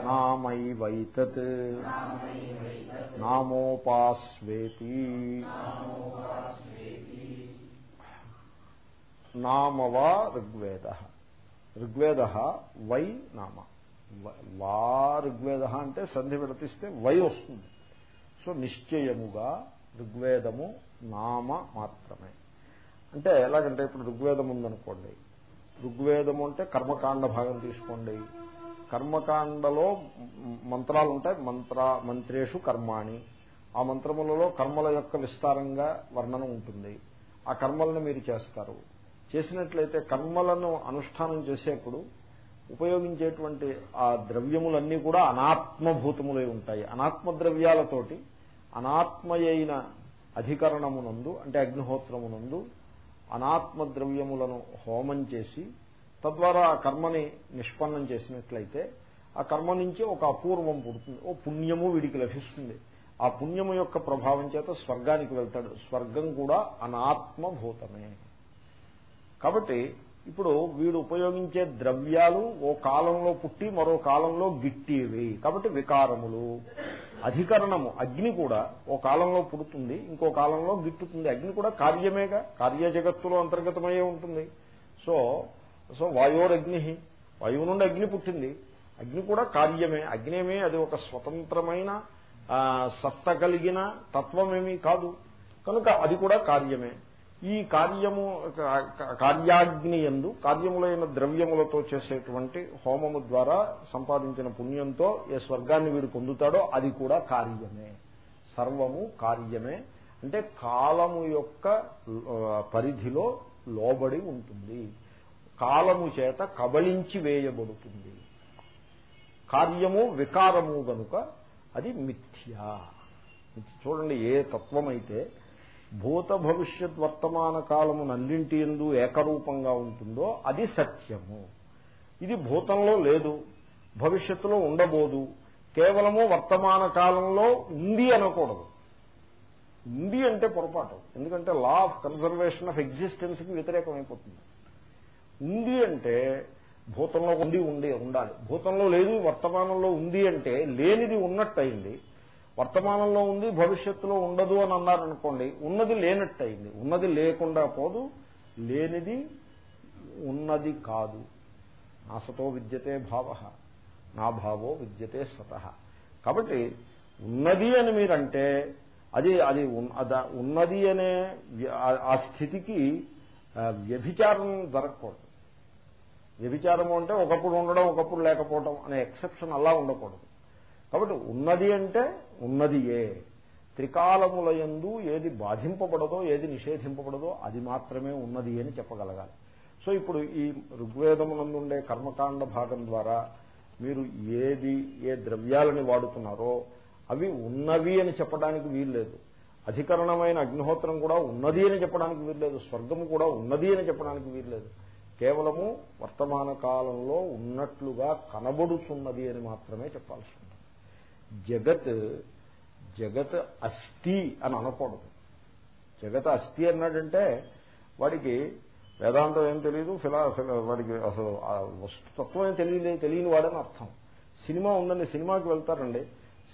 Speaker 1: నామైవైతత్ నామోపాస్వేతి నామవా ఋగ్వేద ఋగ్వేద వై నామ వా ఋగ్వేద అంటే సంధి విడతిస్తే వై వస్తుంది. సో నిశ్చయముగా ఋగ్వేదము నామ మాత్రమే. అంటే ఎలాగంటే ఇప్పుడు ఋగ్వేదం ఉందనుకోండి. ఋగ్వేదము అంటే కర్మకాండ భాగం తీసుకోండి. కర్మకాండలో మంత్రాలు ఉంటాయి మంత్ర మంత్రేషు కర్మాణి. ఆ మంత్రములలో కర్మల యొక్క విస్తారంగా వర్ణన ఉంటుంది. ఆ కర్మలను మీరు చేస్తారు. చేసినట్లయితే కర్మలను అనుష్ఠానం చేసేప్పుడు ఉపయోగించేటువంటి ఆ ద్రవ్యములన్నీ కూడా అనాత్మభూతములై ఉంటాయి. అనాత్మ ద్రవ్యాలతోటి అనాత్మయైన అధికరణమునందు అంటే అగ్నిహోత్రమునందు అనాత్మ ద్రవ్యములను హోమం చేసి తద్వారా ఆ కర్మని నిష్పన్నం చేసినట్లయితే ఆ కర్మ నుంచి ఒక అపూర్వం పుడుతుంది ఓ పుణ్యము వీడికి లభిస్తుంది. ఆ పుణ్యము యొక్క ప్రభావం చేత స్వర్గానికి వెళ్తాడు. స్వర్గం కూడా అనాత్మభూతమే. కాబట్టి ఇప్పుడు వీడు ఉపయోగించే ద్రవ్యాలు ఓ కాలంలో పుట్టి మరో కాలంలో గిట్టివి. కాబట్టి వికారములు అధికరణము అగ్ని కూడా ఓ కాలంలో పుడుతుంది ఇంకో కాలంలో గిట్టుతుంది. అగ్ని కూడా కార్యమేగా కార్య జగత్తులో అంతర్గతమయ్యే ఉంటుంది. సో సో వాయోరగ్ని. వాయువు నుండి అగ్ని పుట్టింది. అగ్ని కూడా కార్యమే. అగ్నేమే అది ఒక స్వతంత్రమైన సత్త కలిగిన తత్వమేమీ కాదు. కనుక అది కూడా కార్యమే. ఈ కార్యము కార్యాగ్ని ఎందు కార్యములైన ద్రవ్యములతో చేసేటువంటి హోమము ద్వారా సంపాదించిన పుణ్యంతో ఏ స్వర్గాన్ని వీడు పొందుతాడో అది కూడా కార్యమే. సర్వము కార్యమే. అంటే కాలము యొక్క పరిధిలో లోబడి ఉంటుంది. కాలము చేత కబళించి వేయబడుతుంది. కార్యము వికారము గనుక అది మిథ్యా. చూడండి ఏ తత్వమైతే భూత భవిష్యత్ వర్తమాన కాలము నన్నింటి ఎందు ఏకరూపంగా ఉంటుందో అది సత్యము. ఇది భూతంలో లేదు భవిష్యత్తులో ఉండబోదు కేవలము వర్తమాన కాలంలో ఉంది అనకూడదు. ఉంది అంటే పొరపాటు ఎందుకంటే లా ఆఫ్ కన్జర్వేషన్ ఆఫ్ ఎగ్జిస్టెన్స్కి వ్యతిరేకమైపోతుంది. ఉంది అంటే భూతంలో ఉండి ఉండి ఉండాలి. భూతంలో లేదు వర్తమానంలో ఉంది అంటే లేనిది ఉన్నట్టయింది. వర్తమానంలో ఉంది భవిష్యత్తులో ఉండదు అని అన్నారనుకోండి ఉన్నది లేనట్టయింది. ఉన్నది లేకుండా పోదు లేనిది ఉన్నది కాదు. నాసతో విద్యతే భావ నా భావో విద్యతే సత కాబట్టి ఉన్నది అని మీరంటే అది అది ఉన్నది అనే ఆ స్థితికి వ్యభిచారం జరగకూడదు. వ్యభిచారము అంటే ఒకప్పుడు ఉండడం ఒకప్పుడు లేకపోవడం అనే ఎక్సెప్షన్ అలా ఉండకూడదు. కాబట్టి ఉన్నది అంటే ఉన్నదియే. త్రికాలములయందు ఏది బాధింపబడదో ఏది నిషేధింపబడదో అది మాత్రమే ఉన్నది అని చెప్పగలగాలి. సో ఇప్పుడు ఈ ఋగ్వేదమునందుండే కర్మకాండ భాగం ద్వారా మీరు ఏది ఏ ద్రవ్యాలని వాడుతున్నారో అవి ఉన్నవి అని చెప్పడానికి వీల్లేదు. అధికరణమైన అగ్నిహోత్రం కూడా ఉన్నది అని చెప్పడానికి వీల్లేదు. స్వర్గము కూడా ఉన్నది అని చెప్పడానికి వీల్లేదు. కేవలము వర్తమాన కాలంలో ఉన్నట్లుగా కనబడుతున్నది అని మాత్రమే చెప్పాల్సి ఉంటుంది. జగత్ జగత్ అస్థి అని అనకూడదు. జగత్ అస్థి అన్నాడంటే వాడికి వేదాంతం ఏం తెలియదు ఫిలా వాడికి అసలు వస్తుతత్వం ఏం తెలియదు తెలియని వాడని అర్థం. సినిమా ఉందండి సినిమాకి వెళ్తారండి.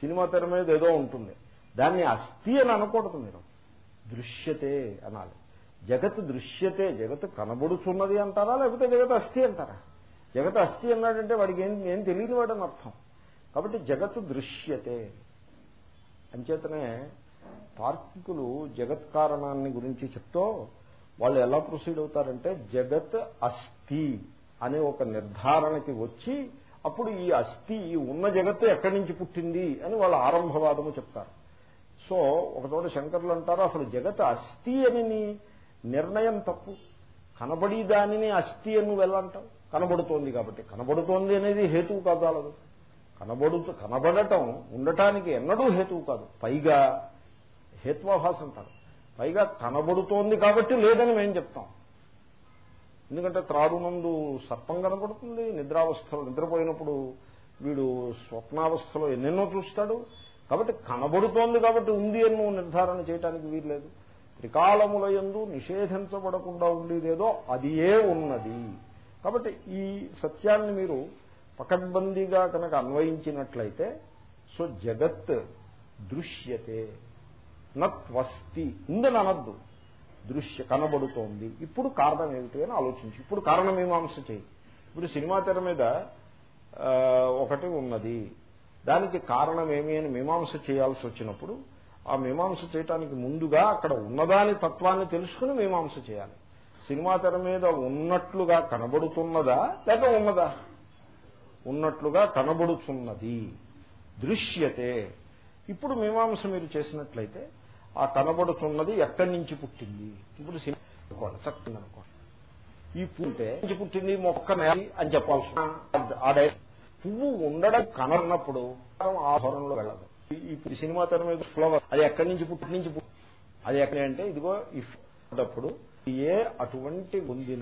Speaker 1: సినిమా తెర మీద ఏదో ఉంటుంది. దాన్ని అస్థి అని అనకూడదు మీరు. దృశ్యతే అనాలి. జగత్ దృశ్యతే జగత్ కనబడుచున్నది అంటారా లేకపోతే జగత్ అస్థి అంటారా? జగత్ అస్థి అన్నాడంటే వాడికి ఏం ఏం తెలియని వాడని అర్థం. కాబట్టి జగత్తు దృశ్యతే. అంచేతనే తార్కికులు జగత్ కారణాన్ని గురించి చెప్తూ వాళ్ళు ఎలా ప్రొసీడ్ అవుతారంటే జగత్ అస్థి అనే ఒక నిర్ధారణకి వచ్చి అప్పుడు ఈ అస్థి ఈ ఉన్న జగత్తు ఎక్కడి నుంచి పుట్టింది అని వాళ్ళ ఆరంభవాదము చెప్తారు. సో ఒకచోట శంకర్లు అంటారు అసలు జగత్ అస్థి అని నీ నిర్ణయం తప్పు. కనబడి దానిని అస్థి అని వెళ్ళంటావు. కనబడుతోంది కాబట్టి కనబడుతోంది అనేది హేతువు కాదాలదు కనబడు కనబడటం ఉండటానికి ఎన్నడూ హేతువు కాదు. పైగా హేత్వాభాసం అంటారు. పైగా కనబడుతోంది కాబట్టి లేదని మేము చెప్తాం. ఎందుకంటే త్రాడునందు సర్పం కనబడుతుంది నిద్రావస్థలో నిద్రపోయినప్పుడు వీడు స్వప్నావస్థలో ఎన్నెన్నో చూస్తాడు. కాబట్టి కనబడుతోంది కాబట్టి ఉంది అని నువ్వు నిర్ధారణ చేయడానికి వీల్లేదు. త్రికాలముల ఎందు నిషేధించబడకుండా ఉండేదేదో అది ఏ ఉన్నది. కాబట్టి ఈ సత్యాన్ని మీరు పకడ్బందీగా కనుక అన్వయించినట్లయితే సో జగత్ దృశ్యతే నత్వస్తి ఉందని అనద్దు దృశ్య కనబడుతోంది. ఇప్పుడు కారణం ఏమిటి అని ఆలోచించి. ఇప్పుడు కారణమీమాంస చేయి. ఇప్పుడు సినిమా తెర మీద ఒకటి ఉన్నది. దానికి కారణం ఏమి అని మీమాంస చేయాల్సి వచ్చినప్పుడు ఆ మీమాంస చేయటానికి ముందుగా అక్కడ ఉన్నదాని తత్వాన్ని తెలుసుకుని మీమాంస చేయాలి. సినిమా తెర మీద ఉన్నట్లుగా కనబడుతున్నదా లేక ఉన్నదా? ఉన్నట్లుగా కనబడుతున్నది. దృశ్యతే. ఇప్పుడు మీమాంస మీరు చేసినట్లయితే ఆ కనబడుతున్నది ఎక్కడి నుంచి పుట్టింది? ఇప్పుడు అనుకోండి చక్కని అనుకోండి. ఈ పుట్టే నుంచి పుట్టింది మొక్క నేలి అని చెప్పాల్సి ఆడే పువ్వు ఉండడం కనన్నప్పుడు ఆభరణంలో వెళ్ళదు. ఇప్పుడు సినిమా తెర మీద ఫ్లవర్. అది ఎక్కడి నుంచి పుట్టి నుంచి అది ఎక్కడ అంటే ఇదిగో ఇప్పుడప్పుడు ఏ అటువంటి ఉంది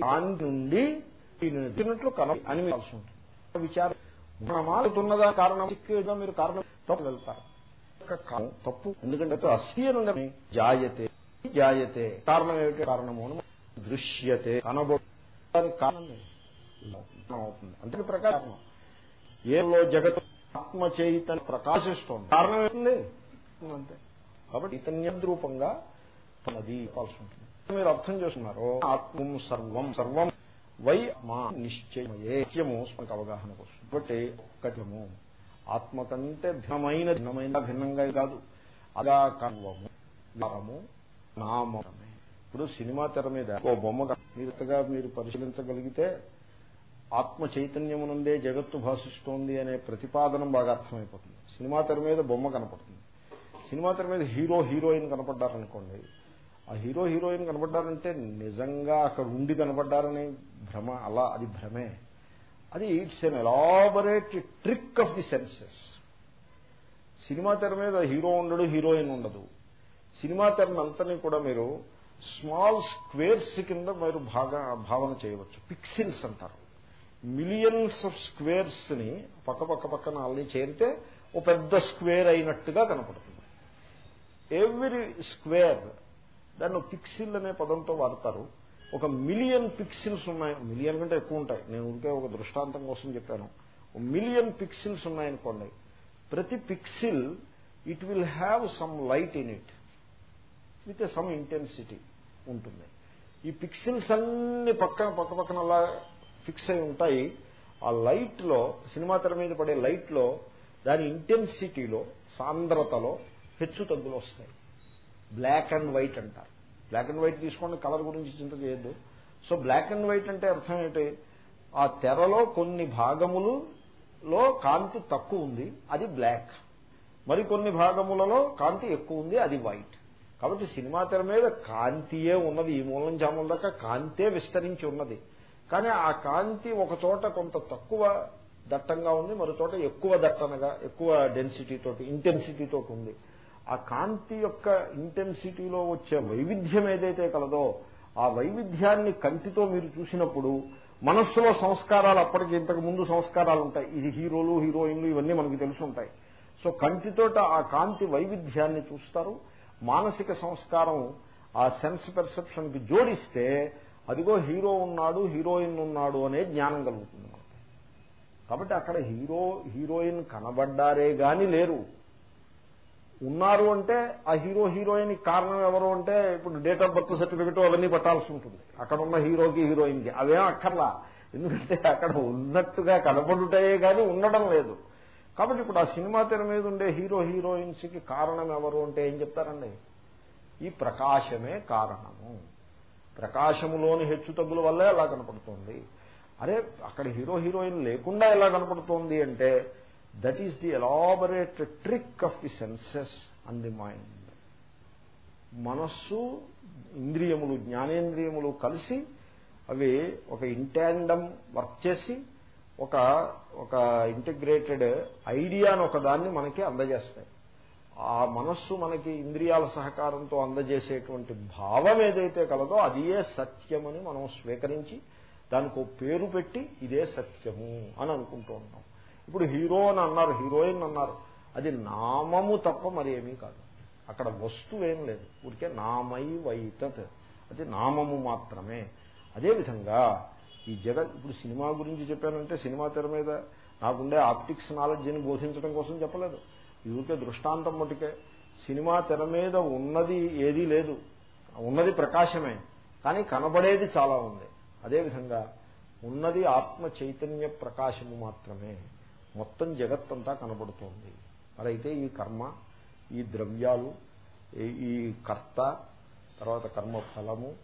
Speaker 1: దాని నుండి తిన్నట్లు కన అని మీకు ఉంటుంది. విచారం. మాలుతున్నదా కారణం? మీరు కారణం. తప్పు వెళ్తారు. తప్పు. ఎందుకంటే అస్థి జాయతే జాయతే. కారణం ఏమిటి? కారణము దృశ్యతే. కనబడు కారణం అవుతుంది. అంటే ప్రకారం. ఏలో జగత్ ఆత్మ చైతన్య ప్రకాశిస్తోంది. కారణం ఏంటి అంతే. కాబట్టి చైతన్య రూపంగా తనది కావాల్సి ఉంటుంది. మీరు అర్థం చేస్తున్నారు ఆత్మం సర్వం సర్వం వై మా నిశ్చయమయే నిత్యము మనకు అవగాహన వస్తుంది. కాబట్టి ఒక్కటము ఆత్మ కంటే భిన్నమైన భిన్నమైన భిన్నంగా కాదు. అలా కర్వము నరము నామమే. ఇప్పుడు సినిమా తెర మీద ఓ బొమ్మ మీరుగా మీరు పరిశీలించగలిగితే ఆత్మ చైతన్యమునందే జగత్తు భాషిస్తోంది అనే ప్రతిపాదనం బాగా అర్థమైపోతుంది. సినిమా తెర మీద బొమ్మ కనపడుతుంది. సినిమా తెర మీద హీరో హీరోయిన్ కనపడ్డారనుకోండి ఆ హీరో హీరోయిన్ కనపడ్డారంటే నిజంగా అక్కడ ఉండి కనపడ్డారని భ్రమ అలా అది భ్రమే. అది it's an elaborate trick of the senses cinema తెర మీద హీరో ఉండడు హీరోయిన్ ఉండదు. సినిమా తెరనంతని కూడా మీరు స్మాల్ స్క్వేర్స్ కింద మీరు భాగా భావన చేయవచ్చు. పిక్సిల్స్ అంటారు. మిలియన్స్ ఆఫ్ స్క్వేర్స్ని పక్క పక్క పక్కన అల్లి చేరితే ఓ పెద్ద స్క్వేర్ అయినట్టుగా కనపడుతుంది. ఎవ్రీ స్క్వేర్ దాన్ని పిక్సిల్ అనే పదంతో వాడతారు. ఒక మిలియన్ పిక్సిల్స్ ఉన్నాయి. మిలియన్ కంటే ఎక్కువ ఉంటాయి. నేను ఉంటే ఒక దృష్టాంతం కోసం చెప్పాను. మిలియన్ పిక్సిల్స్ ఉన్నాయనుకోండి. ప్రతి pixel it will have some light in it with some intensity ఉంటుంది. ఈ పిక్సిల్స్ అన్ని పక్కన పక్క పక్కన అలా ఫిక్స్ అయి ఉంటాయి ఆ లైట్లో సినిమా తెర మీద పడే లైట్లో దాని ఇంటెన్సిటీలో సాంద్రతలో హెచ్చు తగ్గులు వస్తాయి. బ్లాక్ అండ్ వైట్ అంటారు. బ్లాక్ అండ్ వైట్ తీసుకోండి కలర్ గురించి చింత చేయొద్దు. సో బ్లాక్ అండ్ వైట్ అంటే అర్థం ఏంటి? ఆ తెరలో కొన్ని భాగములలో కాంతి తక్కువ ఉంది అది బ్లాక్ మరికొన్ని భాగములలో కాంతి ఎక్కువ ఉంది అది వైట్ కాబట్టి సినిమా తెర మీద కాంతియే ఉన్నది. ఈ మూలం జాముల దాకా కాంతే విస్తరించి ఉన్నది. కానీ ఆ కాంతి ఒక చోట కొంత తక్కువ దట్టంగా ఉంది మరో చోట ఎక్కువ దట్టనగా ఎక్కువ డెన్సిటీ తోటి ఇంటెన్సిటీ తోటి ఉంది. ఆ కాంతి యొక్క ఇంటెన్సిటీలో వచ్చే వైవిధ్యం ఏదైతే కలదో ఆ వైవిధ్యాన్ని కంటితో మీరు చూసినప్పుడు మనస్సులో సంస్కారాలు అప్పటికి ఇంతకు ముందు సంస్కారాలు ఉంటాయి. ఇది హీరోలు హీరోయిన్లు ఇవన్నీ మనకు తెలుసు ఉంటాయి. సో కంటితోట ఆ కాంతి వైవిధ్యాన్ని చూస్తారు. మానసిక సంస్కారం ఆ సెన్స్ పెర్సెప్షన్కి జోడిస్తే అదిగో హీరో ఉన్నాడు హీరోయిన్ ఉన్నాడు అనే జ్ఞానం కలుగుతుంది కాబట్టి అక్కడ హీరో హీరోయిన్ కనబడ్డారే గాని లేరు. ఉన్నారు అంటే ఆ హీరో హీరోయిన్ కారణం ఎవరు అంటే ఇప్పుడు డేట్ ఆఫ్ బర్త్ సర్టిఫికెట్ అవన్నీ పట్టాల్సి ఉంటుంది. అక్కడ ఉన్న హీరోకి హీరోయిన్కి. అవేం అక్కర్లా. ఎందుకంటే అక్కడ ఉన్నట్టుగా కనబడుటే కానీ ఉండడం లేదు. కాబట్టి ఇప్పుడు ఆ సినిమా తెర మీద ఉండే హీరో హీరోయిన్స్కి కారణం ఎవరు అంటే ఏం చెప్తారండి? ఈ ప్రకాశమే కారణము. ప్రకాశములోని హెచ్చుతగ్గుల వల్లే అలా కనపడుతోంది. అరే అక్కడ హీరో హీరోయిన్ లేకుండా ఎలా కనపడుతోంది అంటే that is the elaborate trick of the senses and the mind మనస్సు ఇంద్రియములు జ్ఞానేంద్రియములు కలిసి అవి ఒక ఇంటాండమ్ వర్క్ చేసి ఒక ఒక ఇంటిగ్రేటెడ్ ఐడియాను ఒక దాన్ని మనకి అందజేస్తాయి. ఆ మనస్సు మనకి ఇంద్రియాల సహకారంతో అందజేసేటువంటి భావం ఏదైతే కలదో అదియే సత్యమని మనం స్వీకరించి దానికి పేరు పెట్టి ఇదే సత్యము అని అనుకుంటూ ఉంటాం ఇప్పుడు హీరో అని అన్నారు హీరోయిన్ అన్నారు అది నామము తప్ప మరి ఏమీ కాదు. అక్కడ వస్తువు ఏం లేదు. ఊరికే నామై వైతత్ అది నామము మాత్రమే. అదేవిధంగా ఈ జగత్ ఇప్పుడు సినిమా గురించి చెప్పానంటే సినిమా తెర మీద నాకుండే ఆప్టిక్స్ నాలెడ్జ్ని బోధించడం కోసం చెప్పలేదు. యూకే దృష్టాంతం మటుకే సినిమా తెర మీద ఉన్నది ఏదీ లేదు. ఉన్నది ప్రకాశమే. కానీ కనబడేది చాలా ఉంది. అదేవిధంగా ఉన్నది ఆత్మ చైతన్య ప్రకాశము మాత్రమే. మొత్తం జగత్తంతా కనబడుతోంది. మరైతే ఈ కర్మ ఈ ద్రవ్యాలు ఈ కర్త తర్వాత కర్మ ఫలము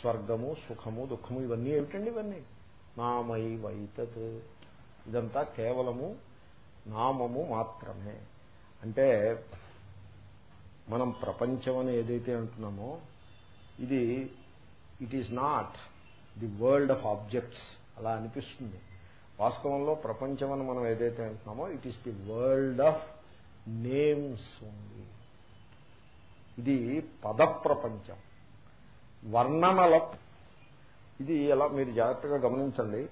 Speaker 1: స్వర్గము సుఖము దుఃఖము ఇవన్నీ ఏమిటండి ఇవన్నీ? నామై వైతత్ ఇదంతా కేవలము నామము మాత్రమే. అంటే మనం ప్రపంచం అని ఏదైతే అంటున్నామో ఇది it is not the world of objects అలా అనిపిస్తుంది. వాస్తవంలో ప్రపంచం అని మనం ఏదైతే అంటున్నామో it is the world of names ఉంది ఇది పద ప్రపంచం వర్ణనల ఇది ఎలా మీరు జాగ్రత్తగా గమనించండి.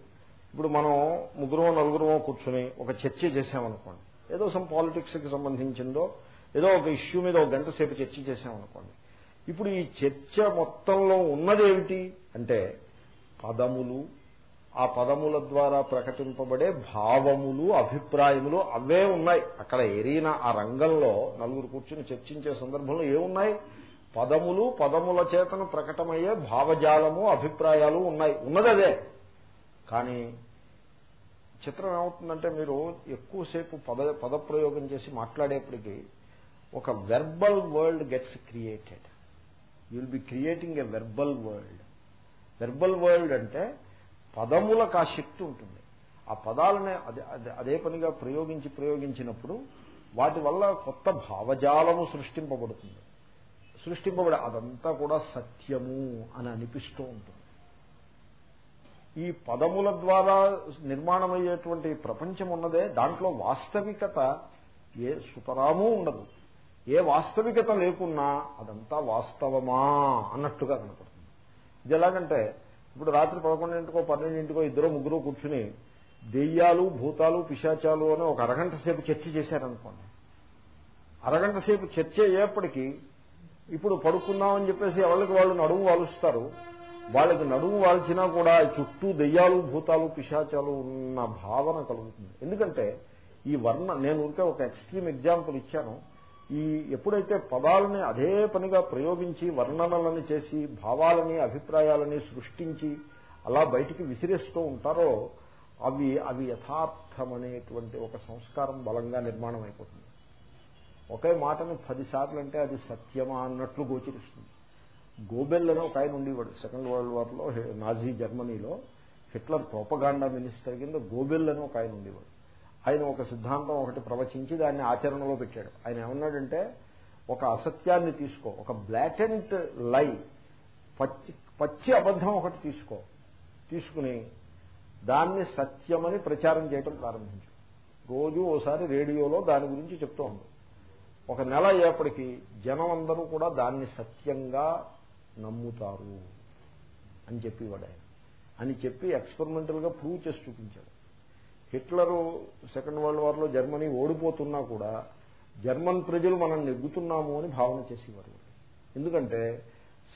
Speaker 1: ఇప్పుడు మనం ముగ్గురు నలుగురు కూర్చుని ఒక చర్చ చేసామనుకోండి ఏదో సమ్ పాలిటిక్స్కి సంబంధించిందో ఏదో ఒక ఇష్యూ మీద ఒక గంట సేపు చర్చ చేసామనుకోండి ఇప్పుడు ఈ చర్చ మొత్తంలో ఉన్నదేమిటి అంటే పదములు ఆ పదముల ద్వారా ప్రకటింపబడే భావములు అభిప్రాయములు అవే ఉన్నాయి. అక్కడ ఎరిగిన ఆ రంగంలో నలుగురు కూర్చుని చర్చించే సందర్భంలో ఏమున్నాయి? పదములు పదముల చేతను ప్రకటమయ్యే భావజాలము అభిప్రాయాలు ఉన్నాయి. ఉన్నదదే. కానీ చిత్రం ఏమవుతుందంటే మీరు ఎక్కువసేపు పద పదప్రయోగం చేసి మాట్లాడేప్పటికీ ఒక verbal world gets created you'll be creating a verbal world verbal world అంటే పదములకు ఆ శక్తి ఉంటుంది. ఆ పదాలనే అదే అదే పనిగా ప్రయోగించి ప్రయోగించినప్పుడు వాటి వల్ల కొత్త భావజాలము సృష్టింపబడుతుంది. సృష్టింపబడి అదంతా కూడా సత్యము అని అనిపిస్తూ ఉంటుంది. ఈ పదముల ద్వారా నిర్మాణమయ్యేటువంటి ప్రపంచం ఉన్నదే దాంట్లో వాస్తవికత ఏ సుతరాము ఉండదు. ఏ వాస్తవికత లేకున్నా అదంతా వాస్తవమా అన్నట్టుగా కనపడుతుంది. ఇది ఎలాగంటే ఇప్పుడు రాత్రి పదకొండింటికో పన్నెండింటికో ఇద్దరు ముగ్గురు కూర్చుని దెయ్యాలు భూతాలు పిశాచాలు అని ఒక అరగంట సేపు చర్చ చేశారనుకోండి. అరగంట సేపు చర్చ అయ్యేప్పటికీ ఇప్పుడు పడుకుందామని చెప్పేసి ఎవరికి వాళ్ళు నడుము వాలుస్తారు వాళ్ళకి నడుము వాల్చినా కూడా చుట్టూ దెయ్యాలు భూతాలు పిశాచాలు ఉన్న భావన కలుగుతుంది. ఎందుకంటే ఈ వర్ణ నేను ఊరికే ఒక ఎక్స్ట్రీమ్ ఎగ్జాంపుల్ ఇచ్చాను. ఈ ఎప్పుడైతే పదాలని అదే పనిగా ప్రయోగించి వర్ణనలని చేసి భావాలని అభిప్రాయాలని సృష్టించి అలా బయటికి విసిరేస్తూ ఉంటారో అవి అవి యథార్థమనేటువంటి ఒక సంస్కారం బలంగా నిర్మాణం అయిపోతుంది ఒకే మాటను పదిసార్లు అంటే అది సత్యమా అన్నట్లు గోచరిస్తుంది. గోబెల్ అని ఒక ఆయన ఉండేవాడు సెకండ్ వరల్డ్ వార్లో నాజీ జర్మనీలో. హిట్లర్ ప్రోపగాండా మినిస్టర్ కింద గోబెల్ అని ఒక ఆయన ఉండేవాడు. ఆయన ఒక సిద్ధాంతం ఒకటి ప్రవచించి దాన్ని ఆచరణలో పెట్టాడు. ఆయన ఏమన్నాడంటే ఒక అసత్యాన్ని తీసుకో ఒక బ్లాటెంట్ లై పచ్చి పచ్చి అబద్ధం ఒకటి తీసుకో. తీసుకుని దాన్ని సత్యమని ప్రచారం చేయటం ప్రారంభించు రోజు ఓసారి రేడియోలో దాని గురించి చెప్తూ ఉంది ఒక నెల అయ్యేప్పటికీ జనం అందరూ కూడా దాన్ని సత్యంగా నమ్ముతారు అని చెప్పేవాడు ఆయన. అని చెప్పి ఎక్స్పెరిమెంటల్గా ప్రూవ్ చేసి చూపించాడు. హిట్లరు సెకండ్ వరల్డ్ వార్లో జర్మనీ ఓడిపోతున్నా కూడా జర్మన్ ప్రజలు మనం నెగ్గుతున్నాము అని భావన చేసేవారు. ఎందుకంటే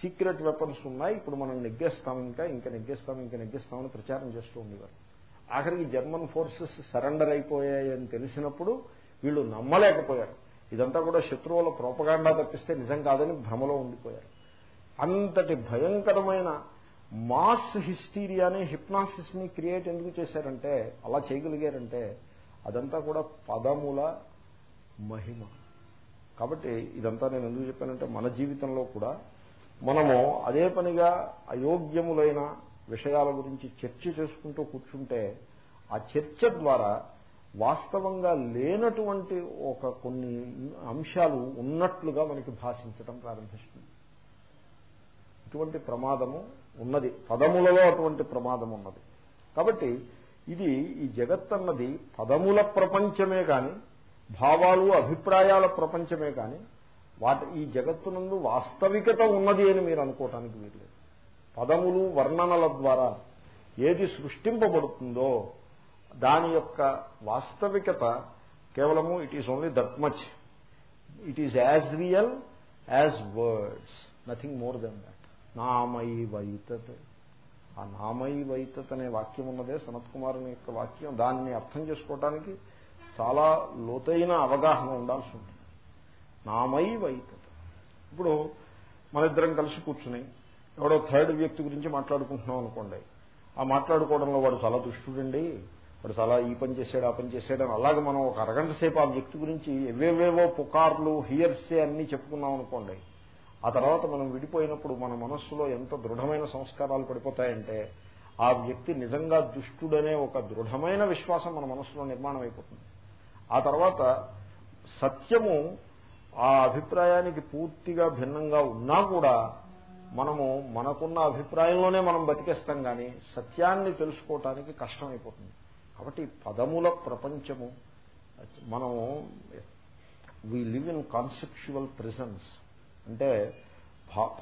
Speaker 1: సీక్రెట్ వెపన్స్ ఉన్నాయి ఇప్పుడు మనం నెగ్గేస్తాం ఇంకా ఇంకా నెగ్గేస్తాం ఇంకా నెగ్గేస్తామని ప్రచారం చేస్తూ ఉండేవారు. ఆఖరికి జర్మన్ ఫోర్సెస్ సరెండర్ అయిపోయాయని తెలిసినప్పుడు వీళ్ళు నమ్మలేకపోయారు. ఇదంతా కూడా శత్రువుల ప్రోపగాండా తప్పిస్తే నిజం కాదని భ్రమలో ఉండిపోయారు. అంతటి భయంకరమైన మాస్ హిస్టీరియాని హిప్నాసిస్ని క్రియేట్ ఎందుకు చేశారంటే అలా చేయగలిగారంటే అదంతా కూడా పదముల మహిమ. కాబట్టి ఇదంతా నేను ఎందుకు చెప్పానంటే మన జీవితంలో కూడా మనము అదే పనిగా అయోగ్యములైన విషయాల గురించి చర్చ చేసుకుంటూ కూర్చుంటే ఆ చర్చ ద్వారా వాస్తవంగా లేనటువంటి ఒక కొన్ని అంశాలు ఉన్నట్లుగా మనకి భాషించడం ప్రారంభిస్తుంది. ఇటువంటి ప్రమాదము ఉన్నది. పదములలో అటువంటి ప్రమాదం ఉన్నది. కాబట్టి ఇది ఈ జగత్ అన్నది పదముల ప్రపంచమే కాని భావాలు అభిప్రాయాల ప్రపంచమే కాని వాటి ఈ జగత్తునందు వాస్తవికత ఉన్నది అని మీరు అనుకోవటానికి వీర్లేదు పదములు వర్ణనల ద్వారా ఏది సృష్టింపబడుతుందో దాని యొక్క వాస్తవికత కేవలము it is only that much it is as real as words nothing more than that నామైవైతత్. ఆ నామైవైతత్ అనే వాక్యం ఉన్నదే సనత్ కుమారుని యొక్క వాక్యం. దాన్ని అర్థం చేసుకోవటానికి చాలా లోతైన అవగాహన ఉండాల్సి ఉంటుంది. నామైవైతత్. ఇప్పుడు మన ఇద్దరం కలిసి కూర్చుని ఎవడో థర్డ్ వ్యక్తి గురించి మాట్లాడుకుంటున్నాం అనుకోండి. ఆ మాట్లాడుకోవడంలో వాడు చాలా దుష్టుడండి. వాడు చాలా ఈ పని చేశాడు ఆ పని చేశాడు అని అలాగే మనం ఒక అరగంట సేపు ఆ వ్యక్తి గురించి ఎవేవేవో పుకార్లు హియర్సే అన్ని చెప్పుకున్నాం అనుకోండి. ఆ తర్వాత మనం విడిపోయినప్పుడు మన మనస్సులో ఎంత దృఢమైన సంస్కారాలు పడిపోతాయంటే ఆ వ్యక్తి నిజంగా దుష్టుడనే ఒక దృఢమైన విశ్వాసం మన మనస్సులో నిర్మాణం అయిపోతుంది. ఆ తర్వాత సత్యము ఆ అభిప్రాయానికి పూర్తిగా భిన్నంగా ఉన్నా కూడా మనము మనకున్న అభిప్రాయంలోనే మనం బతికేస్తాం కానీ సత్యాన్ని తెలుసుకోవటానికి కష్టమైపోతుంది. కాబట్టి పదముల ప్రపంచము మనము we live in conceptual presence అంటే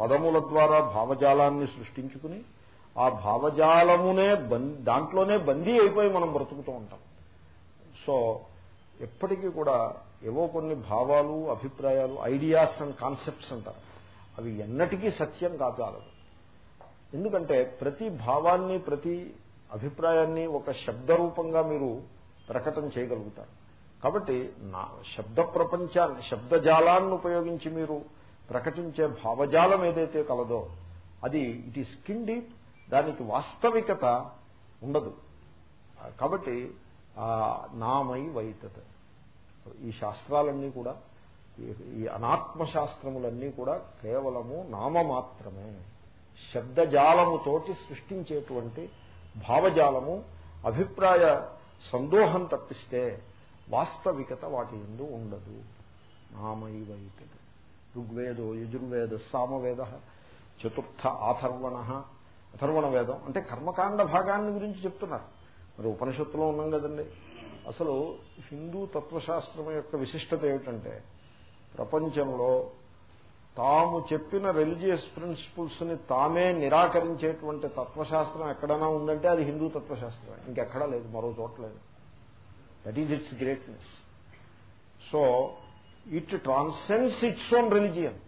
Speaker 1: పదముల ద్వారా భావజాలాన్ని సృష్టించుకుని ఆ భావజాలమునే దాంట్లోనే బందీ అయిపోయి మనం బ్రతుకుతూ ఉంటాం. సో ఎప్పటికీ కూడా ఏవో కొన్ని భావాలు అభిప్రాయాలు ఐడియాస్ అండ్ కాన్సెప్ట్స్ అంటారు. అవి ఎన్నటికీ సత్యం కాదాలదు ఎందుకంటే ప్రతి భావాన్ని ప్రతి అభిప్రాయాన్ని ఒక శబ్ద రూపంగా మీరు ప్రకటన చేయగలుగుతారు. కాబట్టి నా శబ్ద ప్రపంచాన్ని శబ్దజాలాన్ని ఉపయోగించి మీరు ప్రకటించే భావజాలం ఏదైతే కలదో అది ఇట్ ఈ స్కిన్ డీప్ దానికి వాస్తవికత ఉండదు. కాబట్టి నామై వైతత్. ఈ శాస్త్రాలన్నీ కూడా ఈ అనాత్మ శాస్త్రములన్నీ కూడా కేవలము నామ మాత్రమే శబ్దజాలముతోటి సృష్టించేటువంటి భావజాలము అభిప్రాయ సందోహం తప్పిస్తే వాస్తవికత వాటి ఎందు ఉండదు. నామైవైతది ఋగ్వేదో యజుర్వేద సామవేద చతుర్థ ఆథర్వణ అథర్వణ వేదం అంటే కర్మకాండ భాగాన్ని గురించి చెప్తున్నారు. మరి ఉపనిషత్తులో ఉన్నాం కదండి. అసలు హిందూ తత్వశాస్త్రం యొక్క విశిష్టత ఏమిటంటే ప్రపంచంలో తాము చెప్పిన రిలీజియస్ ప్రిన్సిపుల్స్ని తామే నిరాకరించేటువంటి తత్వశాస్త్రం ఎక్కడైనా ఉందంటే అది హిందూ తత్వశాస్త్రం ఇంకెక్కడా లేదు మరో చోట లేదు. That is its greatness so it transcends its own religion.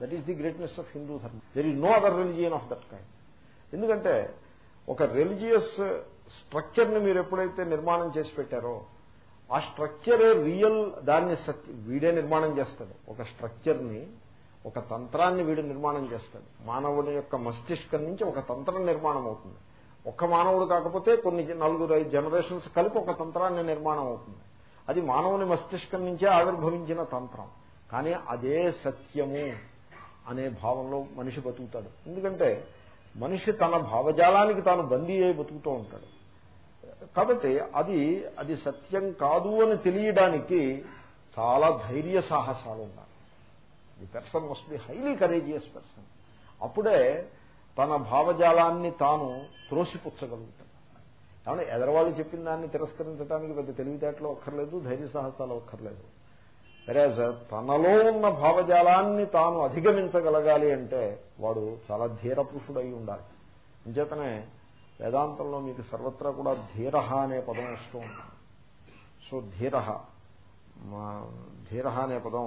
Speaker 1: That is the greatness of Hindu ధర్మ. There is no other religion of that kind ఎందుకంటే ఒక రిలిజియస్ స్ట్రక్చర్ని మీరు ఎప్పుడైతే నిర్మాణం చేసి పెట్టారో ఆ స్ట్రక్చరే రియల్ దాన్ని వీడే నిర్మాణం చేస్తాడు. ఒక స్ట్రక్చర్ని ఒక తంత్రాన్ని వీడు నిర్మాణం చేస్తాడు. మానవుని యొక్క మస్తిష్కం నుంచి ఒక తంత్రం నిర్మాణం అవుతుంది. ఒక్క మానవుడు కాకపోతే కొన్ని నలుగురు ఐదు జనరేషన్స్ కలిపి ఒక తంత్రాన్ని నిర్మాణం అవుతుంది. అది మానవుని మస్తిష్కం నుంచే ఆవిర్భవించిన తంత్రం. కానీ అదే సత్యము అనే భావంలో మనిషి బతుకుతాడు. ఎందుకంటే మనిషి తన భావజాలానికి తాను బందీ అయి బతుకుతూ ఉంటాడు. కాబట్టి అది అది సత్యం కాదు అని తెలియడానికి చాలా ధైర్య సాహసాలు ఉండాలి. The person must be highly courageous person అప్పుడే తన భావజాలాన్ని తాను త్రోసిపుచ్చగలుగుతాడు. కాబట్టి ఎదరవాళ్ళు చెప్పిన దాన్ని తిరస్కరించడానికి పెద్ద తెలివితేటలు ఒక్కర్లేదు ధైర్య సాహసాలు ఒక్కర్లేదు సరే తనలో ఉన్న భావజాలాన్ని తాను అధిగమించగలగాలి అంటే వాడు చాలా ధీర పురుషుడై ఉండాలి. అంచేతనే వేదాంతంలో మీకు సర్వత్రా కూడా ధీర అనే పదం వస్తూ ఉంటుంది. సో ధీర ధీర అనే పదం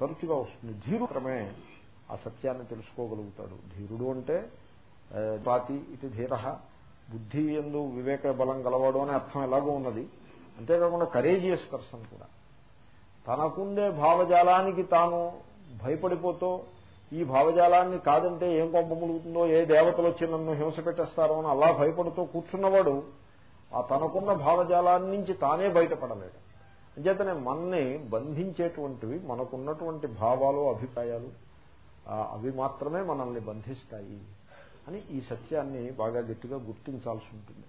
Speaker 1: తరచుగా వస్తుంది. ధీరుక్రమే ఆ సత్యాన్ని తెలుసుకోగలుగుతాడు. ధీరుడు అంటే పాతి ఇది ధీర బుద్ధి ఎందు వివేక బలం గలవాడు అనే అర్థం ఎలాగో ఉన్నది. అంతేకాకుండా కరేజియస్ పర్సన్ కూడా. తనకుండే భావజాలానికి తాను భయపడిపోతూ ఈ భావజాలాన్ని కాదంటే ఏం పంపములుగుతుందో ఏ దేవతలు వచ్చి నన్ను హింస పెట్టేస్తారో అని అలా భయపడుతూ కూర్చున్నవాడు ఆ తనకున్న భావజాలాన్ని నుంచి తానే బయటపడలేడు. అంచేతనే మనని బంధించేటువంటివి మనకున్నటువంటి భావాలు అభిప్రాయాలు అవి మాత్రమే మనల్ని బంధిస్తాయి. అని ఈ సత్యాన్ని బాగా గట్టిగా గుర్తించాల్సి ఉంటుంది.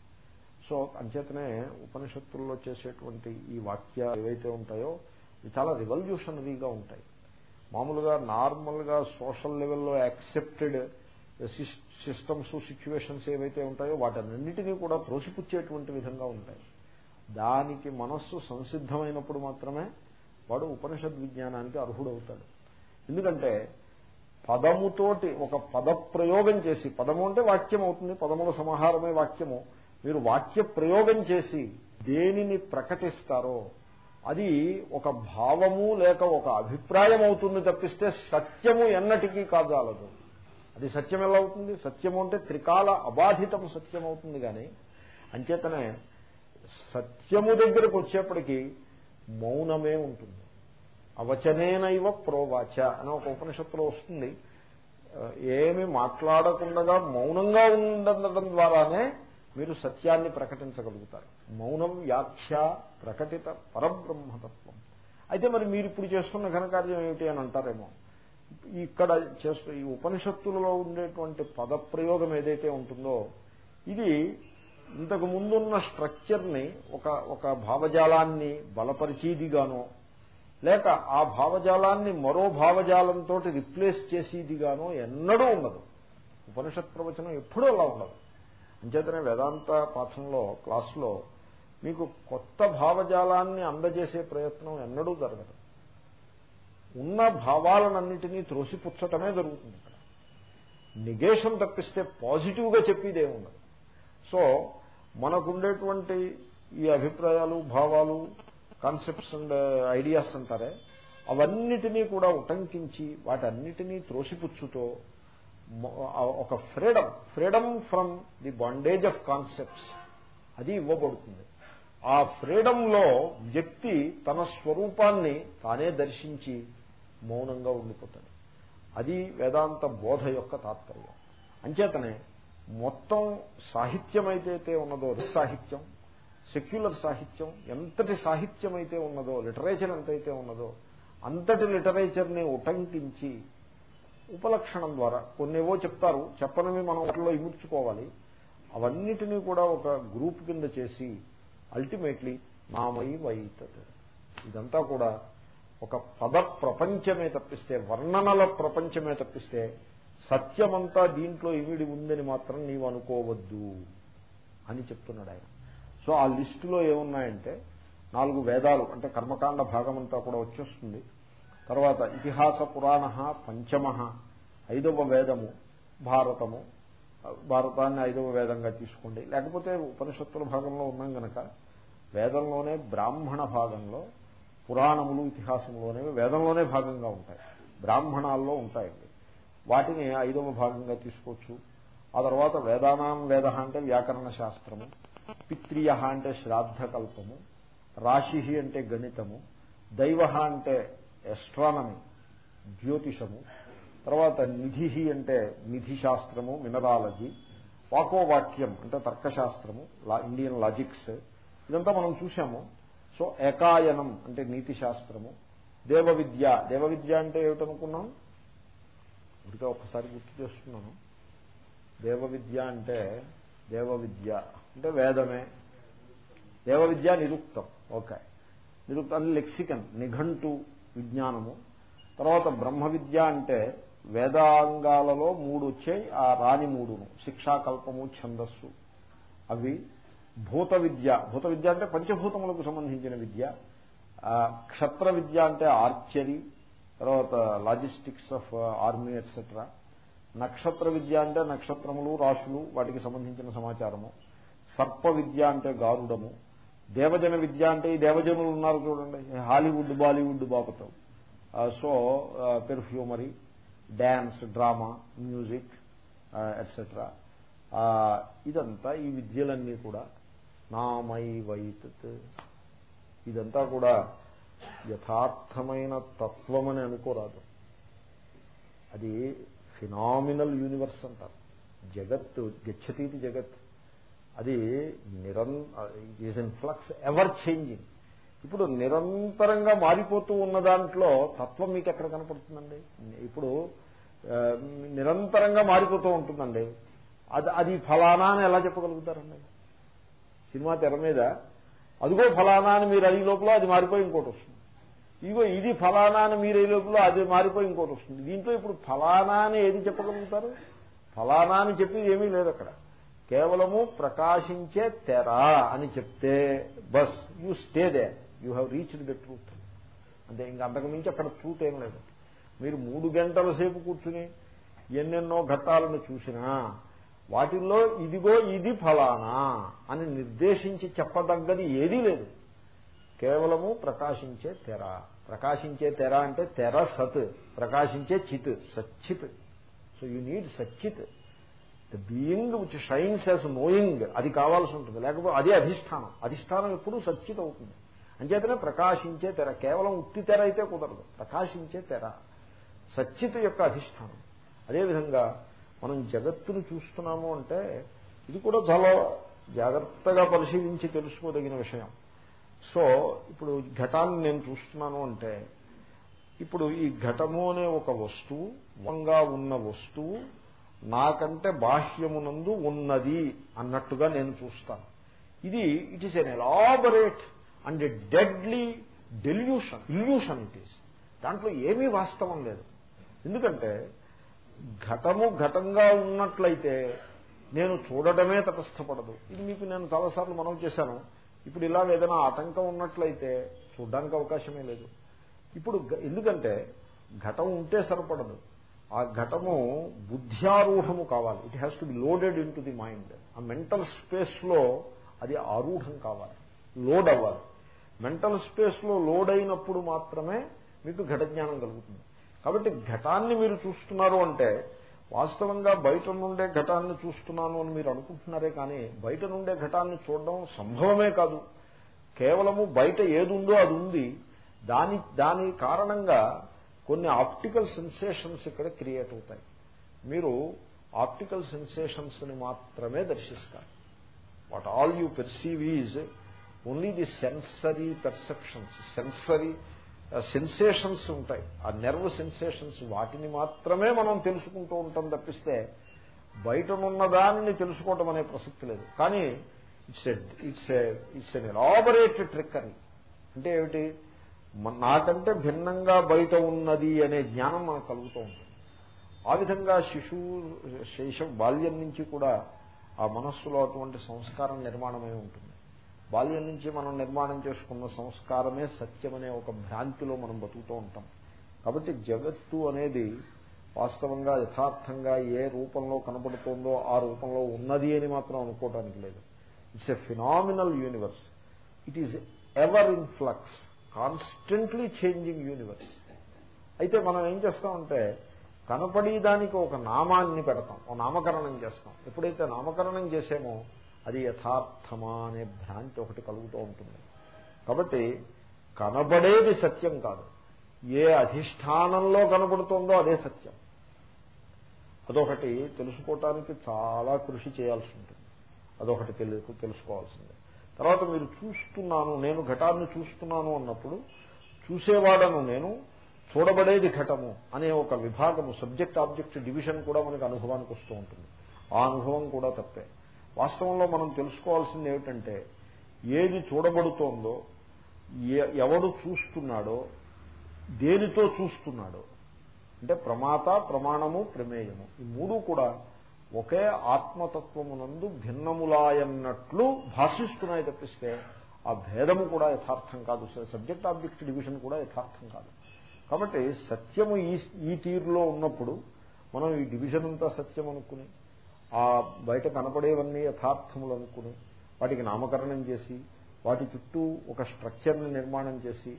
Speaker 1: సో అంచేతనే ఉపనిషత్తుల్లో చేసేటువంటి ఈ వాక్యాలు ఏవైతే ఉంటాయో ఇవి చాలా రివల్యూషనరీగా ఉంటాయి. మామూలుగా నార్మల్గా సోషల్ లెవెల్లో యాక్సెప్టెడ్ సిస్టమ్స్ సిచ్యువేషన్స్ ఏవైతే ఉంటాయో వాటన్నింటినీ కూడా త్రోసిపుచ్చేటువంటి విధంగా ఉంటాయి. దానికి మనస్సు సంసిద్ధమైనప్పుడు మాత్రమే వాడు ఉపనిషద్ విజ్ఞానానికి అర్హుడవుతాడు. ఎందుకంటే పదముతోటి ఒక పద ప్రయోగం చేసి పదము అంటే వాక్యం అవుతుంది పదముల సమాహారమే వాక్యము. మీరు వాక్య ప్రయోగం చేసి దేనిని ప్రకటిస్తారో అది ఒక భావము లేక ఒక అభిప్రాయం అవుతుంది తప్పిస్తే సత్యము ఎన్నటికీ కాదాలదు అది సత్యం ఎలా అవుతుంది? సత్యము అంటే త్రికాల అబాధితం సత్యం అవుతుంది కానీ అంచేతనే సత్యము దగ్గరకు వచ్చేప్పటికీ మౌనమే ఉంటుంది. అవచనేనైవ ప్రోవాచ అని ఒక ఉపనిషత్తులో వస్తుంది. ఏమి మాట్లాడకుండా మౌనంగా ఉండడం ద్వారానే మీరు సత్యాన్ని ప్రకటించగలుగుతారు. మౌనం వ్యాఖ్య ప్రకటిత పరబ్రహ్మతత్వం. అయితే మరి మీరు ఇప్పుడు చేస్తున్న ఘనకార్యం ఏమిటి అని అంటారేమో. ఇక్కడ చేస్తూ ఈ ఉపనిషత్తులలో ఉండేటువంటి పదప్రయోగం ఏదైతే ఉంటుందో ఇది ఇంతకు ముందున్న స్ట్రక్చర్ని ఒక ఒక భావజాలాన్ని బలపరిచేదిగానో లేక ఆ భావజాలాన్ని మరో భావజాలంతో రిప్లేస్ చేసేదిగానో ఎన్నడూ ఉండదు. ఉపనిషత్ ప్రవచనం ఎప్పుడూ అలా ఉండదు. అంచేతనే వేదాంత పాఠంలో క్లాసులో మీకు కొత్త భావజాలాన్ని అందజేసే ప్రయత్నం ఎన్నడూ జరగదు. ఉన్న భావాలన్నింటినీ త్రోసిపుచ్చటమే జరుగుతుంది ఇక్కడ. నిగేషన్ తప్పిస్తే పాజిటివ్గా చెప్పేదే ఉండదు సో మనకుండేటువంటి ఈ అభిప్రాయాలు భావాలు కాన్సెప్ట్స్ అండ్ ఐడియాస్ అంటారే అవన్నిటినీ కూడా ఉటంకించి వాటన్నిటినీ త్రోసిపుచ్చుతో ఒక freedom freedom from the bondage of concepts. అది ఇవ్వబడుతుంది. ఆ ఫ్రీడంలో వ్యక్తి తన స్వరూపాన్ని తానే దర్శించి మౌనంగా ఉండిపోతాడు. అది వేదాంత బోధ యొక్క తాత్పర్యం. అంచేతనే మొత్తం సాహిత్యం అయితే ఉన్నదో సాహిత్యం. సెక్యులర్ సాహిత్యం ఎంతటి సాహిత్యం అయితే ఉన్నదో లిటరేచర్ ఎంతైతే ఉన్నదో అంతటి లిటరేచర్ని ఉటంకించి ఉపలక్షణం ద్వారా కొన్నేవో చెప్తారు. చెప్పనివి మనం వాటిలో ఇముడ్చుకోవాలి. అవన్నిటినీ కూడా ఒక గ్రూప్ కింద చేసి అల్టిమేట్లీ నామై వైతత్ ఇదంతా కూడా ఒక పద ప్రపంచమే తప్పిస్తే వర్ణనల ప్రపంచమే తప్పిస్తే సత్యమంతా దీంట్లో ఇమిడి ఉందని మాత్రం నీవు అనుకోవద్దు అని చెప్తున్నాడు ఆయన. సో ఆ లిస్టులో ఏమున్నాయంటే నాలుగు వేదాలు అంటే కర్మకాండ భాగం అంతా కూడా వచ్చేస్తుంది. తర్వాత ఇతిహాస పురాణ పంచమ ఐదవ వేదము భారతము. భారతాన్ని ఐదవ వేదంగా తీసుకోండి. లేకపోతే ఉపనిషత్తుల భాగంలో ఉన్నాం గనక వేదంలోనే బ్రాహ్మణ భాగంలో పురాణములు ఇతిహాసములు వేదంలోనే భాగంగా ఉంటాయి. బ్రాహ్మణాల్లో ఉంటాయండి. వాటిని ఐదవ భాగంగా తీసుకోవచ్చు. ఆ తర్వాత వేదానాం వేద అంటే వ్యాకరణ శాస్త్రము. పిత్రియ అంటే శ్రాద్ధకల్పము రాశి అంటే గణితము దైవ అంటే ఎస్ట్రానమీ జ్యోతిషము తర్వాత నిధి అంటే నిధి శాస్త్రము మినరాలజీ వాకోవాక్యం అంటే తర్కశాస్త్రము ఇండియన్ లాజిక్స్ ఇదంతా మనం చూసాము సో ఏకాయనం అంటే నీతి శాస్త్రము దేవ విద్య దేవ విద్య అంటే ఏమిటనుకున్నాం? ఇంకా ఒక్కసారి గుర్తు చేస్తున్నాను. దేవ విద్య అంటే దేవ విద్య అంటే వేదమే. దేవ విద్య నిరుక్తం. ఓకే. నిరుక్తం లెక్సికన్ నిఘంటు విజ్ఞానము. తర్వాత బ్రహ్మ విద్య అంటే వేదాంగాలలో మూడు వచ్చాయి ఆ రాణి మూడును శిక్షాకల్పము ఛందస్సు. అవి భూత విద్య భూత విద్య అంటే పంచభూతములకు సంబంధించిన విద్య. క్షత్ర విద్య అంటే ఆర్చరీ తర్వాత లాజిస్టిక్స్ ఆఫ్ ఆర్మీ ఎట్సెట్రా. నక్షత్ర విద్య అంటే నక్షత్రములు రాశులు వాటికి సంబంధించిన సమాచారము. సర్ప విద్య అంటే గారుడము. దేవజన విద్య అంటే ఈ దేవజనులు ఉన్నారు చూడండి. Hollywood Bollywood బాపతం. So perfumery dance drama music etcetera ఇదంతా ఈ విద్యలన్నీ కూడా నామై వైతత్ ఇదంతా కూడా యథార్థమైన తత్వం అని అనుకోరాదు. అది ఫినామినల్ యూనివర్స్ అంటారు. జగత్ గచ్చతీతి జగత్ అది నిరం is in flux ever changing ఇప్పుడు నిరంతరంగా మారిపోతూ ఉన్న దాంట్లో తత్వం మీకు ఎక్కడ కనపడుతుందండి? ఇప్పుడు నిరంతరంగా మారిపోతూ ఉంటుందండి. అది అది ఫలానా అని ఎలా చెప్పగలుగుతారండి? సినిమా తెర మీద అదిగో ఫలానా అని మీరు అయ్యి లోపల అది మారిపోయి ఇంకోటి వస్తుంది. ఇదిగో ఇది ఫలానా అని మీరు అయ్యి లోపల అది మారిపోయి ఇంకోటి వస్తుంది. దీంట్లో ఇప్పుడు ఫలానా అని ఏది చెప్పగలుగుతారు? ఫలానా అని చెప్పి ఏమీ లేదు అక్కడ. కేవలము ప్రకాశించే తెర అని చెప్తే bus you stay they you have reached the truth అంటే ఇంకా అంతకు మించి అక్కడ ట్రూత్ ఏం లేదు. మీరు మూడు గంటల సేపు కూర్చుని ఎన్నెన్నో ఘట్టాలను చూసినా వాటిల్లో ఇదిగో ఇది ఫలానా అని నిర్దేశించి చెప్పదగ్గది ఏదీ లేదు. కేవలము ప్రకాశించే తెర. ప్రకాశించే తెర అంటే తెర సత్. ప్రకాశించే చిత్ సచ్చిత్. So you need సచ్చిత్. The being which shines as knowing అది కావాల్సి ఉంటుంది. లేకపోతే అదే అధిష్టానం. అధిష్టానం ఎప్పుడు సచ్యత అవుతుంది. అంచేతనే ప్రకాశించే తెర కేవలం ఉత్తి తెర అయితే కుదరదు. ప్రకాశించే తెర సచ్యత యొక్క అధిష్టానం. అదేవిధంగా మనం జగత్తును చూస్తున్నాము అంటే ఇది కూడా చాలా జాగ్రత్తగా పరిశీలించి తెలుసుకోదగిన విషయం. సో ఇప్పుడు ఘటాన్ని నేను చూస్తున్నాను అంటే ఇప్పుడు ఈ ఘటము అనే ఒక వస్తువు వంగా ఉన్న వస్తువు నాకంటే బాహ్యమునందు ఉన్నది అన్నట్టుగా నేను చూస్తాను. ఇది it is an elaborate and deadly delusion illusion it is దాంట్లో ఏమీ వాస్తవం లేదు. ఎందుకంటే ఘటము ఘటంగా ఉన్నట్లయితే నేను చూడటమే తటస్థపడదు. ఇది మీకు నేను చాలాసార్లు మనం చేశాను. ఇప్పుడు ఇలా ఏదైనా ఆటంకం ఉన్నట్లయితే చూడడానికి అవకాశమే లేదు. ఇప్పుడు ఎందుకంటే ఘటం ఉంటే సరిపడదు. ఆ ఘటము బుద్ధ్యారూఢము కావాలి. It has to be loaded in the mind ఆ మెంటల్ స్పేస్లో అది ఆరూఢం కావాలి. లోడ్ అవ్వాలి. మెంటల్ స్పేస్లో లోడ్ అయినప్పుడు మాత్రమే మీకు ఘట జ్ఞానం కలుగుతుంది. కాబట్టి ఘటాన్ని మీరు చూస్తున్నారు అంటే వాస్తవంగా బయట నుండే ఘటాన్ని చూస్తున్నాను అని మీరు అనుకుంటున్నారే కానీ బయట నుండే ఘటాన్ని చూడడం సంభవమే కాదు. కేవలము బయట ఏది ఉందో అది ఉంది. దాని దాని కారణంగా కొన్ని ఆప్టికల్ సెన్సేషన్స్ ఇక్కడ క్రియేట్ అవుతాయి. మీరు ఆప్టికల్ సెన్సేషన్స్ని మాత్రమే దర్శిస్తారు. What all you perceive is only the sensory perceptions. Sensory sensations ఉంటాయి. ఆ నెర్వ్ సెన్సేషన్స్ వాటిని మాత్రమే మనం తెలుసుకుంటూ ఉంటాం తప్పిస్తే బయటనున్న దానిని తెలుసుకోవటం అనే ప్రసక్తి లేదు. కానీ it's it's it's an elaborate trick అని అంటే ఏమిటి? నాకంటే భిన్నంగా బయట ఉన్నది అనే జ్ఞానం మనకు కలుగుతూ ఉంటుంది. ఆ విధంగా శిశువు శైశవ బాల్యం నుంచి కూడా ఆ మనస్సులో అటువంటి సంస్కారం నిర్మాణమై ఉంటుంది. బాల్యం నుంచి మనం నిర్మాణం చేసుకున్న సంస్కారమే సత్యమనే ఒక భ్రాంతిలో మనం బతుకుతూ ఉంటాం. కాబట్టి జగత్తు అనేది వాస్తవంగా యథార్థంగా ఏ రూపంలో కనబడుతుందో ఆ రూపంలో ఉన్నది అని మాత్రం అనుకోవడానికి లేదు. It's a phenomenal universe it is ever in flux constantly changing universe. అయితే మనం ఏం చేస్తామంటే కనపడేదానికి ఒక నామాన్ని పెడతాం ఒక నామకరణం చేస్తాం. ఎప్పుడైతే నామకరణం చేసామో అది యథార్థమా అనే భ్రాంతి ఒకటి కలుగుతూ ఉంటుంది. కాబట్టి కనబడేది సత్యం కాదు. ఏ అధిష్టానంలో కనబడుతుందో అదే సత్యం. అదొకటి తెలుసుకోవటానికి చాలా కృషి చేయాల్సి ఉంటుంది. అదొకటి తెలుసుకోవాల్సిందే. తర్వాత మీరు చూస్తున్నాను నేను ఘటాన్ని చూస్తున్నాను అన్నప్పుడు చూసేవాడను నేను చూడబడేది ఘటము అనే ఒక విభాగము సబ్జెక్ట్ ఆబ్జెక్ట్ డివిజన్ కూడా మనకు అనుభవానికి వస్తూ ఉంటుంది. ఆ అనుభవం కూడా తప్పే. వాస్తవంలో మనం తెలుసుకోవాల్సింది ఏమిటంటే ఏది చూడబడుతోందో ఎవడు చూస్తున్నాడో దేనితో చూస్తున్నాడో అంటే ప్రమాత ప్రమాణము ప్రమేయము ఈ మూడు కూడా ఒకే ఆత్మతత్వమునందు భిన్నములాయన్నట్లు భాషిస్తున్నాయి తప్పిస్తే ఆ భేదము కూడా యథార్థం కాదు. సబ్జెక్ట్ ఆబ్జెక్ట్ డివిజన్ కూడా యథార్థం కాదు. కాబట్టి సత్యము ఈ ఈ తీరులో ఉన్నప్పుడు మనం ఈ డివిజన్ అంతా సత్యం అనుకుని ఆ బయట కనపడేవన్నీ యథార్థములు అనుకుని వాటికి నామకరణం చేసి వాటి చుట్టూ ఒక స్ట్రక్చర్ని నిర్మాణం చేసి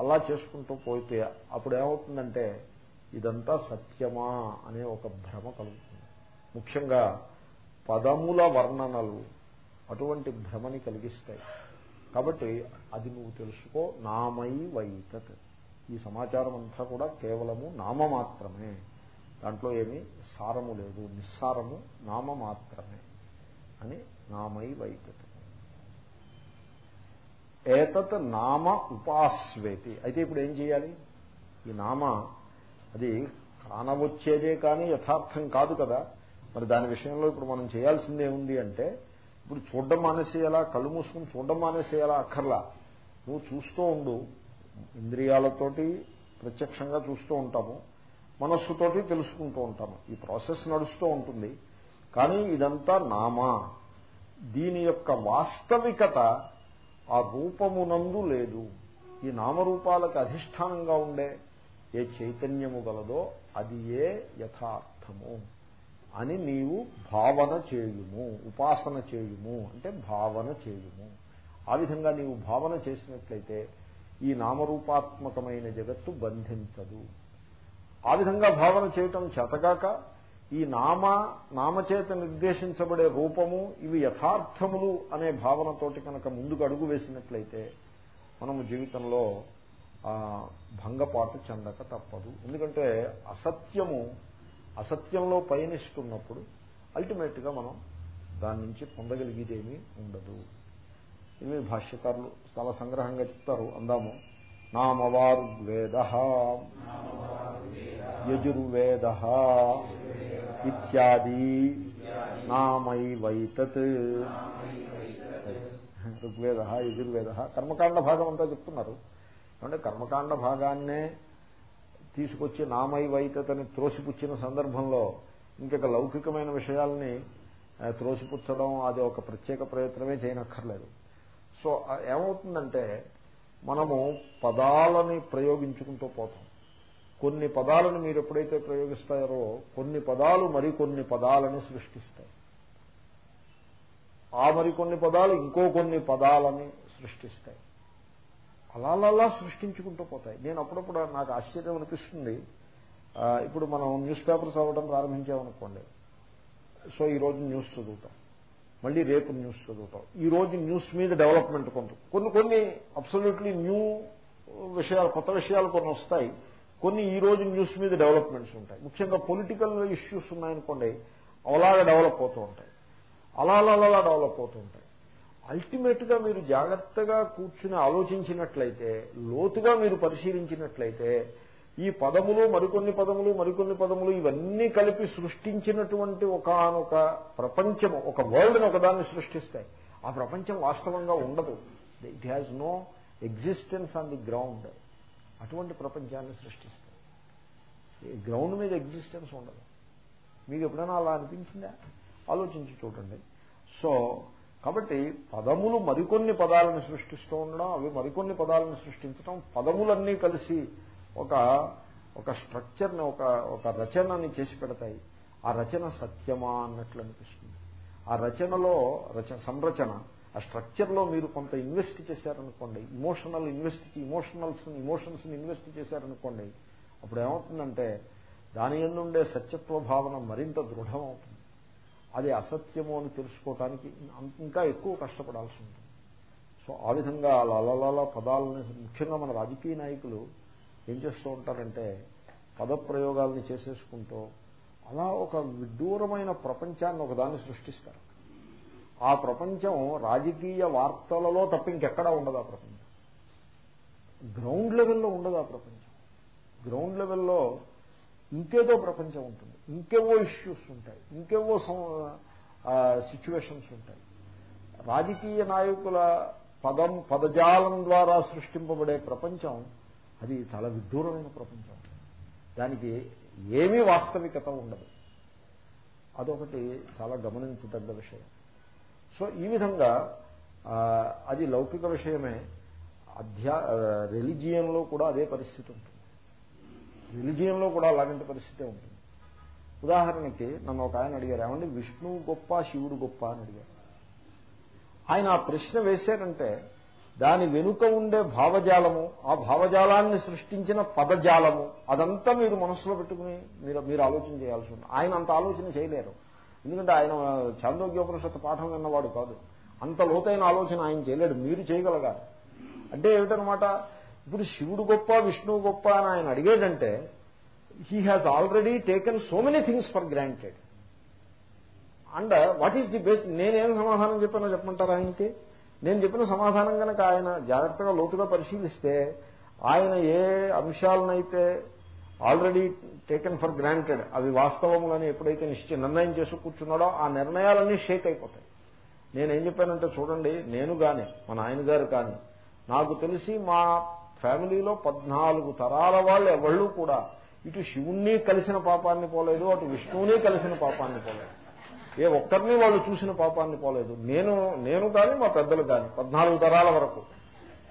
Speaker 1: అలా చేసుకుంటూ పోతే అప్పుడు ఏమవుతుందంటే ఇదంతా సత్యమా అనే ఒక భ్రమ కలుగుతుంది. ముఖ్యంగా పదముల వర్ణనలు అటువంటి భ్రమని కలిగిస్తాయి. కాబట్టి అది నువ్వు తెలుసుకో నామై వైతత్. ఈ సమాచారం అంతా కూడా కేవలము నామ మాత్రమే దాంట్లో ఏమీ సారము లేదు నిస్సారము నామ మాత్రమే అని నామై వైతత్. ఏతత్ నామ ఉపాస్వేతి. అయితే ఇప్పుడు ఏం చేయాలి? ఈ నామ అది కానవచ్చేదే కానీ యథార్థం కాదు కదా. మరి దాని విషయంలో ఇప్పుడు మనం చేయాల్సింది ఏముంది అంటే ఇప్పుడు చూడడం మానేసేయాలా? కళ్ళు మూసుకుని చూడడం మానేసేయాలా? అక్కర్లా. నువ్వు చూస్తూ ఉండు. ఇంద్రియాలతోటి ప్రత్యక్షంగా చూస్తూ ఉంటాము. మనస్సుతోటి తెలుసుకుంటూ ఉంటాము. ఈ ప్రాసెస్ నడుస్తూ ఉంటుంది. కానీ ఇదంతా నామా. దీని యొక్క వాస్తవికత ఆ రూపమునందు లేదు. ఈ నామరూపాలకు అధిష్టానంగా ఉండే ఏ చైతన్యము గలదో అది ఏ యథార్థము. అని నీవు భావన చేయుము ఉపాసన చేయుము అంటే భావన చేయుము. ఆ విధంగా నీవు భావన చేసినట్లయితే ఈ నామరూపాత్మకమైన జగత్తు బంధించదు. ఆ విధంగా భావన చేయటం చేతగాక ఈ నామ నామచేత నిర్దేశించబడే రూపము ఇవి యథార్థములు అనే భావనతోటి కనుక ముందుకు అడుగు వేసినట్లయితే మనము జీవితంలో భంగపాటు చెందక తప్పదు. ఎందుకంటే అసత్యము అసత్యంలో పయనిస్తున్నప్పుడు అల్టిమేట్గా మనం దాని నుంచి పొందగలిగేదేమీ ఉండదు. ఇవి భాష్యకారులు చాలా సంగ్రహంగా చెప్తారు. అందాము నామవారు వేద యజుర్వేద ఇత్యాది నామైవైతత్. ఋగ్వేద యజుర్వేద కర్మకాండ భాగం అంతా చెప్తున్నారు. అంటే కర్మకాండ భాగాన్నే తీసుకొచ్చి నామైవైతని త్రోసిపుచ్చిన సందర్భంలో ఇంకొక లౌకికమైన విషయాల్ని త్రోసిపుచ్చడం అది ఒక ప్రత్యేక ప్రయత్నమే చేయనక్కర్లేదు. సో ఏమవుతుందంటే మనము పదాలని ప్రయోగించుకుంటూ పోతాం. కొన్ని పదాలను మీరు ఎప్పుడైతే ప్రయోగిస్తారో కొన్ని పదాలు మరికొన్ని పదాలని సృష్టిస్తాయి. ఆ మరికొన్ని పదాలు ఇంకో కొన్ని పదాలని సృష్టిస్తాయి. అలా సృష్టించుకుంటూ పోతాయి. నేను అప్పుడప్పుడు నాకు ఆశ్చర్యం అనిపిస్తుంది. ఇప్పుడు మనం న్యూస్ పేపర్స్ అవ్వడం ప్రారంభించామనుకోండి. సో ఈరోజు న్యూస్ చదువుతాం. మళ్ళీ రేపు న్యూస్ చదువుతాం. ఈ రోజు న్యూస్ మీద డెవలప్మెంట్ కొంత కొన్ని కొన్ని అబ్సల్యూట్లీ న్యూ విషయాలు కొత్త విషయాలు కొన్ని వస్తాయి. కొన్ని ఈ రోజు న్యూస్ మీద డెవలప్మెంట్స్ ఉంటాయి. ముఖ్యంగా పొలిటికల్ ఇష్యూస్ ఉన్నాయనుకోండి అలాగా డెవలప్ అవుతూ ఉంటాయి. అలా అలా డెవలప్ అవుతూ ఉంటాయి. అల్టిమేట్గా మీరు జాగ్రత్తగా కూర్చుని ఆలోచించినట్లయితే లోతుగా మీరు పరిశీలించినట్లయితే ఈ పదములు మరికొన్ని పదములు మరికొన్ని పదములు ఇవన్నీ కలిపి సృష్టించినటువంటి ఒకనొక ప్రపంచము ఒక వరల్డ్ని ఒకదాన్ని సృష్టిస్తాయి. ఆ ప్రపంచం వాస్తవంగా ఉండదు. It has no existence on the ground అటువంటి ప్రపంచాన్ని సృష్టిస్తాయి. గ్రౌండ్ మీద ఎగ్జిస్టెన్స్ ఉండదు. మీకు ఎప్పుడైనా అలా అనిపించిందా? ఆలోచించి చూడండి. సో కాబట్టి పదములు మరికొన్ని పదాలను సృష్టిస్తూ ఉండడం అవి మరికొన్ని పదాలను సృష్టించడం పదములన్నీ కలిసి ఒక ఒక స్ట్రక్చర్ని ఒక ఒక రచనని చేసి పెడతాయి. ఆ రచన సత్యమా అన్నట్లు అనిపిస్తుంది. ఆ రచనలో రచ సంరచన ఆ స్ట్రక్చర్లో మీరు కొంత ఇన్వెస్ట్ చేశారనుకోండి ఇమోషనల్ ఇన్వెస్ట్ ఇమోషనల్స్ ఇమోషన్స్ని ఇన్వెస్ట్ చేశారనుకోండి అప్పుడు ఏమవుతుందంటే దాని ఎందుండే సత్యత్వ భావన మరింత దృఢమవుతుంది. అది అసత్యము అని తెలుసుకోవటానికి ఇంకా ఎక్కువ కష్టపడాల్సి ఉంటుంది. సో ఆ విధంగా లలలల పదాలని ముఖ్యంగా మన రాజకీయ నాయకులు ఏం చేస్తూ ఉంటారంటే పదప్రయోగాల్ని చేసేసుకుంటూ అలా ఒక విడ్డూరమైన ప్రపంచాన్ని ఒకదాన్ని సృష్టిస్తారు. ఆ ప్రపంచం రాజకీయ వార్తలలో తప్ప ఇంకెక్కడా ఉండదు ఆ ప్రపంచం. గ్రౌండ్ లెవెల్లో ఉండదు ఆ ప్రపంచం. గ్రౌండ్ లెవెల్లో ఇంకేదో ప్రపంచం ఉంటుంది. ఇంకేవో ఇష్యూస్ ఉంటాయి. ఇంకేవో సిచ్యువేషన్స్ ఉంటాయి. రాజకీయ నాయకుల పదం పదజాలం ద్వారా సృష్టింపబడే ప్రపంచం అది చాలా విడ్డూరమైన ప్రపంచం. దానికి ఏమీ వాస్తవికత ఉండదు. అదొకటి చాలా గమనించదగ్గ విషయం. సో ఈ విధంగా అది లౌకిక విషయమే. అధ్యా రిలిజియన్లో కూడా అదే పరిస్థితి ఉంటుంది. రిలిజియన్లో కూడా అలాంటి పరిస్థితే ఉంటుంది. ఉదాహరణకి నన్ను ఒక ఆయన అడిగారు ఏమండి విష్ణువు గొప్ప శివుడు గొప్ప? అని అడిగారు. ఆయన ఆ ప్రశ్న వేశారంటే దాని వెనుక ఉండే భావజాలము ఆ భావజాలాన్ని సృష్టించిన పదజాలము అదంతా మీరు మనసులో పెట్టుకుని మీరు మీరు ఆలోచన చేయాల్సి ఉంది ఆయన అంత ఆలోచన చేయలేరు. ఎందుకంటే ఆయన చాందోగ్యోపనిషత్తు పాఠం విన్నవాడు కాదు. అంత లోతైన ఆలోచన ఆయన చేయలేడు. మీరు చేయగలగాలి. అంటే ఏమిటనమాట? ఇప్పుడు శివుడు గొప్ప విష్ణువు గొప్ప అని ఆయన అడిగేటంటే he has already taken so many things for granted and what is the best నేనేం సమాధానం చెప్పానో చెప్పమంటారా ఆయనకి? నేను చెప్పిన సమాధానం కనుక ఆయన జాగ్రత్తగా లోతుగా పరిశీలిస్తే ఆయన ఏ అంశాలనైతే ఆల్రెడీ టేకెన్ ఫర్ గ్రాంటెడ్ అవి వాస్తవంగానే ఎప్పుడైతే నిశ్చయం నిర్ణయం చేసి కూర్చున్నాడో ఆ నిర్ణయాలన్నీ షేక్ అయిపోతాయి. నేనేం చెప్పానంటే చూడండి నేను కానీ మా నాయనగారు కానీ నాకు తెలిసి మా ఫ్యామిలీలో పద్నాలుగు తరాల వాళ్ళు ఎవళ్ళు కూడా ఇటు శివుణ్ణి కలిసిన పాపాన్ని పోలేదు అటు విష్ణువుని కలిసిన పాపాన్ని పోలేదు. ఏ ఒక్కరిని వాళ్ళు చూసిన పాపాన్ని పోలేదు. నేను నేను కానీ మా పెద్దలు కానీ పద్నాలుగు తరాల వరకు.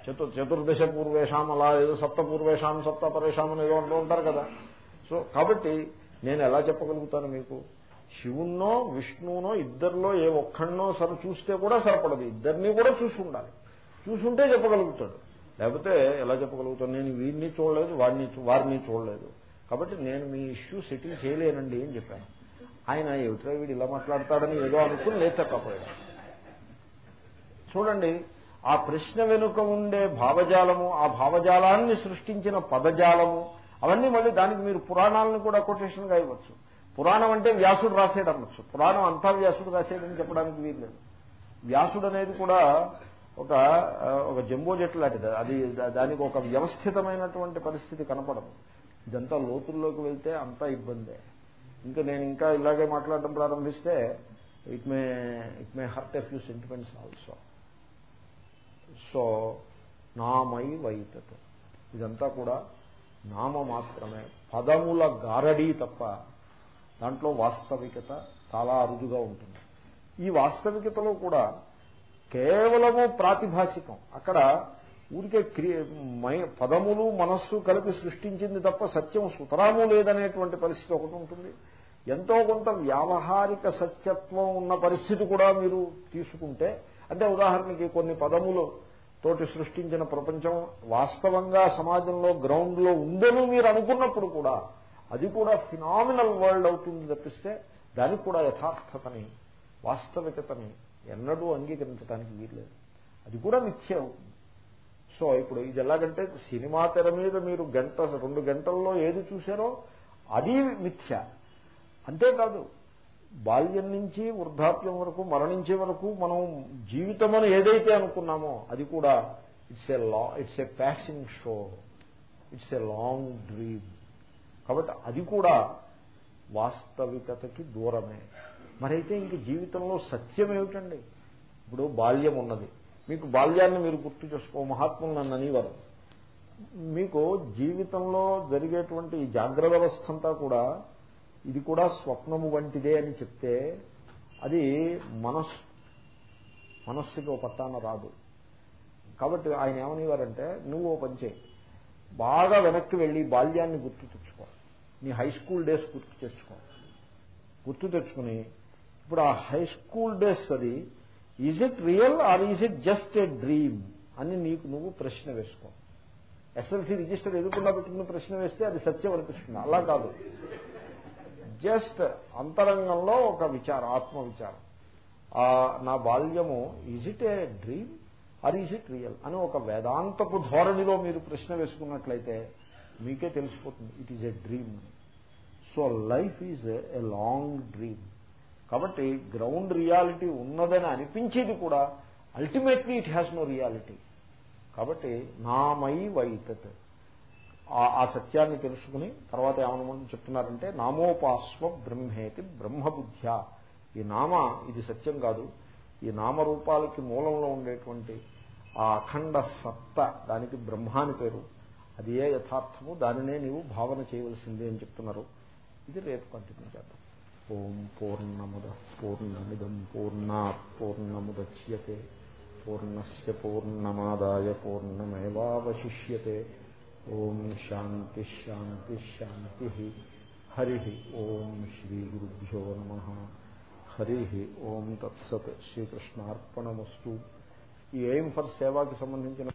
Speaker 1: చతు చతుర్దశ పూర్వేషాం అలా ఏదో సప్త పూర్వేషాం సప్త పరేషాం అని ఏదో అంటూ ఉంటారు కదా. సో కాబట్టి నేను ఎలా చెప్పగలుగుతాను మీకు? శివుణ్ణో విష్ణువునో ఇద్దరిలో ఏ ఒక్కడినో సరే చూస్తే కూడా సరిపడదు. ఇద్దరిని కూడా చూసి ఉండాలి. చూసుంటే చెప్పగలుగుతాడు. లేకపోతే ఎలా చెప్పగలుగుతాను? నేను వీడిని చూడలేదు వాడిని వారిని చూడలేదు. కాబట్టి నేను మీ ఇష్యూ సెటిల్ చేయలేనండి అని చెప్పాను. ఆయన ఏమిటో వీడు ఇలా మాట్లాడతాడని ఏదో అనుకుని లేచక్కపోయాడు చూడండి ఆ ప్రశ్న వెనుక ఉండే భావజాలము ఆ భావజాలాన్ని సృష్టించిన పదజాలము అవన్నీ మళ్ళీ దానికి మీరు పురాణాలను కూడా కొటేషన్గా ఇవ్వచ్చు. పురాణం అంటే వ్యాసుడు రాసేడు అనొచ్చు. పురాణం అంతా వ్యాసుడు రాసేడని చెప్పడానికి వీల్లేదు వ్యాసుడు అనేది కూడా ఒక ఒక జంబో జెట్ లాంటిది. అది దానికి ఒక వ్యవస్థితమైనటువంటి పరిస్థితి కనపడదు. ఇదంతా లోతుల్లోకి వెళ్తే అంతా ఇబ్బందే. ఇంకా నేను ఇంకా ఇలాగే మాట్లాడడం ప్రారంభిస్తే it may it may hurt a few sentiments also so నామై వైతత్. ఇదంతా కూడా నామ మాత్రమే. పదముల గారడీ తప్ప దాంట్లో వాస్తవికత చాలా అరుదుగా ఉంటుంది. ఈ వాస్తవికతలో కూడా కేవలము ప్రాతిభాషికం. అక్కడ ఊరికే పదములు మనస్సు కలిపి సృష్టించింది తప్ప సత్యం సుతరాము లేదనేటువంటి పరిస్థితి ఒకటి ఉంటుంది. ఎంతో కొంత వ్యావహారిక సత్యత్వం ఉన్న పరిస్థితి కూడా మీరు తీసుకుంటే అంటే ఉదాహరణకి కొన్ని పదములు తోటి సృష్టించిన ప్రపంచం వాస్తవంగా సమాజంలో గ్రౌండ్లో ఉందని మీరు అనుకున్నప్పుడు కూడా అది కూడా ఫినామినల్ వరల్డ్ అవుతుంది తప్పిస్తే దానికి కూడా యథార్థతని వాస్తవికతని ఎన్నడూ అంగీకరించడానికి వీల్లేదు. అది కూడా మిథ్య. అవుతుంది సో ఇప్పుడు ఇది ఎలాగంటే సినిమా తెర మీద మీరు గంట రెండు గంటల్లో ఏది చూశారో అది మిథ్య. అంతేకాదు బాల్యం నుంచి వృద్ధాప్యం వరకు మరణించే వరకు మనం జీవితం అని ఏదైతే అనుకున్నామో అది కూడా it's a law it's a passing show it's a long dream కాబట్టి అది కూడా వాస్తవికతకి దూరమే. మరైతే ఇంక జీవితంలో సత్యం ఏమిటండి ఇప్పుడు బాల్యం ఉన్నది. మీకు బాల్యాన్ని మీరు గుర్తు చేసుకో మహాత్ములు నన్ను అనేవారు. మీకు జీవితంలో జరిగేటువంటి జాగ్రత్త వ్యవస్థ అంతా కూడా ఇది కూడా స్వప్నము వంటిదే అని చెప్తే అది మనస్సు మనస్సుకి ఒక పట్టాన రాదు. కాబట్టి ఆయన ఏమనేవారంటే నువ్వు ఓ పని చేయి. బాగా వెనక్కి వెళ్ళి బాల్యాన్ని గుర్తు తెచ్చుకో. నీ హై స్కూల్ డేస్ గుర్తు తెచ్చుకో. గుర్తు తెచ్చుకుని ఇప్పుడు ఆ హై స్కూల్ డేస్ అది is it real or is it just a dream అని నీకు నువ్వు ప్రశ్న వేసుకో. ఎస్ఎల్సీ రిజిస్టర్ ఎదుర్కొన్నా పెట్టుకుని ప్రశ్న వేస్తే అది సత్యం అనిపిస్తుంది అలా కాదు. జస్ట్ అంతరంగంలో ఒక విచారం ఆత్మ విచారం నా బాల్యము is it a dream or is it real అని ఒక వేదాంతపు ధోరణిలో మీరు ప్రశ్న వేసుకున్నట్లయితే మీకే తెలిసిపోతుంది it is a dream so life is a long dream కాబట్టి గ్రౌండ్ రియాలిటీ ఉన్నదని అనిపించేది కూడా ultimately it has no reality కాబట్టి నామై వైతత్. ఆ సత్యాన్ని తెలుసుకుని తర్వాత ఏమనమని చెప్తున్నారంటే నామోపాస్వ బ్రహ్మేతి బ్రహ్మబుద్ధ్య. ఈ నామ ఇది సత్యం కాదు. ఈ నామరూపాలకి మూలంలో ఉండేటువంటి ఆ అఖండ సత్త దానికి బ్రహ్మాని పేరు. అది ఏ యథార్థము? దానినే నీవు భావన చేయవలసిందే అని చెప్తున్నారు. ఇది రేపు కంటిన్యూ చేద్దాం. ఓం పూర్ణముద పూర్ణమిదం పూర్ణా పూర్ణముద్య పూర్ణస్ పూర్ణమాదాయ పూర్ణమేవాశిష్యే ఓం శాంతి హరి ఓం శ్రీగురుభ్యో నమ హరి ఓం తత్సత్ శ్రీకృష్ణార్పణమస్తు ఈ ఎయిమ్ ఫర్ సేవాకి సంబంధించిన